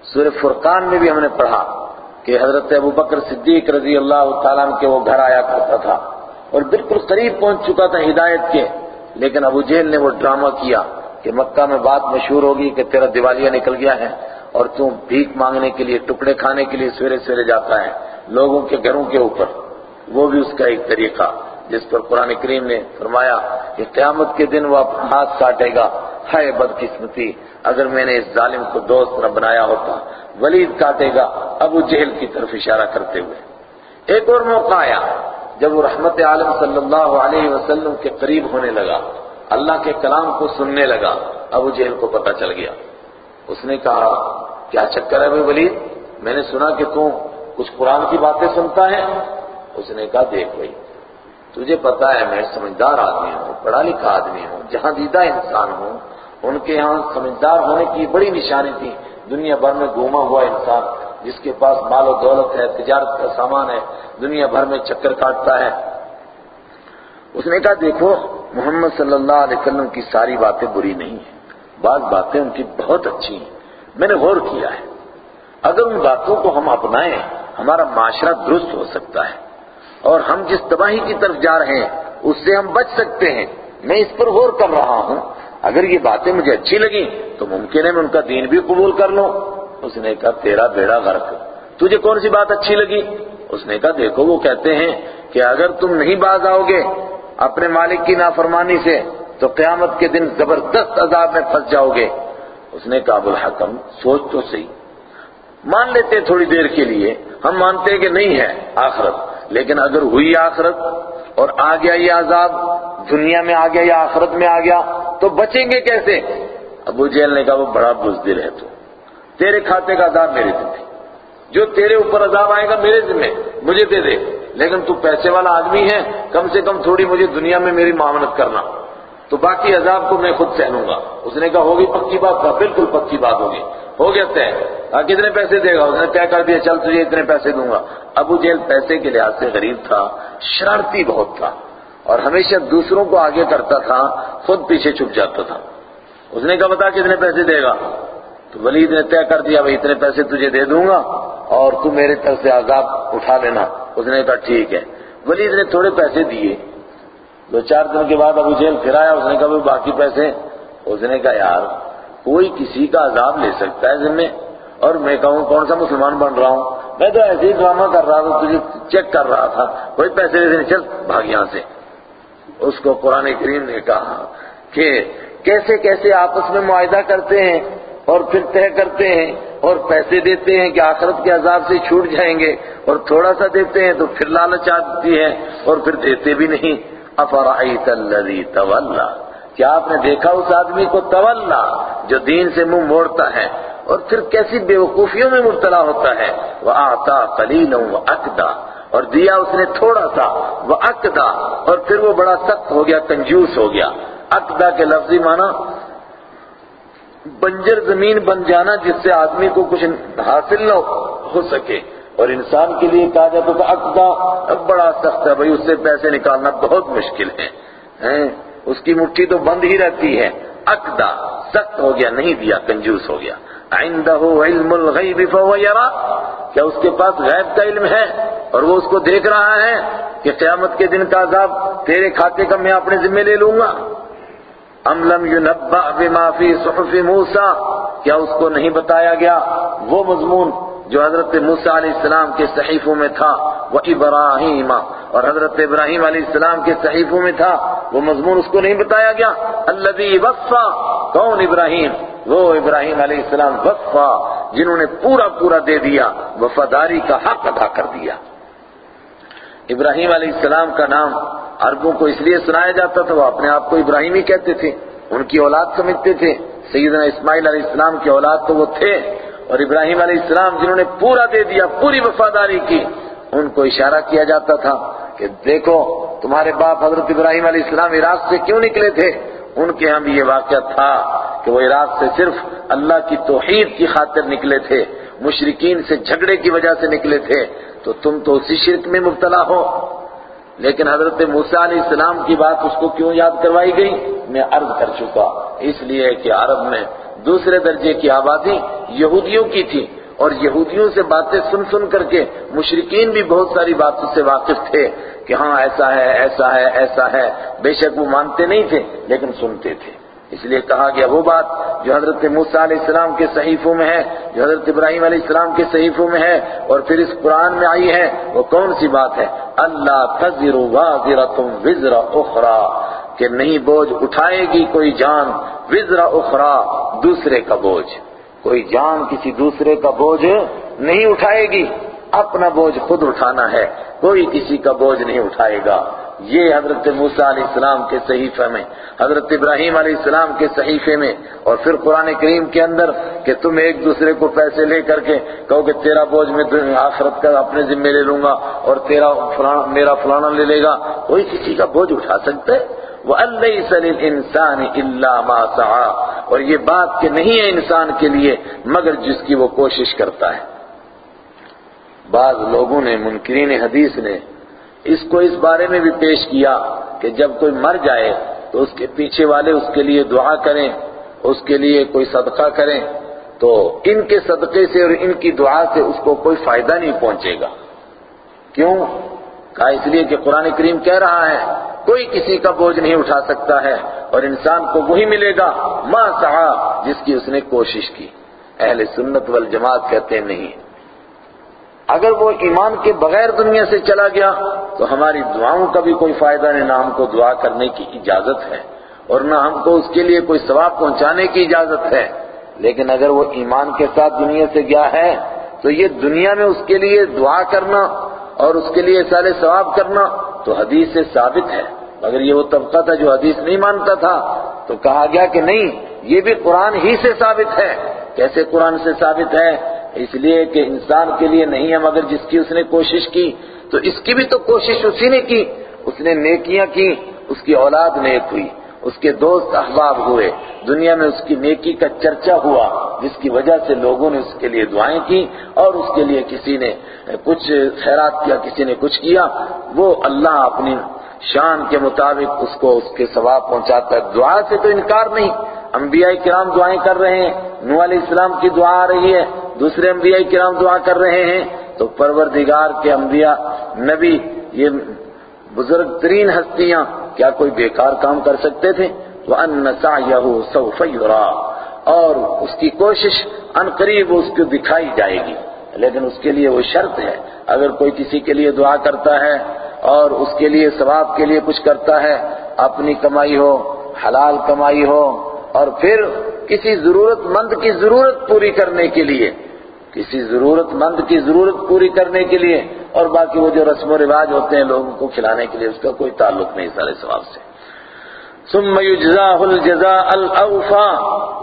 سورہ فرقان میں بھی ہم نے پڑھا کہ حضرت ابو بکر صدیق رضی اللہ تعالیٰ کے وہ گھر آیا کرتا تھا اور بالکل قریب پہنچ چکا تھا ہدایت کے۔ لیکن ابو جہل نے وہ ڈرامہ کیا کہ مکہ میں بات مشہور ہوگی کہ تیرا دیوالیہ نکل گیا ہے اور تم بھیک مانگنے کے لیے، ٹکڑے کھانے کے لیے سویرے سویرے جاتا ہے لوگوں کے گھروں کے اوپر۔ وہ بھی اس کا ایک طریقہ۔ جس پر قرآن کریم نے فرمایا کہ قیامت کے دن وہ ہاتھ کاٹے گا۔ ہائے بدقسمتی، اگر میں نے اس ظالم کو دوست نہ بنایا ہوتا، ولید کاٹے گا۔ ابو جہل کی طرف اشارہ کرتے ہوئے۔ ایک اور موقع آیا، جب وہ رحمت عالم صلی اللہ علیہ وسلم کے قریب ہونے لگا۔ اللہ کے کلام کو سننے لگا۔ ابو جہل کو پتا چل گیا۔ اس نے کہا، کیا چکر ہے بھائی ولید؟ میں نے سنا کہ تم کچھ قرآن کی باتیں سنتا ہے۔ اس نے کہا، دیکھ بھائی تجھے پتا ہے میں سمجھدار آدمی ہوں، پڑھا لکھا آدمی ہوں، جہاں دیدہ انسان ہوں، ان کے یہاں سمجھدار ہونے کی بڑی نشانی تھی۔ دنیا بھر میں گھوما ہوا انسان جس کے پاس مال و دولت ہے، تجارت کا سامان ہے، دنیا بھر میں چکر کاٹتا ہے۔ اس نے کہا، دیکھو، محمد صلی اللہ علیہ وسلم کی ساری باتیں بری نہیں ہیں۔ بعض باتیں ان کی بہت اچھی ہیں۔ میں نے غور کیا ہے۔ اگر ان باتوں کو ہم اپنائیں، ہمارا معاشرہ درست ہو سکتا ہے۔ اور ہم جس تباہی کی طرف جا رہے ہیں، اس سے ہم بچ سکتے ہیں۔ میں اس پر غور کر رہا ہوں۔ اگر یہ باتیں مجھے اچھی لگیں، تو ممکن ہے میں ان کا دین بھی قبول کر لوں۔ اس نے کہا، تیرا بیڑا غرق۔ تجھے کون سی بات اچھی لگی؟ اس نے کہا، دیکھو، وہ کہتے ہیں کہ اگر تم نہیں باز آؤ گے اپنے مالک کی نافرمانی سے، تو قیامت کے دن زبردست عذاب میں پھنس جاؤ گے۔ اس نے کہا الحکم، سوچ تو صحیح۔ مان لیتے تھوڑی دیر کے لیے۔ ہم مانتے کہ نہیں ہے آخرت۔ لیکن اگر ہوئی آخرت اور آ گیا یہ عذاب، دنیا میں آ گیا یا آخرت میں آ گیا، تو بچیں گے کیسے؟ ابو جیل نے کہا، وہ بڑا بزدل ہے تو۔ تیرے کھاتے کا عذاب میرے ذمہ جو تیرے اوپر عذاب آئے گا میرے ذمہ مجھے دے دے۔ لیکن تو پیسے والا آدمی ہے، کم سے کم تھوڑی مجھے دنیا میں میری معاونت کرنا۔ تو باقی عذاب کو میں خود سہنوں گا۔ اس نے کہا، ہوگی پکی بات کہا بالکل پکی بات ہوگی۔ ہو گیا طے۔ کتنے پیسے دے گا؟ اس نے طے کر دیا، چل تجھے اتنے پیسے دوں گا۔ ابو جیل پیسے کے لحاظ سے غریب تھا، شرارتی بہت تھا اور ہمیشہ دوسروں کو آگے کرتا تھا، خود پیچھے چھپ جاتا تھا۔ اس نے کہا، بتا کتنے پیسے دے گا؟ تو ولید نے طے کر دیا، بھائی، اتنے پیسے تجھے دے دوں گا اور تو میرے طرف سے عذاب اٹھا لینا۔ اس نے کہا، ٹھیک ہے۔ ولید نے تھوڑے پیسے دیے۔ دو چار دن کے بعد ابو جیل پھر آیا، اس نے کہا باقی پیسے؟ اس نے کہا، یار کوئی کسی کا عذاب لے سکتا ہے ذمہ اور میں کہوں کون سا مسلمان بن رہا ہوں؟ میں تو ایسے ہی ڈرامہ کر رہا تھا، تجھے چیک کر رہا تھا۔ کوئی پیسے نہیں، چل بھاگ یہاں سے۔ اس کو قرآن کریم نے کہا کہ کیسے کیسے آپس میں معاہدہ کرتے ہیں اور پھر طے کرتے ہیں اور پیسے دیتے ہیں کہ آخرت کے عذاب سے چھوٹ جائیں گے۔ اور تھوڑا سا دیتے ہیں تو پھر لالچ آتی ہے اور پھر دیتے بھی نہیں۔ افرائیت الذی تولا؟ کیا آپ نے دیکھا اس آدمی کو تولا جو دین سے منہ موڑتا ہے اور پھر کیسی بیوقوفیوں میں مبتلا ہوتا ہے؟ وہ آتا کلیل اکدا اور دیا اس نے تھوڑا سا وہ اکدا اور پھر وہ بڑا سخت ہو گیا، کنجوس ہو گیا۔ اکدا کے لفظی معنی، بنجر زمین بن جانا جس سے آدمی کو کچھ حاصل نہ ہو سکے۔ اور انسان کے لیے کہا جاتا تو اقدا اب بڑا سخت ہے بھائی، اس سے پیسے نکالنا بہت مشکل ہے۔ اس کی مٹھی تو بند ہی رہتی ہے۔ اقدا، سخت ہو گیا، نہیں دیا، کنجوس ہو گیا۔ عنده علم الغیب فهو یرا، کیا اس کے پاس غیب کا علم ہے؟ اور وہ اس کو دیکھ رہا ہے کہ قیامت کے دن کا عذاب تیرے کھاتے کا میں اپنے ذمہ لے لوں گا۔ ام لم ينبأ بما في صحف موسیٰ، کیا اس کو نہیں بتایا گیا؟ وہ مضمون جو حضرت موسیٰ علیہ السلام کے صحیفوں میں تھا۔ وہ ابراہیم۔ اور حضرت ابراہیم علیہ السلام کے صحیفوں میں تھا، وہ مضمون اس کو نہیں بتایا گیا۔ الذي وفا کون ابراہیم؟ وہ ابراہیم علیہ السلام وفا جنہوں نے پورا پورا دے دیا، وفاداری کا حق ادا کر دیا۔ ابراہیم علیہ السلام کا نام عربوں کو اس لیے سنایا جاتا تھا، وہ اپنے آپ کو ابراہیم ہی کہتے تھے۔ ان کی اولاد سمجھتے تھے۔ سیدنا اسماعیل علیہ السلام کی اولاد تو وہ تھے۔ اور ابراہیم علیہ السلام جنہوں نے پورا دے دیا، پوری وفاداری کی ان کو اشارہ کیا جاتا تھا کہ دیکھو، تمہارے باپ حضرت ابراہیم علیہ السلام عراق سے کیوں نکلے تھے؟ ان کے ہاں بھی یہ واقعہ تھا کہ وہ عراق سے صرف اللہ کی توحید کی خاطر نکلے تھے مشرقین سے جھگڑے کی وجہ سے نکلے تھے۔ تو تم تو اسی شرک میں مبتلا ہو۔ لیکن حضرت موسیٰ علیہ السلام کی بات اس کو کیوں یاد کروائی گئی؟ میں عرض کر چکا، اس لیے کہ عرب میں دوسرے درجے کی آبادی یہودیوں کی تھی۔ اور یہودیوں سے باتیں سن سن کر کے مشرقین بھی بہت ساری باتوں سے واقف تھے کہ ہاں ایسا ہے ایسا ہے ایسا ہے۔ بے شک وہ مانتے نہیں تھے، لیکن سنتے تھے۔ اس لیے کہا گیا وہ بات جو حضرت موسیٰ علیہ السلام کے صحیفوں میں ہے، جو حضرت ابراہیم علیہ السلام کے صحیفوں میں ہے اور پھر اس قرآن میں آئی ہے، وہ کون سی بات ہے؟ اللہ تذر وازرۃ وزر اخرى، کہ نہیں بوجھ اٹھائے گی کوئی جان، وزر اخرى دوسرے کا بوجھ۔ کوئی جان کسی دوسرے کا بوجھ نہیں اٹھائے گی۔ اپنا بوجھ خود اٹھانا ہے۔ کوئی کسی کا بوجھ نہیں اٹھائے گا۔ یہ حضرت موسیٰ علیہ السلام کے صحیفے میں، حضرت ابراہیم علیہ السلام کے صحیفے میں اور پھر قرآن کریم کے اندر کہ تم ایک دوسرے کو پیسے لے کر کے کہو کہ تیرا بوجھ میں آخرت کا اپنے ذمہ لے لوں گا اور تیرا میرا فلانا لے لے گا۔ کوئی کسی کا بوجھ اٹھا سکتا ہے؟ وہ اللہ سل انسان اللہ اور یہ بات کہ نہیں ہے انسان کے لیے مگر جس کی وہ کوشش کرتا ہے۔ بعض لوگوں نے، منکرین حدیث نے اس کو اس بارے میں بھی پیش کیا کہ جب کوئی مر جائے تو اس کے پیچھے والے اس کے لیے دعا کریں، اس کے لیے کوئی صدقہ کریں، تو ان کے صدقے سے اور ان کی دعا سے اس کو کوئی فائدہ نہیں پہنچے گا۔ کیوں؟ کہا اس لیے کہ قرآن کریم کہہ رہا ہے کوئی کسی کا بوجھ نہیں اٹھا سکتا ہے اور انسان کو وہی ملے گا ما سعا، جس کی اس نے کوشش کی۔ اہل سنت والجماعت کہتے نہیں۔ اگر وہ ایمان کے بغیر دنیا سے چلا گیا تو ہماری دعاؤں کا بھی کوئی فائدہ نہیں، نہ ہم کو دعا کرنے کی اجازت ہے اور نہ ہم کو اس کے لیے کوئی ثواب پہنچانے کی اجازت ہے۔ لیکن اگر وہ ایمان کے ساتھ دنیا سے گیا ہے تو یہ دنیا میں اس کے لیے دعا کرنا اور اس کے لیے سارے ثواب کرنا تو حدیث سے ثابت ہے۔ اگر یہ وہ طبقہ تھا جو حدیث نہیں مانتا تھا تو کہا گیا کہ نہیں، یہ بھی قرآن ہی سے ثابت ہے۔ کیسے قرآن سے ثابت ہے؟ اس لیے کہ انسان کے لیے نہیں ہے، مگر جس کی اس نے کوشش کی، تو اس کی بھی تو کوشش اسی نے کی۔ اس نے نیکیاں کی، اس کی اولاد نیک ہوئی، اس کے دوست احباب ہوئے۔ دنیا میں اس کی نیکی کا چرچا ہوا، جس کی وجہ سے لوگوں نے اس کے لیے دعائیں کی اور اس کے لیے کسی نے کچھ خیرات کیا، کسی نے کچھ کیا۔ وہ اللہ اپنی شان کے مطابق اس کو اس کے ثواب پہنچاتا ہے۔ دعا سے تو انکار نہیں، انبیاء کرام دعائیں کر رہے ہیں۔ نو علیہ السلام کی دعا آ رہی ہے، دوسرے انبیاء کرام دعا کر رہے ہیں۔ تو پروردگار کے انبیاء، نبی، یہ بزرگ ترین ہستیاں، کیا کوئی بیکار کام کر سکتے تھے؟ وَأَنَّ سَعْيَهُ سَوْفَ يُرَى۔ اور اس کی کوشش ان قریب اس کو دکھائی جائے گی۔ لیکن اس کے لیے وہ شرط ہے۔ اگر کوئی کسی کے لیے دعا کرتا ہے اور اس کے لیے ثواب کے لیے کچھ کرتا ہے اپنی کمائی ہو، حلال کمائی ہو، اور پھر کسی ضرورت مند کی ضرورت پوری کرنے کے لیے، کسی ضرورت مند کی ضرورت پوری کرنے کے لیے، اور باقی وہ جو رسم و رواج ہوتے ہیں لوگوں کو کھلانے کے لیے، اس کا کوئی تعلق نہیں سارے ثواب سے۔ ثم يجزاه الجزاء الاوفا،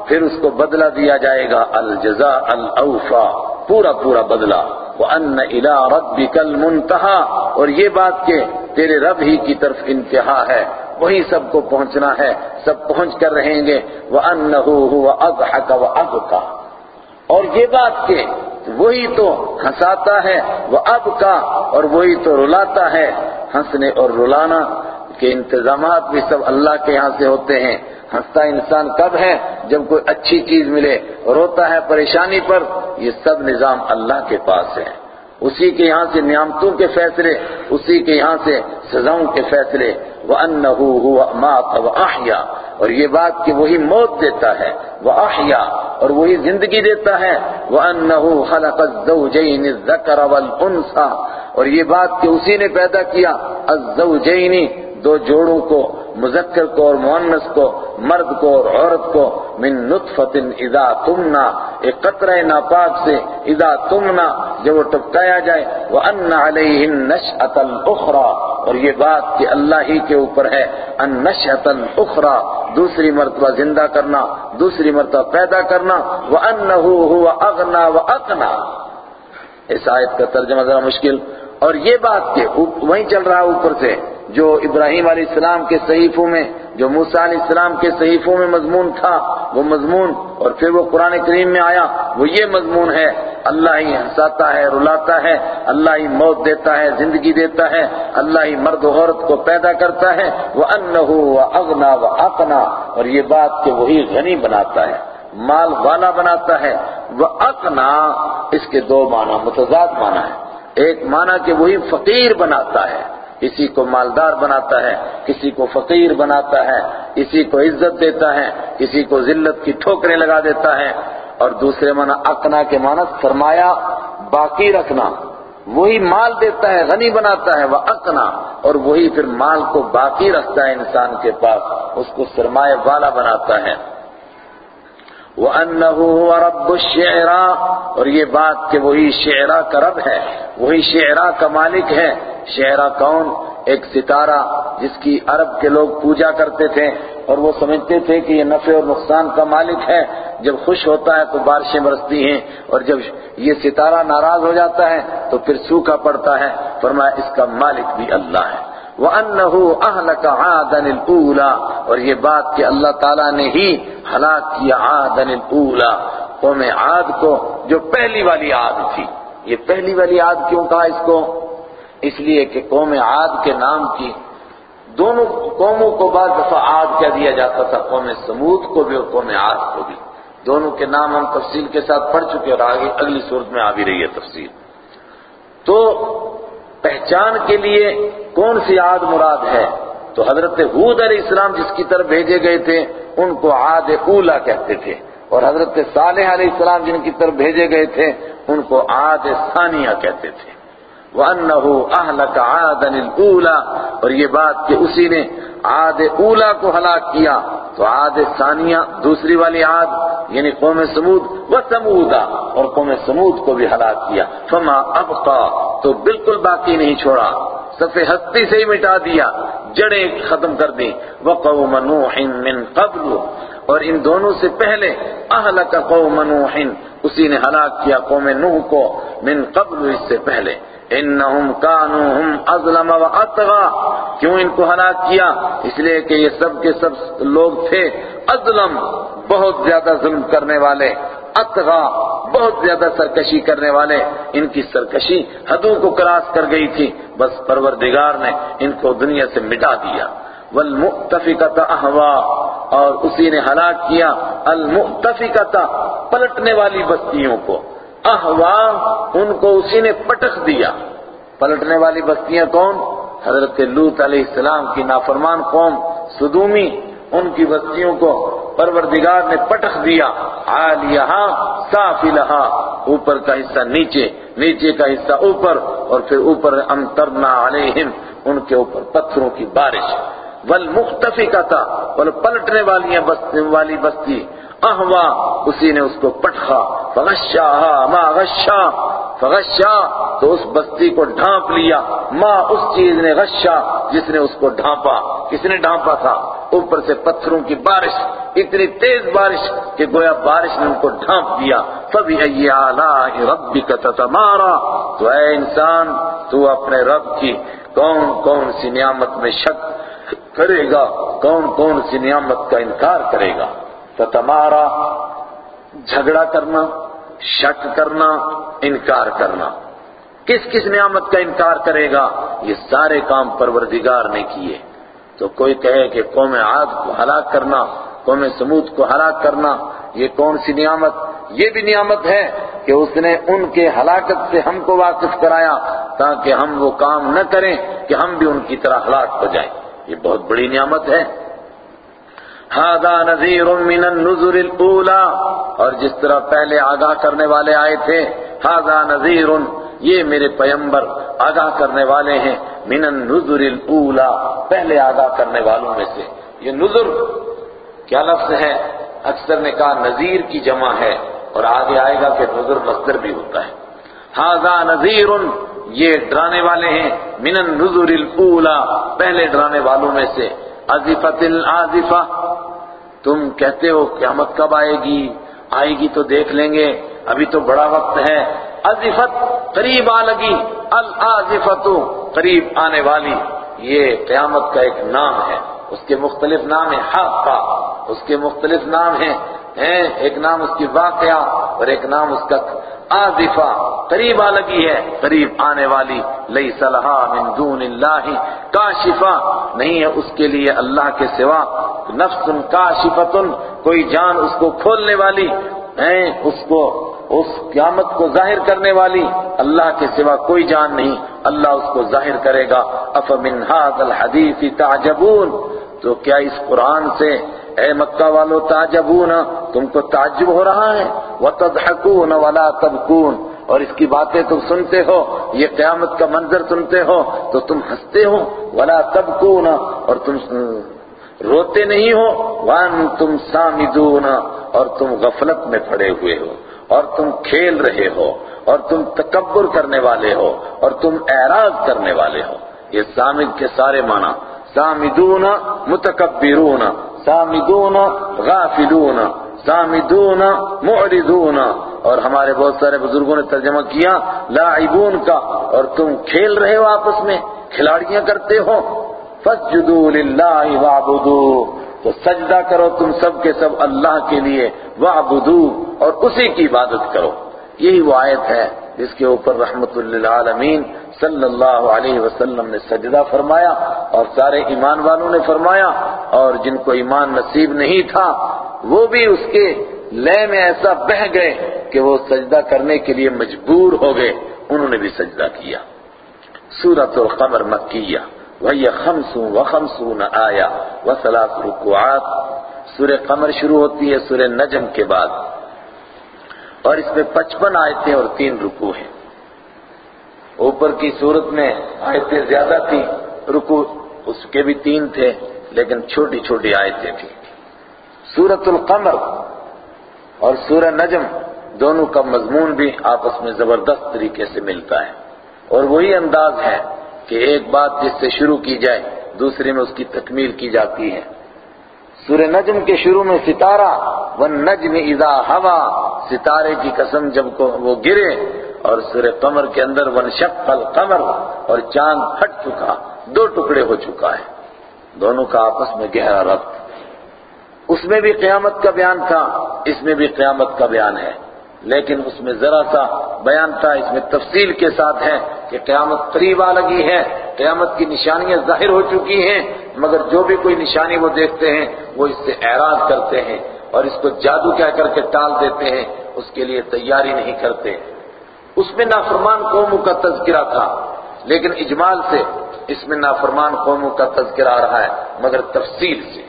پھر اس کو بدلہ دیا جائے گا، الجزاء الاوفا، پورا پورا بدلہ۔ وان الى ربك المنتهى اور یہ بات کہ تیرے رب ہی کی طرف انتہا ہے، وہی سب کو پہنچنا ہے، سب پہنچ کر رہیں گے وانه هو اضحك وابكى اور یہ بات کہ وہی تو ہنساتا ہے وہ اب کا اور وہی تو رلاتا ہے، ہنسنے اور رلانا۔ کے انتظامات بھی سب اللہ کے یہاں سے ہوتے ہیں۔ ہنستا انسان کب ہے؟ جب کوئی اچھی چیز ملے، روتا ہے پریشانی پر، یہ سب نظام اللہ کے پاس ہے۔ اسی کے یہاں سے نعمتوں کے فیصلے، اسی کے یہاں سے سزاؤں کے فیصلے۔ وَأَنَّهُ هُوَ مَاتَ وَأَحْيَا۔ اور یہ بات کہ وہی موت دیتا ہے، وَأَحْيَا۔ اور وہی زندگی دیتا ہے۔ وَأَنَّهُ خَلَقَ الزَّوْجَيْنِ الذَّكَرَ وَالْأُنْثَى۔ اور یہ بات کہ اسی نے پیدا کیا، الزَّوْجَيْنِ۔ دو جوڑوں کو، مذکر کو اور مؤنث کو، مرد کو اور عورت کو، من نطفت اذا تمنا ایک قطرہ ناپاک سے اذا تمنا جب وہ ٹپکایا جائے، وَأَنَّ عَلَيْهِ النَّشْأَةَ الْأُخْرَى، اور یہ بات کہ اللہ ہی کے اوپر ہے، النَّشْأَةَ الْأُخْرَى، دوسری مرتبہ زندہ کرنا، دوسری مرتبہ پیدا کرنا، وَأَنَّهُ هُوَ أَغْنَى وَأَقْنَى۔ اس آیت کا ترجمہ ذرا مشکل، اور یہ بات کہ وہیں چل رہا اوپر سے۔ جو ابراہیم علیہ السلام کے صحیفوں میں، جو موسیٰ علیہ السلام کے صحیفوں میں مضمون تھا، وہ مضمون، اور پھر وہ قرآن کریم میں آیا، وہ یہ مضمون ہے، اللہ ہی ہنساتا ہے، رلاتا ہے، اللہ ہی موت دیتا ہے، زندگی دیتا ہے، اللہ ہی مرد و عورت کو پیدا کرتا ہے وہ ان و اغنا و اقنا اور یہ بات کہ وہی غنی بناتا ہے، مال والا بناتا ہے وہ اقنا اس کے دو معنی متضاد معنی ہے ایک معنی کہ وہی فقیر بناتا ہے۔ کسی کو مالدار بناتا ہے، کسی کو فقیر بناتا ہے کسی کو عزت دیتا ہے، کسی کو ذلت کی ٹھوکریں لگا دیتا ہے۔ اور دوسرے معنی اقنا کے معنی سرمایہ باقی رکھنا۔ وہی مال دیتا ہے، غنی بناتا ہے، وہ اقنا۔ اور وہی پھر مال کو باقی رکھتا ہے انسان کے پاس، اس کو سرمایہ والا بناتا ہے۔ وَأَنَّهُ هُوَ رَبُّ الشِّعْرَى اور یہ بات کہ وہی شعرا کا رب ہے، وہی شعرا کا مالک ہے۔ شعرا کون؟ ایک ستارہ جس کی عرب کے لوگ پوجا کرتے تھے اور وہ سمجھتے تھے کہ یہ نفع اور نقصان کا مالک ہے۔ جب خوش ہوتا ہے تو بارشیں برستی ہیں اور جب یہ ستارہ ناراض ہو جاتا ہے تو پھر سوکھا پڑتا ہے۔ فرمایا، اس کا مالک بھی اللہ ہے۔ وَأَنَّهُ أَهْلَكَ عَادًا الْأُولَى اور یہ بات کہ اللہ تعالیٰ نے ہی ہلاک کیا عادن الاولا قوم عاد کو جو پہلی والی عاد تھی. یہ پہلی والی عاد کیوں کہا اس کو؟ اس لیے کہ قوم عاد کے نام کی دونوں قوموں کو بعض دفعہ عاد کیا دیا جاتا تھا، قوم سمود کو بھی اور قوم عاد کو بھی. دونوں کے نام ہم تفصیل کے ساتھ پڑھ چکے اور آگے اگلی صورت میں آ بھی رہی ہے تفصیل. تو پہچان کے لیے کون سی عاد مراد ہے؟ تو حضرت حود علیہ السلام جس کی طرف بھیجے گئے تھے، ان کو عاد اولا کہتے تھے۔ اور حضرت صالح علیہ السلام جن کی طرف بھیجے گئے تھے، ان کو عاد ثانیہ کہتے تھے۔ وَأَنَّهُ أَهْلَكَ عَادًا الْأُولَى اور یہ بات کہ اسی نے عاد اولا کو ہلاک کیا تو عاد ثانیہ، دوسری والی عاد یعنی قوم سمود و سمودا اور قوم سمود کو بھی ہلاک کیا۔ فما ابقا تو بالکل باقی نہیں چھوڑا۔ صفحے ہستی سے ہی مٹا دیا، جڑیں ختم کر دی وقوم نوح من قبل۔ اور ان دونوں سے پہلے اہلک قوم نوح، اسی نے ہلاک کیا قوم نوح کو من قبل اس سے پہلے۔ انہم کانوا ہم اظلم و اطغا، کیوں ان کو ہلاک کیا؟ اس لیے کہ یہ سب کے سب لوگ تھے اظلم، بہت زیادہ ظلم کرنے والے، اطغا، بہت زیادہ سرکشی کرنے والے۔ ان کی سرکشی حدوں کو کراس کر گئی تھی، بس پروردگار نے ان کو دنیا سے مٹا دیا۔ والمؤتفقت احوا اور اسی نے ہلاک کیا۔ المؤتفقت پلٹنے والی بستیوں کو۔ احوا ان کو اسی نے پٹخ دیا۔ پلٹنے والی بستیاں کون؟ حضرت لوت علیہ السلام کی نافرمان قوم، صدومی، ان کی بستیوں کو پروردگار نے پٹخ دیا۔ عالیہا، سافلہا، اوپر کا حصہ نیچے نیچے کا حصہ اوپر، اور پھر اوپر امترنا علیہم، ان کے اوپر پتھروں کی بارش۔ والمختفقہ بل پلٹنے والی والی بستی ہاں احوا اسی نے اس کو پٹخا۔ فغشاہا، ما غشا۔ فغشا تو اس بستی کو ڈھانپ لیا۔ ما اس چیز نے غشا جس نے اس کو ڈھانپا۔ کس نے ڈھانپا تھا؟ اوپر سے پتھروں کی بارش۔ اتنی تیز بارش کہ گویا بارش نے ان کو ڈھانپ دیا۔ فبی ای آلاء ربک تتمارا۔ تو اے انسان، تو اپنے رب کی کون کون سی نعمت میں شک کرے گا؟ کون کون سی نعمت کا انکار کرے گا؟ فتمارا جھگڑا کرنا، شک کرنا، انکار کرنا۔ کس کس نعمت کا انکار کرے گا؟ یہ سارے کام پروردگار نے کیے۔ تو کوئی کہے کہ قوم عاد کو ہلاک کرنا، قوم سمود کو ہلاک کرنا، یہ کون سی نعمت؟ یہ بھی نعمت ہے کہ اس نے ان کے ہلاکت سے ہم کو واقف کرایا تاکہ ہم وہ کام نہ کریں کہ ہم بھی ان کی طرح ہلاک ہو جائیں۔ یہ بہت بڑی نعمت ہے۔ ہاضا نذیر من النذر الاولى اور جس طرح پہلے آگاہ کرنے والے آئے تھے ہاضا نذیر یہ میرے پیمبر آگاہ کرنے والے ہیں، من النذر الاولى پہلے آگاہ کرنے والوں میں سے۔ یہ نذر کیا لفظ ہے؟ اکثر نے کہا نذیر کی جمع ہے، اور آگے آئے گا کہ نذر مصدر بھی ہوتا ہے۔ ہاضا نذیر، یہ ڈرانے والے ہیں، من النذر الاولى پہلے ڈرانے والوں میں سے۔ عزفت العازفہ تم کہتے ہو قیامت کب آئے گی؟ آئے گی تو دیکھ لیں گے۔ ابھی تو بڑا وقت ہے۔ عزفت قریب آ لگی۔ العازفت قریب آنے والی۔ یہ قیامت کا ایک نام ہے۔ اس کے مختلف نام ہیں حقا اس کے مختلف نام ہیں ایک نام اس کی واقعہ اور ایک نام اس کا آزفہ قریب آ لگی ہے، قریب آنے والی لئی صلاح من دون اللہ کاشفہ۔ نہیں ہے اس کے لیے اللہ کے سوا نفس کاشفت کوئی جان اس کو کھولنے والی ہے اس کو، اس قیامت کو ظاہر کرنے والی۔ اللہ کے سوا کوئی جان نہیں، اللہ اس کو ظاہر کرے گا۔ افمن هذا الحدیث تعجبون؟ تو کیا اس قرآن سے اے مکہ والو تعجبون، تم کو تعجب ہو رہا ہے۔ وتضحكون ولا تبكون۔ اور اس کی باتیں تم سنتے ہو، یہ قیامت کا منظر سنتے ہو، تو تم ہنستے ہو۔ ولا تبكون۔ اور تم روتے نہیں ہو۔ وانتم سامدون۔ اور تم غفلت میں پڑے ہوئے ہو۔ اور تم کھیل رہے ہو۔ اور تم تکبر کرنے والے ہو۔ اور تم اعراض کرنے والے ہو۔ یہ سامد کے سارے معنی۔ سامدون متکبرون۔ سامدون، غافلون، سامدون، معرضون۔ اور ہمارے بہت سارے بزرگوں نے ترجمہ کیا، لاعبون کا۔ اور تم کھیل رہے ہو آپس میں، کھلاڑیاں کرتے ہو۔ فسجدوا للہ وعبدوا تو سجدہ کرو تم سب کے سب اللہ کے لیے وعبدوا اور اسی کی عبادت کرو۔ یہی وہ آیت ہے جس کے اوپر رحمت للعالمین صلی اللہ علیہ وسلم نے سجدہ فرمایا اور سارے ایمان والوں نے فرمایا اور جن کو ایمان نصیب نہیں تھا، وہ بھی اس کے لے میں ایسا بہ گئے کہ وہ سجدہ کرنے کے لیے مجبور ہو گئے۔ انہوں نے بھی سجدہ کیا۔ سورت القمر مکیہ، وہی خمسون و خمسون آیا و سلاس رکوعات۔ سورہ قمر شروع ہوتی ہے سورہ نجم کے بعد۔ اور اس میں پچپن آیتیں اور تین رکو ہیں۔ اوپر کی صورت میں آیتیں زیادہ تھی رکو اس کے بھی تین تھے، لیکن چھوٹی چھوٹی آیتیں تھیں۔ سورت القمر اور سورہ نجم دونوں کا مضمون بھی آپس میں زبردست طریقے سے ملتا ہے۔ اور وہی انداز ہے کہ ایک بات جس سے شروع کی جائے، دوسرے میں اس کی تکمیل کی جاتی ہے۔ سورہ نجم کے شروع میں ستارہ ون نجم اذا ہوا، ستارے کی قسم جب کو وہ گرے اور سورہ قمر کے اندر ون شق القمر اور چاند پھٹ چکا، دو ٹکڑے ہو چکا ہے۔ دونوں کا آپس میں گہرا ربط۔ اس میں بھی قیامت کا بیان تھا، اس میں بھی قیامت کا بیان ہے۔ لیکن اس میں ذرا سا بیان تھا، اس میں تفصیل کے ساتھ ہے کہ قیامت قریب آ لگی ہے، قیامت کی نشانیاں ظاہر ہو چکی ہیں، مگر جو بھی کوئی نشانی وہ دیکھتے ہیں، وہ اس سے اعراض کرتے ہیں اور اس کو جادو کہہ کر کے ٹال دیتے ہیں، اس کے لیے تیاری نہیں کرتے۔ اس میں نافرمان قوموں کا تذکرہ تھا، لیکن اجمال سے اس میں نافرمان قوموں کا تذکرہ آ رہا ہے، مگر تفصیل سے۔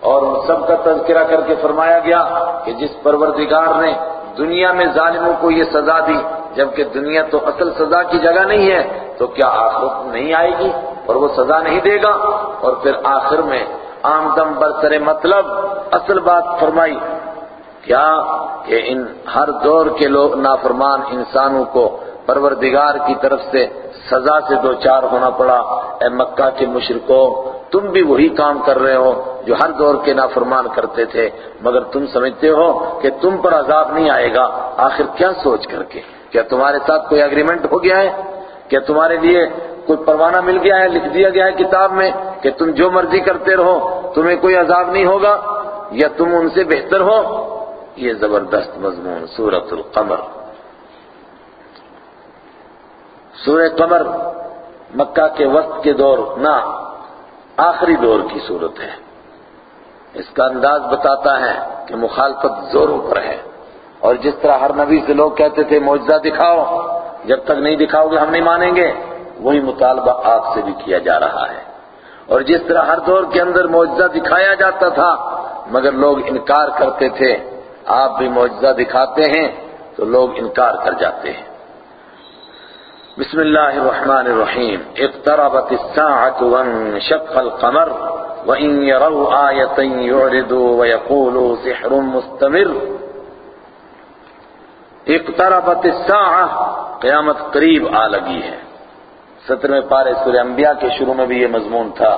اور ان سب کا تذکرہ کر کے فرمایا گیا کہ جس پروردگار نے دنیا میں ظالموں کو یہ سزا دی، جبکہ دنیا تو اصل سزا کی جگہ نہیں ہے، تو کیا آخرت نہیں آئے گی؟ اور وہ سزا نہیں دے گا؟ اور پھر آخر میں آمدم برسر مطلب اصل بات فرمائی کیا کہ ان ہر دور کے لوگ نافرمان انسانوں کو پروردگار کی طرف سے سزا سے دو چار ہونا پڑا۔ اے مکہ کے مشرکوں، تم بھی وہی کام کر رہے ہو جو ہر دور کے نافرمان کرتے تھے۔ مگر تم سمجھتے ہو کہ تم پر عذاب نہیں آئے گا۔ آخر کیا سوچ کر کے؟ کیا تمہارے ساتھ کوئی اگریمنٹ ہو گیا ہے؟ کیا تمہارے لیے کوئی پروانہ مل گیا ہے؟ لکھ دیا گیا ہے کتاب میں کہ تم جو مرضی کرتے رہو، تمہیں کوئی عذاب نہیں ہوگا یا تم ان سے بہتر ہو؟ یہ زبردست مضمون سورت القمر۔ سورہ قمر مکہ کے وقت کے دور، نہ، آخری دور کی صورت ہے۔ اس کا انداز بتاتا ہے کہ مخالفت زوروں پر ہے۔ اور جس طرح ہر نبی سے لوگ کہتے تھے، معجزہ دکھاؤ، جب تک نہیں دکھاؤ گے ہم نہیں مانیں گے۔ وہی مطالبہ آپ سے بھی کیا جا رہا ہے۔ اور جس طرح ہر دور کے اندر معجزہ دکھایا جاتا تھا، مگر لوگ انکار کرتے تھے آپ بھی معجزہ دکھاتے ہیں تو لوگ انکار کر جاتے ہیں۔ بسم اللہ الرحمن الرحیم۔ اقتربت الساعة وانشق القمر وإن يروا آية يعرضوا ويقولوا سحر مستمر۔ اقتربت الساعة قیامت قریب آ لگی ہے۔ سترویں پارے سورہ انبیاء کے شروع میں بھی یہ مضمون تھا۔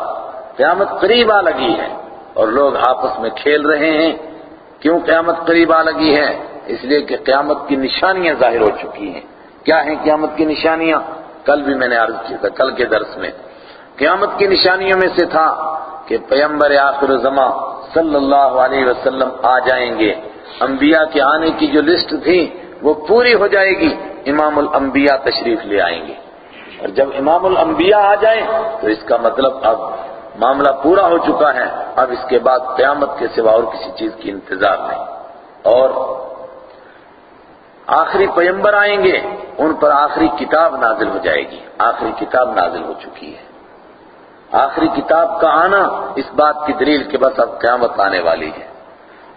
قیامت قریب آ لگی ہے اور لوگ آپس میں کھیل رہے ہیں۔ کیوں قیامت قریب آ لگی ہے؟ اس لیے کہ قیامت کی نشانیاں ظاہر ہو چکی ہیں۔ کیا ہیں قیامت کی نشانیاں؟ کل بھی میں نے عرض کیا تھا، کل کے درس میں۔ قیامت کی نشانیوں میں سے تھا کہ پیمبر آخر زماں صلی اللہ علیہ وسلم آ جائیں گے۔ انبیاء کے آنے کی جو لسٹ تھی، وہ پوری ہو جائے گی۔ امام الانبیاء تشریف لے آئیں گے۔ اور جب امام الانبیاء آ جائیں، تو اس کا مطلب اب معاملہ پورا ہو چکا ہے، اب اس کے بعد قیامت کے سوا اور کسی چیز کی انتظار نہیں۔ اور آخری پیمبر آئیں گے، ان پر آخری کتاب نازل ہو جائے گی۔ آخری کتاب نازل ہو چکی ہے۔ آخری کتاب کا آنا اس بات کی دلیل کے بس اب قیامت آنے والی ہے۔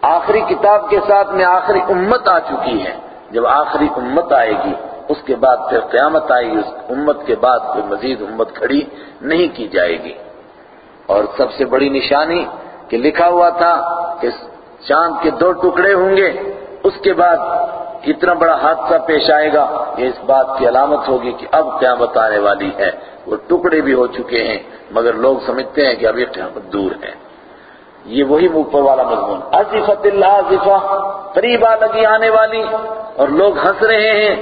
آخری کتاب کے ساتھ میں آخری امت آ چکی ہے۔ جب آخری امت آئے گی، اس کے بعد پھر قیامت آئے گی، اس امت کے بعد کوئی مزید امت کھڑی نہیں کی جائے گی۔ اور سب سے بڑی نشانی کہ لکھا ہوا تھا کہ چاند کے دو ٹکڑے ہوں گے، اس کے بعد اتنا بڑا حادثہ پیش آئے گا، یہ اس بات کی علامت ہوگی کہ اب قیامت آنے والی ہے۔ وہ ٹکڑے بھی ہو چکے ہیں، مگر لوگ سمجھتے ہیں کہ اب یہ قیامت دور ہے۔ یہ وہی اوپر والا مضمون۔ عظیفت اللہ عظیفہ قریب آ لگی آنے والی اور لوگ ہنس رہے ہیں۔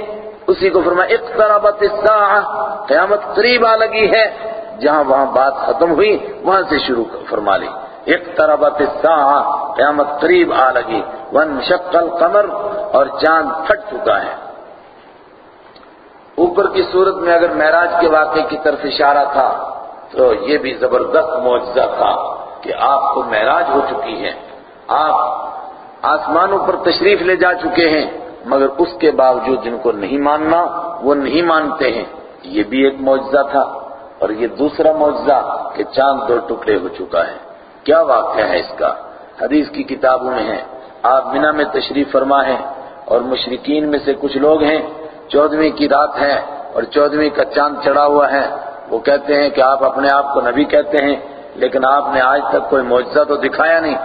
اسی کو فرمایا، اقتربت الساعہ، قیامت قریب آ لگی ہے۔ جہاں وہاں بات ختم ہوئی، وہاں سے شروع فرما لی۔ اقتربت الساعہ، قیامت قریب آ لگی۔ وانشق القمر، اور چاند پھٹ چکا ہے۔ اوپر کی صورت میں اگر معراج کے واقعے کی طرف اشارہ تھا، تو یہ بھی زبردست معجزہ تھا کہ آپ کو معراج ہو چکی ہے۔ آپ آسمانوں پر تشریف لے جا چکے ہیں، مگر اس کے باوجود جن کو نہیں ماننا، وہ نہیں مانتے ہیں۔ یہ بھی ایک معجزہ تھا۔ اور یہ دوسرا معجزہ کہ چاند دو ٹکڑے ہو چکا ہے۔ کیا واقعہ ہے اس کا؟ حدیث کی کتابوں میں ہے۔ آپ منا میں تشریف فرما ہے اور مشرقین میں سے کچھ لوگ ہیں۔ چودویں کی رات ہے اور چودویں کا چاند چڑھا ہوا ہے۔ وہ کہتے ہیں کہ آپ اپنے آپ کو نبی کہتے ہیں، لیکن آپ نے آج تک کوئی معجزہ تو دکھایا نہیں۔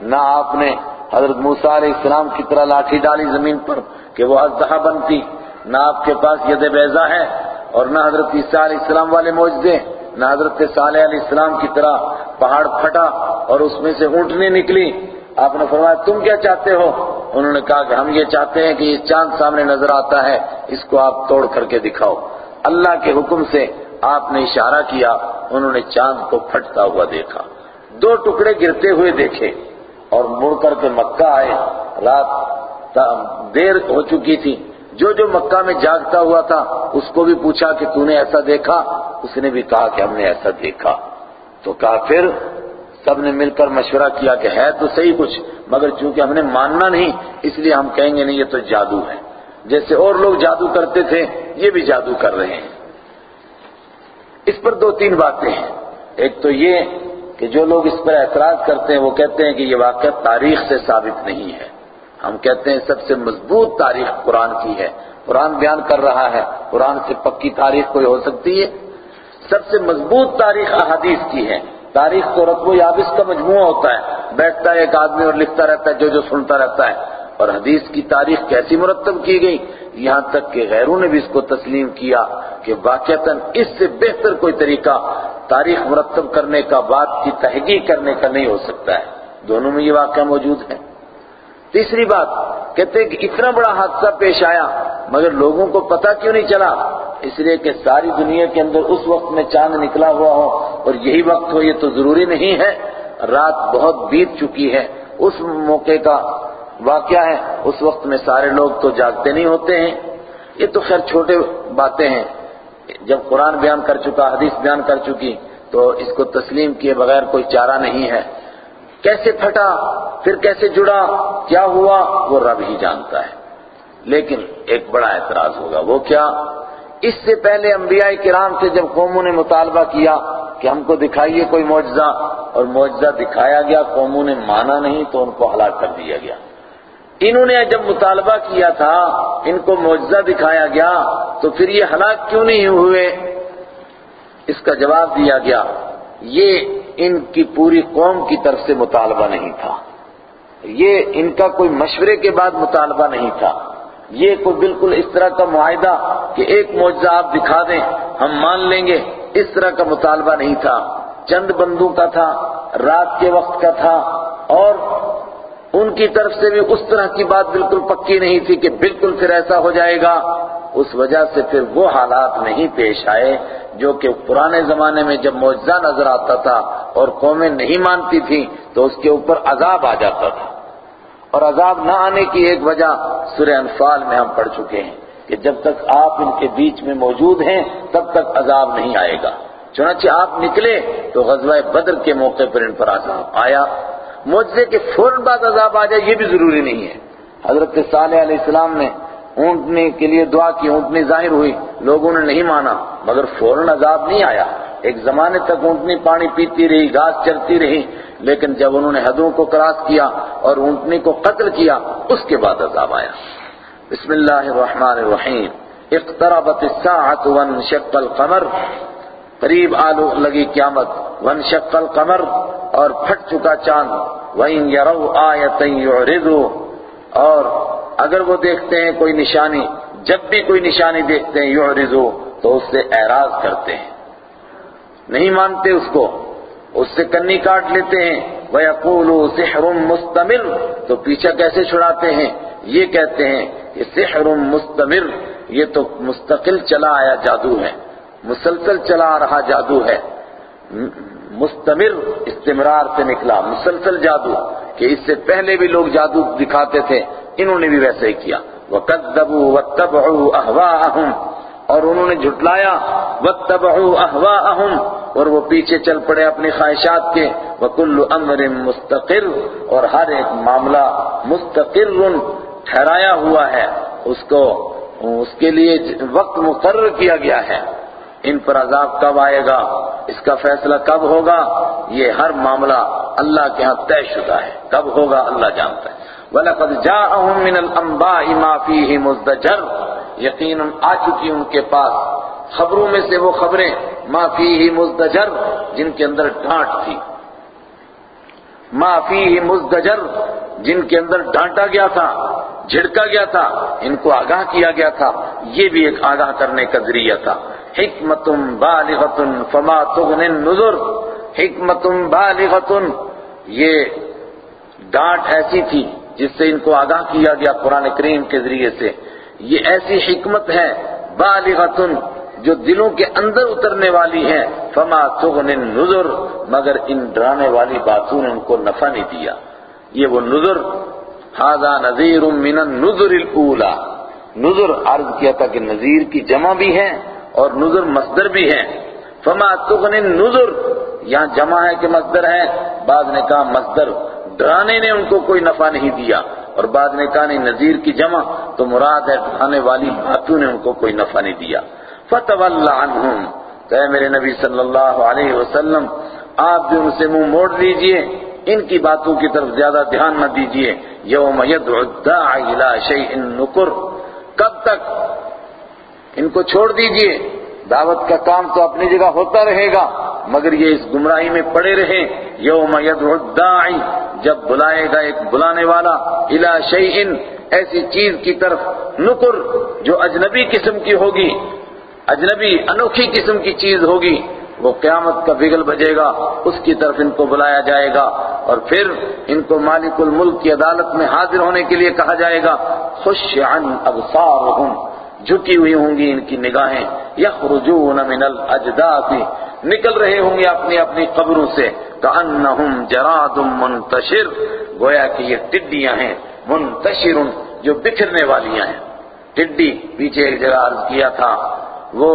نہ آپ نے حضرت موسیٰ علیہ السلام کی طرح لاٹھی ڈالی زمین پر کہ وہ ازدہا بنتی، نہ آپ کے پاس ید بیضا ہے۔ اور نہ حضرت عیسیٰ علیہ السلام والے معجزے، نہ حضرت صالح علیہ السلام کی طرح پہاڑ پھٹا اور اس میں سے اونٹنی نکلی۔ آپ نے فرمایا، تم کیا چاہتے ہو؟ انہوں نے کہا کہ ہم یہ چاہتے ہیں کہ یہ چاند سامنے نظر آتا ہے، اس کو آپ توڑ کر کے دکھاؤ۔ اللہ کے حکم سے آپ نے اشارہ کیا، انہوں نے چاند کو پھٹتا ہوا دیکھا۔ دو ٹکڑے گرتے ہوئے دیکھے اور مڑ کر کے مکہ آئے۔ رات دیر ہو چکی تھی۔ جو جو مکہ میں جاگتا ہوا تھا، اس کو بھی پوچھا کہ تو نے ایسا دیکھا؟ اس نے بھی کہا کہ ہم نے ایسا دیکھا۔ تو کہا پھر سب نے مل کر مشورہ کیا کہ ہے تو صحیح کچھ، مگر چونکہ ہم نے ماننا نہیں، اس لیے ہم کہیں گے نہیں، یہ تو جادو ہے۔ جیسے اور لوگ جادو کرتے تھے، یہ بھی جادو کر رہے ہیں۔ اس پر دو تین باتیں ہیں۔ ایک تو یہ کہ جو لوگ اس پر اعتراض کرتے ہیں، وہ کہتے ہیں کہ یہ واقعہ تاریخ سے ثابت نہیں ہے۔ ہم کہتے ہیں سب سے مضبوط تاریخ قرآن کی ہے۔ قرآن بیان کر رہا ہے۔ قرآن سے پکی تاریخ کوئی ہو سکتی ہے؟ سب سے مضبوط تاریخ احادیث کی ہے۔ تاریخ تو رقب و یابس کا مجموعہ ہوتا ہے۔ بیٹھتا ہے ایک آدمی اور لکھتا رہتا ہے، جو جو سنتا رہتا ہے۔ اور حدیث کی تاریخ کیسی مرتب کی گئی؟ یہاں تک کہ غیروں نے بھی اس کو تسلیم کیا کہ واقعتاً اس سے بہتر کوئی طریقہ تاریخ مرتب کرنے کا بات کی تحقیق کرنے کا نہیں ہو سکتا ہے۔ دونوں میں یہ واقعہ موجود ہے۔ تیسری بات، کہتے ہیں کہ اتنا بڑا حادثہ پیش آیا، مگر لوگوں کو پتا کیوں نہیں چلا؟ اس لیے کہ ساری دنیا کے اندر اس وقت میں چاند نکلا ہوا ہو، اور یہی وقت ہو، یہ تو ضروری نہیں ہے، رات بہت بیت چکی ہے۔ اس موقع کا واقعہ ہے، اس وقت میں سارے لوگ تو جاگتے نہیں ہوتے ہیں۔ یہ تو خیر چھوٹے باتیں ہیں۔ جب قرآن بیان کر چکا، حدیث بیان کر چکی، تو اس کو تسلیم کیے بغیر کوئی چارہ نہیں ہے۔ کیسے پھٹا، پھر کیسے جڑا، کیا ہوا، وہ رب ہی جانتا ہے۔ لیکن ایک بڑا اعتراض ہوگا، وہ کیا؟ اس سے پہلے انبیاء کرام سے جب قوموں نے مطالبہ کیا کہ ہم کو دکھائیے کوئی معجزہ، اور معجزہ دکھایا گیا، قوموں نے مانا نہیں، تو ان کو ہلاک کر دیا گیا۔ انہوں نے جب مطالبہ کیا تھا، ان کو معجزہ دکھایا گیا، تو پھر یہ ہلاک کیوں نہیں ہوئے؟ اس کا جواب دیا گیا، یہ ان کی پوری قوم کی طرف سے مطالبہ نہیں تھا۔ یہ ان کا کوئی مشورے کے بعد مطالبہ نہیں تھا۔ یہ کوئی بالکل اس طرح کا معاہدہ کہ ایک معجزہ آپ دکھا دیں، ہم مان لیں گے، اس طرح کا مطالبہ نہیں تھا۔ چند بندوں کا تھا، رات کے وقت کا تھا اور ان کی طرف سے بھی اس طرح کی بات بالکل پکی نہیں تھی کہ بالکل پھر ایسا ہو جائے گا۔ اس وجہ سے پھر وہ حالات نہیں پیش آئے جو کہ پرانے زمانے میں جب معجزہ نظر آتا تھا اور قومیں نہیں مانتی تھیں تو اس کے اوپر عذاب آ جاتا تھا۔ اور عذاب نہ آنے کی ایک وجہ سورہ انفال میں ہم پڑھ چکے ہیں کہ جب تک آپ ان کے بیچ میں موجود ہیں، تب تک عذاب نہیں آئے گا۔ چنانچہ آپ نکلے تو غزوہ بدر کے موقع پر ان پر عذاب آیا۔ معجزے کے فوراً بعد عذاب آ جائے، یہ بھی ضروری نہیں ہے۔ حضرت صالح علیہ السلام نے اونٹنے کے لیے دعا کی، اونٹنی ظاہر ہوئی، لوگوں نے نہیں مانا، مگر فوراً عذاب نہیں آیا۔ ایک زمانے تک اونٹنی پانی پیتی رہی، گھاس چرتی رہی، لیکن جب انہوں نے حدوں کو کراس کیا اور اونٹنی کو قتل کیا، اس کے بعد عذاب آیا۔ بسم اللہ الرحمن الرحیم۔ اقتربت الساعت وانشق القمر۔ قریب آلو لگی قیامت، وانشق القمر اور پھٹ چکا چاند، وَإِن يَرَوْا آیَةً يُعْرِضُوا اور اگر وہ دیکھتے ہیں کوئی نشانی، جب بھی کوئی نشانی دیکھتے ہیں یعرضوا تو اس سے اعراض کرتے ہیں۔ نہیں مانتے اس کو، اس سے کنی کاٹ لیتے ہیں۔ وَيَقُولُوا سِحْرٌ مُسْتَمِرٌ۔ تو پیچھا کیسے چھڑاتے ہیں؟ یہ کہتے ہیں کہ سحر مستمر، یہ تو مستقل چلا آیا جادو ہے۔ مسلسل چلا آ رہا جادو ہے۔ مستمر استمرار سے نکلا۔ مسلسل جادو، کہ اس سے پہلے بھی لوگ جادو دکھاتے تھے، انہوں نے بھی ویسے ہی کیا۔ وَقَدَّبُوا وَاتَّبْعُوا أَهْوَاءَهُمْ، اور انہوں نے جھٹلایا۔ وَاتَّبْعُوا أَهْوَاءَهُمْ، اور وہ پیچھے چل پڑے اپنی خواہشات کے۔ وَكُلُّ أَمْرٍ مستقر، اور ہر ایک معاملہ مستقر ٹھہرایا ہوا ہے۔ اس کو، اس کے لیے وقت مقرر کیا گیا ہے۔ ان پر عذاب کب آئے گا؟ اس کا فیصلہ کب ہوگا؟ یہ ہر معاملہ اللہ کے ہاں طے شدہ ہے۔ کب ہوگا؟ اللہ جانتا ہے۔ وَلَقَدْ جَاءَهُم مِّنَ الْأَنبَاءِ مَا فِيهِ مُزْدَجَرٌ۔ یقیناً آ چکی ان کے پاس۔ خبروں میں سے وہ خبریں ما فیہ مزدجر، جن کے اندر ڈانٹ تھی۔ ما فیہ مزدجر، جن کے اندر ڈانٹا گیا تھا، جھڑکا گیا تھا، ان کو آگاہ کیا گیا تھا۔ یہ بھی ایک آگاہ کرنے کا ذریعہ تھا۔ حکمت بالغت فما تغن النذر حکمت بالغت یہ ڈانٹ ایسی تھی جس سے ان کو آگاہ کیا گیا قرآن کریم کے ذریعے سے۔ یہ ایسی حکمت ہے بالغت جو دلوں کے اندر اترنے والی ہے۔ فما تغن النذر، مگر ان ڈرانے والی باتوں نے ان کو نفع نہیں دیا۔ یہ وہ نذر ہاضا نذیر من النذر الاولا نذر عرض کیا تھا کہ نذیر کی جمع بھی ہے اور نذر مصدر بھی ہے فما تغن النذر، یہاں جمع ہے کہ مصدر ہے۔ بعد نے کہا مصدر ڈرانے نے ان کو کوئی نفع نہیں دیا، اور بعد نے کہا نہیں، نذیر کی جمع تو مراد ہے ڈرانے والی باتوں نے ان کو کوئی نفع نہیں دیا۔ فتول عنہم کہ میرے نبی صلی اللہ علیہ وسلم، آپ بھی ان سے منہ موڑ لیجیے، ان کی باتوں کی طرف زیادہ دھیان نہ دیجیے۔ یوم یدعو الداعی الى شیء نکر کب تک ان کو چھوڑ دیجیے۔ دعوت کا کام تو اپنی جگہ ہوتا رہے گا، مگر یہ اس گمراہی میں پڑے رہے یوم یدعو الداعی، جب بلائے گا ایک بلانے والا، الى شیء ایسی چیز کی طرف نکر، جو اجنبی قسم کی ہوگی۔ اجنبی انوکھی قسم کی چیز ہوگی۔ وہ قیامت کا بگل بجے گا، اس کی طرف ان کو بلایا جائے گا۔ اور پھر ان کو مالک الملک کی عدالت میں حاضر ہونے کے لیے کہا جائے گا خوش عن ابصارهم جھکی ہوئی ہوں گی ان کی نگاہیں، یخرجون من الاجداث، نکل رہے ہوں گے اپنی اپنی قبروں سے کانہم جراد منتشر، گویا کہ یہ ٹڈیاں ہیں، منتشر جو بکھرنے والیاں ہیں۔ ٹڈی پیچھے ایک جگہ عرض کیا تھا، وہ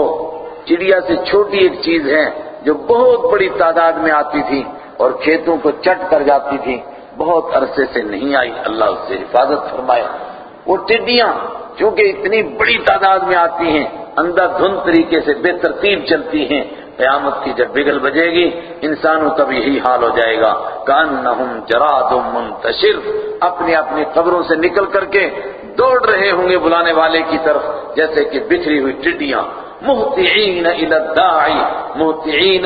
چڑیا سے چھوٹی ایک چیز ہے جو بہت بڑی تعداد میں آتی تھی اور کھیتوں کو چٹ کر جاتی تھی۔ بہت عرصے سے نہیں آئی، اللہ اس سے حفاظت فرمائے۔ وہ ٹڈیاں چونکہ اتنی بڑی تعداد میں آتی ہیں، اندر دھند طریقے سے بے ترتیب چلتی ہیں، قیامت کی جب بگل بجے گی، انسانوں کا بھی یہی حال ہو جائے گا۔ کانہم جراد منتشر۔ اپنی اپنی قبروں سے نکل کر کے دوڑ رہے ہوں گے بلانے والے کی طرف، جیسے کہ بکھری ہوئی ٹڈیاں۔ محتعین الى الداعی۔ محتعین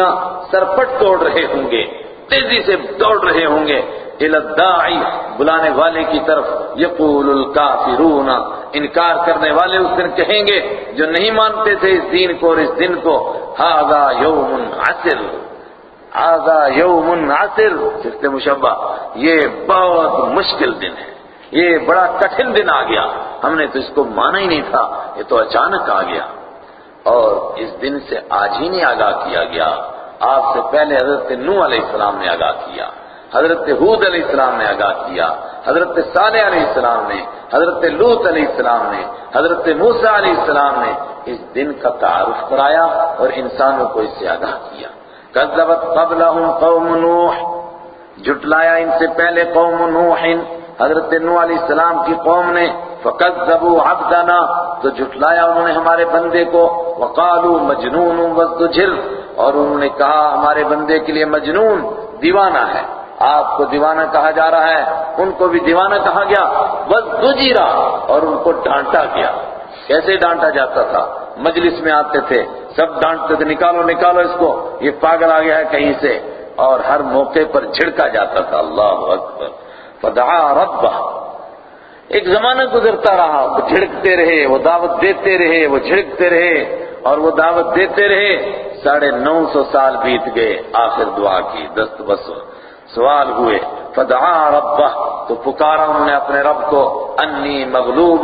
سرپٹ دوڑ رہے ہوں گے۔ تیزی سے دوڑ رہے ہوں گے۔ الداعی، بلانے والے کی طرف، یقول الکافرون، انکار کرنے والے اس دن کہیں گے، جو نہیں مانتے تھے اس دین کو اور اس دن کو، ہاذا یوم عسر. ہاذا یوم عسر. جس مشبہ، یہ بہت مشکل دن ہے، یہ بڑا کٹھن دن آ گیا۔ ہم نے تو اس کو مانا ہی نہیں تھا، یہ تو اچانک آ گیا۔ اور اس دن سے آج ہی نہیں آگاہ کیا گیا، آپ سے پہلے حضرت نو علیہ السلام نے آگاہ کیا۔ حضرت حود علیہ السلام نے آگاہ کیا، حضرت صالح علیہ السلام نے، حضرت لوت علیہ السلام نے، حضرت موسیٰ علیہ السلام نے اس دن کا تعارف کرایا اور انسانوں کو اس سے آگاہ کیا۔ کذبت قبلہم قوم نوح، جھٹلایا ان سے پہلے قوم نوح۔ حضرت نوح علیہ السلام کی قوم نے فَكَذَّبُوا عَبْدَنَا، تو جھٹلایا انہوں نے ہمارے بندے کو، وَقَالُوا مَجْنُونٌ وَازْدُجِرْ۔ اور انہوں نے کہا، ہمارے بندے کے لیے مجنون دیوانہ ہے۔ آپ کو دیوانہ کہا جا رہا ہے، ان کو بھی دیوانہ کہا گیا۔ وَازْدُجِرَ اور ان کو ڈانٹا گیا۔ کیسے ڈانٹا جاتا تھا؟ مجلس میں آتے تھے۔ سب ڈانٹتے تھے، نکالو نکالو اس کو۔ یہ پاگل آ گیا ہے کہیں سے۔ اور ہر موقع پر جھڑکا جاتا تھا۔ اللہ اکبر۔ فدعا ربہ۔ ایک زمانہ گزرتا رہا۔ وہ جھڑکتے رہے، وہ دعوت دیتے رہے، وہ جھڑکتے رہے۔ اور وہ دعوت دیتے رہے۔ ساڑھے نو سو سال بیت گئے۔ آخر دعا کی۔ دست بس سوال ہوئے، فدعا ربہ، تو پکارا انہوں نے اپنے رب کو، انی مغلوب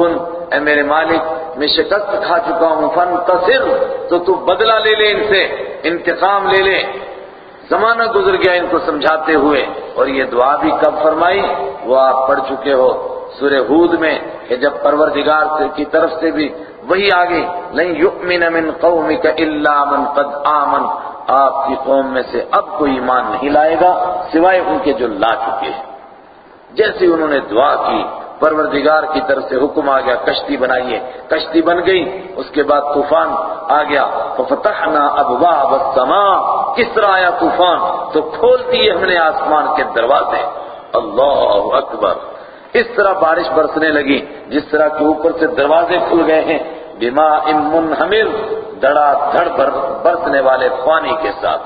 اے میرے مالک، میں شکست کھا چکا ہوں، فانتصر، تو تو بدلہ لے لے ان سے، انتقام لے لے۔ زمانہ گزر گیا ان کو سمجھاتے ہوئے، اور یہ دعا بھی کب فرمائی؟ وہ آپ پڑھ چکے ہو، سورہ ہود میں، کہ جب پروردگار کی طرف سے بھی وہی آگے، لن یؤمن من قومک الا من قد آمن آپ کی قوم میں سے اب کوئی ایمان نہیں لائے گا سوائے ان کے جو لا چکے ہیں۔ جیسے انہوں نے دعا کی، پروردگار کی طرف سے حکم آ گیا، کشتی بنائیے۔ کشتی بن گئی، اس کے بعد طوفان آ گیا۔ ففتحنا ابواب السماء۔ کس طرح آیا طوفان؟ تو کھولتی ہے ہم نے آسمان کے دروازے۔ اللہ اکبر۔ اس طرح بارش برسنے لگی، جس طرح کے اوپر سے دروازے کھل گئے ہیں بما ام منہمر دڑا دھڑ برسنے والے پانی کے ساتھ۔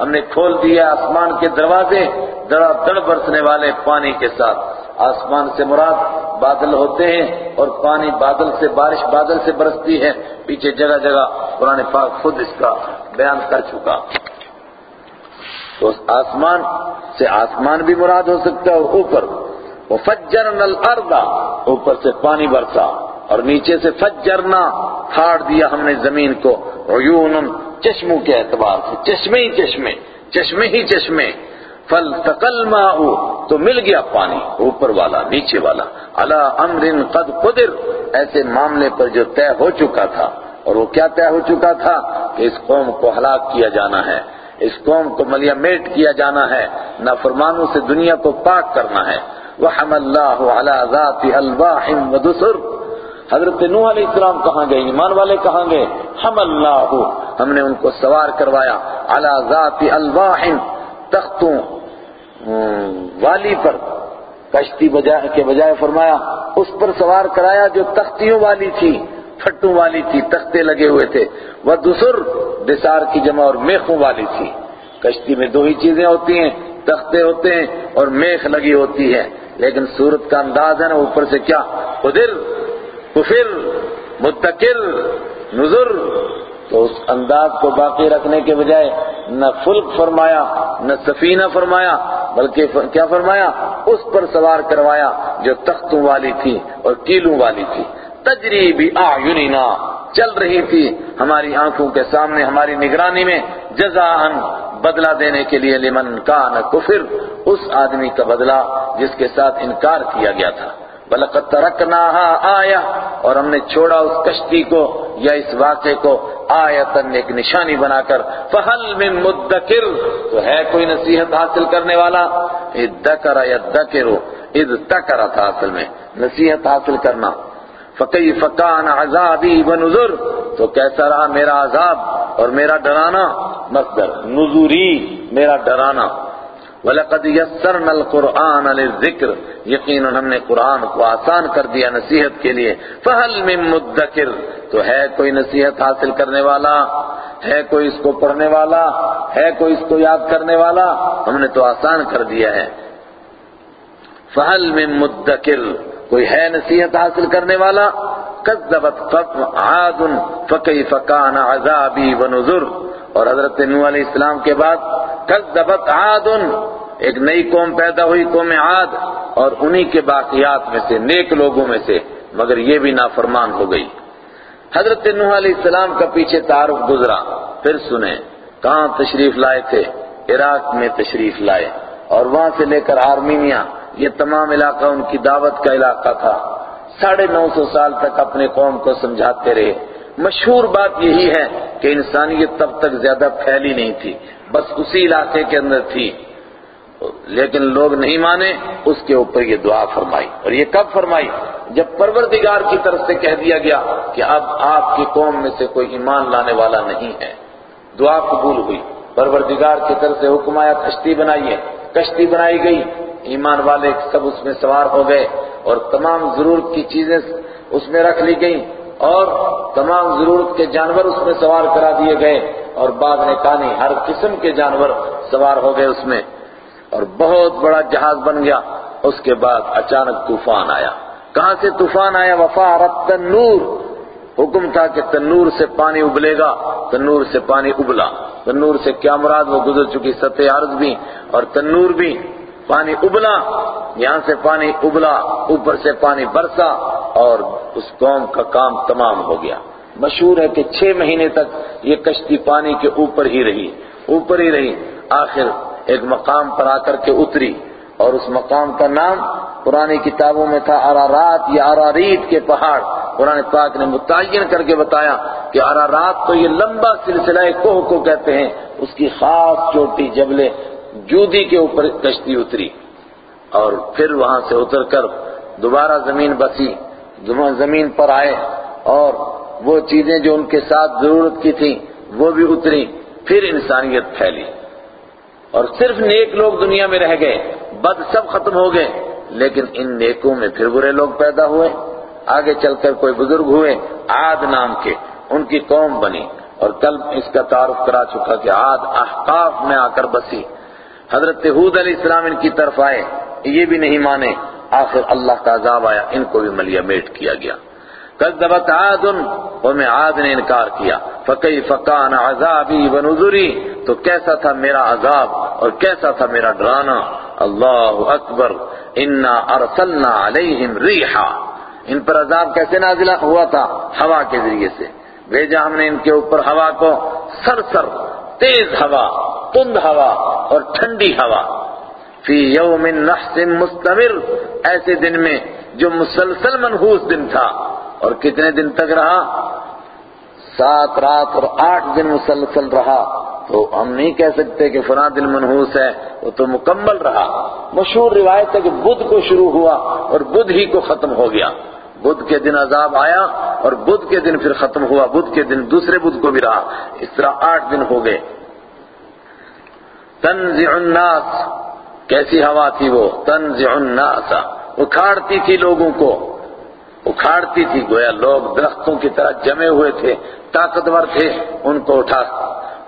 ہم نے کھول دیا آسمان کے دروازے، دڑا دڑ برسنے والے پانی کے ساتھ۔ آسمان سے مراد بادل ہوتے ہیں اور پانی بادل سے بارش بادل سے برستی ہے۔ پیچھے جگہ جگہ قرآن پاک خود اس کا بیان کر چکا۔ تو آسمان سے آسمان بھی مراد ہو سکتا ہے اور اوپر۔ وہ فجرنا الارض اوپر سے پانی برسا۔ اور نیچے سے فجرنا پھاڑ دیا ہم نے زمین کو عیون چشموں کے اعتبار سے، چشمے ہی چشمے چشمے ہی چشمے۔ فل تقل تو مل گیا پانی، اوپر والا، نیچے والا۔ اللہ امر قد قدر، ایسے معاملے پر جو طے ہو چکا تھا۔ اور وہ کیا طے ہو چکا تھا؟ کہ اس قوم کو ہلاک کیا جانا ہے، اس قوم کو ملیا میٹ کیا جانا ہے، نافرمانوں سے دنیا کو پاک کرنا ہے۔ وحم اللہ علی ذات الواح ودسر۔ حضرت نوح علیہ السلام کہاں گئے؟ ایمان والے کہاں گئے؟ ہم اللہ ہم نے ان کو سوار کروایا۔ علی ذات الواح تختوں والی پر۔ کشتی کے بجائے فرمایا، اس پر سوار کرایا جو تختیوں والی تھی، پھٹوں والی تھی، تختے لگے ہوئے تھے۔ وہ دوسر بسار کی جمع اور میخوں والی تھی۔ کشتی میں دو ہی چیزیں ہوتی ہیں، تختے ہوتے ہیں اور میخ لگی ہوتی ہے۔ لیکن صورت کا انداز ہے نا، اوپر سے کیا؟ قدر کفر متقر نظر تو اس انداز کو باقی رکھنے کے بجائے نہ فلک فرمایا، نہ سفینہ فرمایا، بلکہ کیا فرمایا؟ اس پر سوار کروایا جو تختوں والی تھی اور کیلوں والی تھی۔ تجریبی آیونینا چل رہی تھی ہماری آنکھوں کے سامنے، ہماری نگرانی میں جزاء بدلہ دینے کے لیے لمن کان کفر، اس آدمی کا بدلہ جس کے ساتھ انکار کیا گیا تھا۔ بلقد ترکناها آیا اور ہم نے چھوڑا اس کشتی کو یا اس واقعے کو آیتن ایک نشانی بنا کر۔ فہل من مدکر۔ تو ہے کوئی نصیحت حاصل کرنے والا؟ اذ دکر یا دکرو اذ تکر تھا اصل میں۔ نصیحت حاصل کرنا۔ فقی فکان عذابی ونذر۔ تو کیسا رہا میرا عذاب اور میرا ڈرانا؟ مصدر، نذوری، میرا ڈرانا۔ وَلَقَدْ يَسَّرْنَا الْقُرْآنَ لِلذِّكْرِ۔ یقیناً ہم نے قرآن کو آسان کر دیا نصیحت کے لیے۔ فَهَلْ مِن مُدَّكِرْ۔ تو ہے کوئی نصیحت حاصل کرنے والا؟ ہے کوئی اس کو پڑھنے والا؟ ہے کوئی اس کو یاد کرنے والا؟ ہم نے تو آسان کر دیا ہے۔ فَهَلْ مِن مُدَّكِرْ۔ کوئی ہے نصیحت حاصل کرنے والا؟ کذبت قطم عاد فکیف کان عذابی ونذر۔ اور حضرت نوح علیہ السلام کے بعد کذبت عاد، ایک نئی قوم پیدا ہوئی، قوم عاد، اور انہی کے باقیات میں سے، نیک لوگوں میں سے، مگر یہ بھی نافرمان ہو گئی۔ حضرت نوح علیہ السلام کا پیچھے تعارف گزرا، پھر سنیں کہاں تشریف لائے تھے؟ عراق میں تشریف لائے، اور وہاں سے لے کر آرمینیا، یہ تمام علاقہ ان کی دعوت کا علاقہ تھا۔ ساڑھے نو سو سال تک اپنے قوم کو سمجھاتے رہے۔ مشہور بات یہی ہے کہ انسانیت تب تک زیادہ پھیلی نہیں تھی، بس اسی علاقے کے اندر تھی۔ لیکن لوگ نہیں مانے، اس کے اوپر یہ دعا فرمائی۔ اور یہ کب فرمائی؟ جب پروردگار کی طرف سے کہہ دیا گیا کہ اب آپ کی قوم میں سے کوئی ایمان لانے والا نہیں ہے۔ دعا قبول ہوئی۔ پروردگار کی طرف سے حکم آیا، کشتی بنائیے۔ کشتی بنائی گئی۔ ایمان والے سب اس میں سوار ہو گئے اور تمام ضرورت کی چیزیں اس میں رکھ لی گئیں۔ اور تمام ضرورت کے جانور اس میں سوار کرا دیے گئے اور بعد نے کہانی ہر قسم کے جانور سوار ہو گئے اس میں اور بہت بڑا جہاز بن گیا۔ اس کے بعد اچانک طوفان آیا۔ کہاں سے طوفان آیا؟ وفارت تنور۔ حکم تھا کہ تنور سے پانی ابلے گا۔ تنور سے پانی ابلا۔ تنور سے کیا مراد؟ وہ گزر چکی سطح عرض بھی اور تنور بھی۔ پانی ابلا، یہاں سے پانی ابلا، اوپر سے پانی برسا اور اس قوم کا کام تمام ہو گیا۔ مشہور ہے کہ چھ مہینے تک یہ کشتی پانی کے اوپر ہی رہی، اوپر ہی رہی۔ آخر ایک مقام پر آ کر کے اتری اور اس مقام کا نام پرانی کتابوں میں تھا ارارات یا اراریت کے پہاڑ۔ قرآن پاک نے متعین کر کے بتایا کہ ارارات تو یہ لمبا سلسلہ کوہ کو کہتے ہیں، اس کی خاص چوٹی جبلے جودی کے اوپر کشتی اتری اور پھر وہاں سے اتر کر دوبارہ زمین بسی زمین پر آئے اور وہ چیزیں جو ان کے ساتھ ضرورت کی تھیں، وہ بھی اتری، پھر انسانیت پھیلی۔ اور صرف نیک لوگ دنیا میں رہ گئے، بد سب ختم ہو گئے، لیکن ان نیکوں میں پھر برے لوگ پیدا ہوئے، آگے چل کر کوئی بزرگ ہوئے، عاد نام کے ان کی قوم بنی۔ اور کل اس کا تعارف کرا چکا کہ عاد احقاف میں آ کر بسی۔ حضرت حود علیہ السلام ان کی طرف آئے، یہ بھی نہیں مانے، آخر اللہ کا عذاب آیا، ان کو بھی ملیا میٹ کیا گیا۔ کذبت عاد اور میں عاد نے انکار کیا۔ فقی فقان عذابی ونذری تو کیسا تھا میرا عذاب اور کیسا تھا میرا ڈرانا؟ اللہ اکبر، انا ارسلنا علیہم ریحا ان پر عذاب کیسے نازل ہوا تھا؟ ہوا کے ذریعے سے۔ بھیجا ہم نے ان کے اوپر ہوا کو، سر سر تیز ہوا، تند ہوا اور ٹھنڈی ہوا۔ فی یوم نحس مستمر، ایسے دن میں جو مسلسل منحوس دن تھا۔ اور کتنے دن تک رہا؟ سات رات اور آٹھ دن مسلسل رہا۔ تو ہم نہیں کہہ سکتے کہ فلاں دن منحوس ہے، وہ تو مکمل رہا۔ مشہور روایت ہے کہ بدھ کو شروع ہوا اور بدھ ہی کو ختم ہو گیا۔ بدھ کے دن عذاب آیا اور بدھ کے دن پھر ختم ہوا، بدھ کے دن دوسرے بدھ کو بھی رہا۔ اس طرح آٹھ دن ہو گئے۔ تنزع الناس۔ کیسی ہوا تھی وہ؟ تنزع الناس۔ اکھاڑتی تھی لوگوں کو۔ اکھاڑتی تھی، گویا لوگ درختوں کی طرح جمے ہوئے تھے، طاقتور تھے، ان کو اٹھا،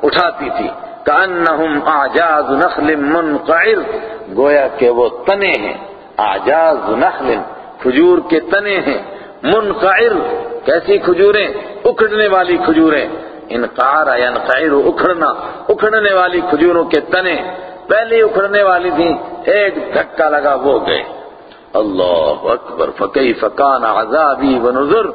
اٹھاتی تھی۔ کانہم اعجاز نخل منقعر۔ گویا کہ وہ تنے ہیں، اعجاز نخل کھجور کے تنے ہیں۔ منقعر، کیسی کھجوریں؟ اکھڑنے والی کھجوریں۔ انقار یا انقعر اکھڑنا۔ اکھڑنے والی کھجوروں کے تنے۔ پہلی اکھڑنے والی تھی ایک دھکا لگا وہ گئے۔ اللہ اکبر فقی فقان عذابی ونذر۔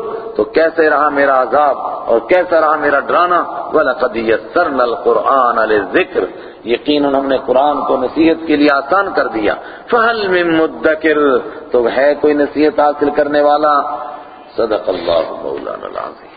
تو کیسے رہا میرا عذاب اور کیسا رہا میرا ڈرانا؟ وَلَقَدْ يَسَّرْنَا الْقُرْآنَ لِذِكْرِ یقیناً ہم نے قرآن کو نصیحت کے لیے آسان کر دیا۔ فَهَلْ مِن مُدَّكِرْ۔ تو ہے کوئی نصیحت حاصل کرنے والا؟ صدق اللہ مولانا العظیم۔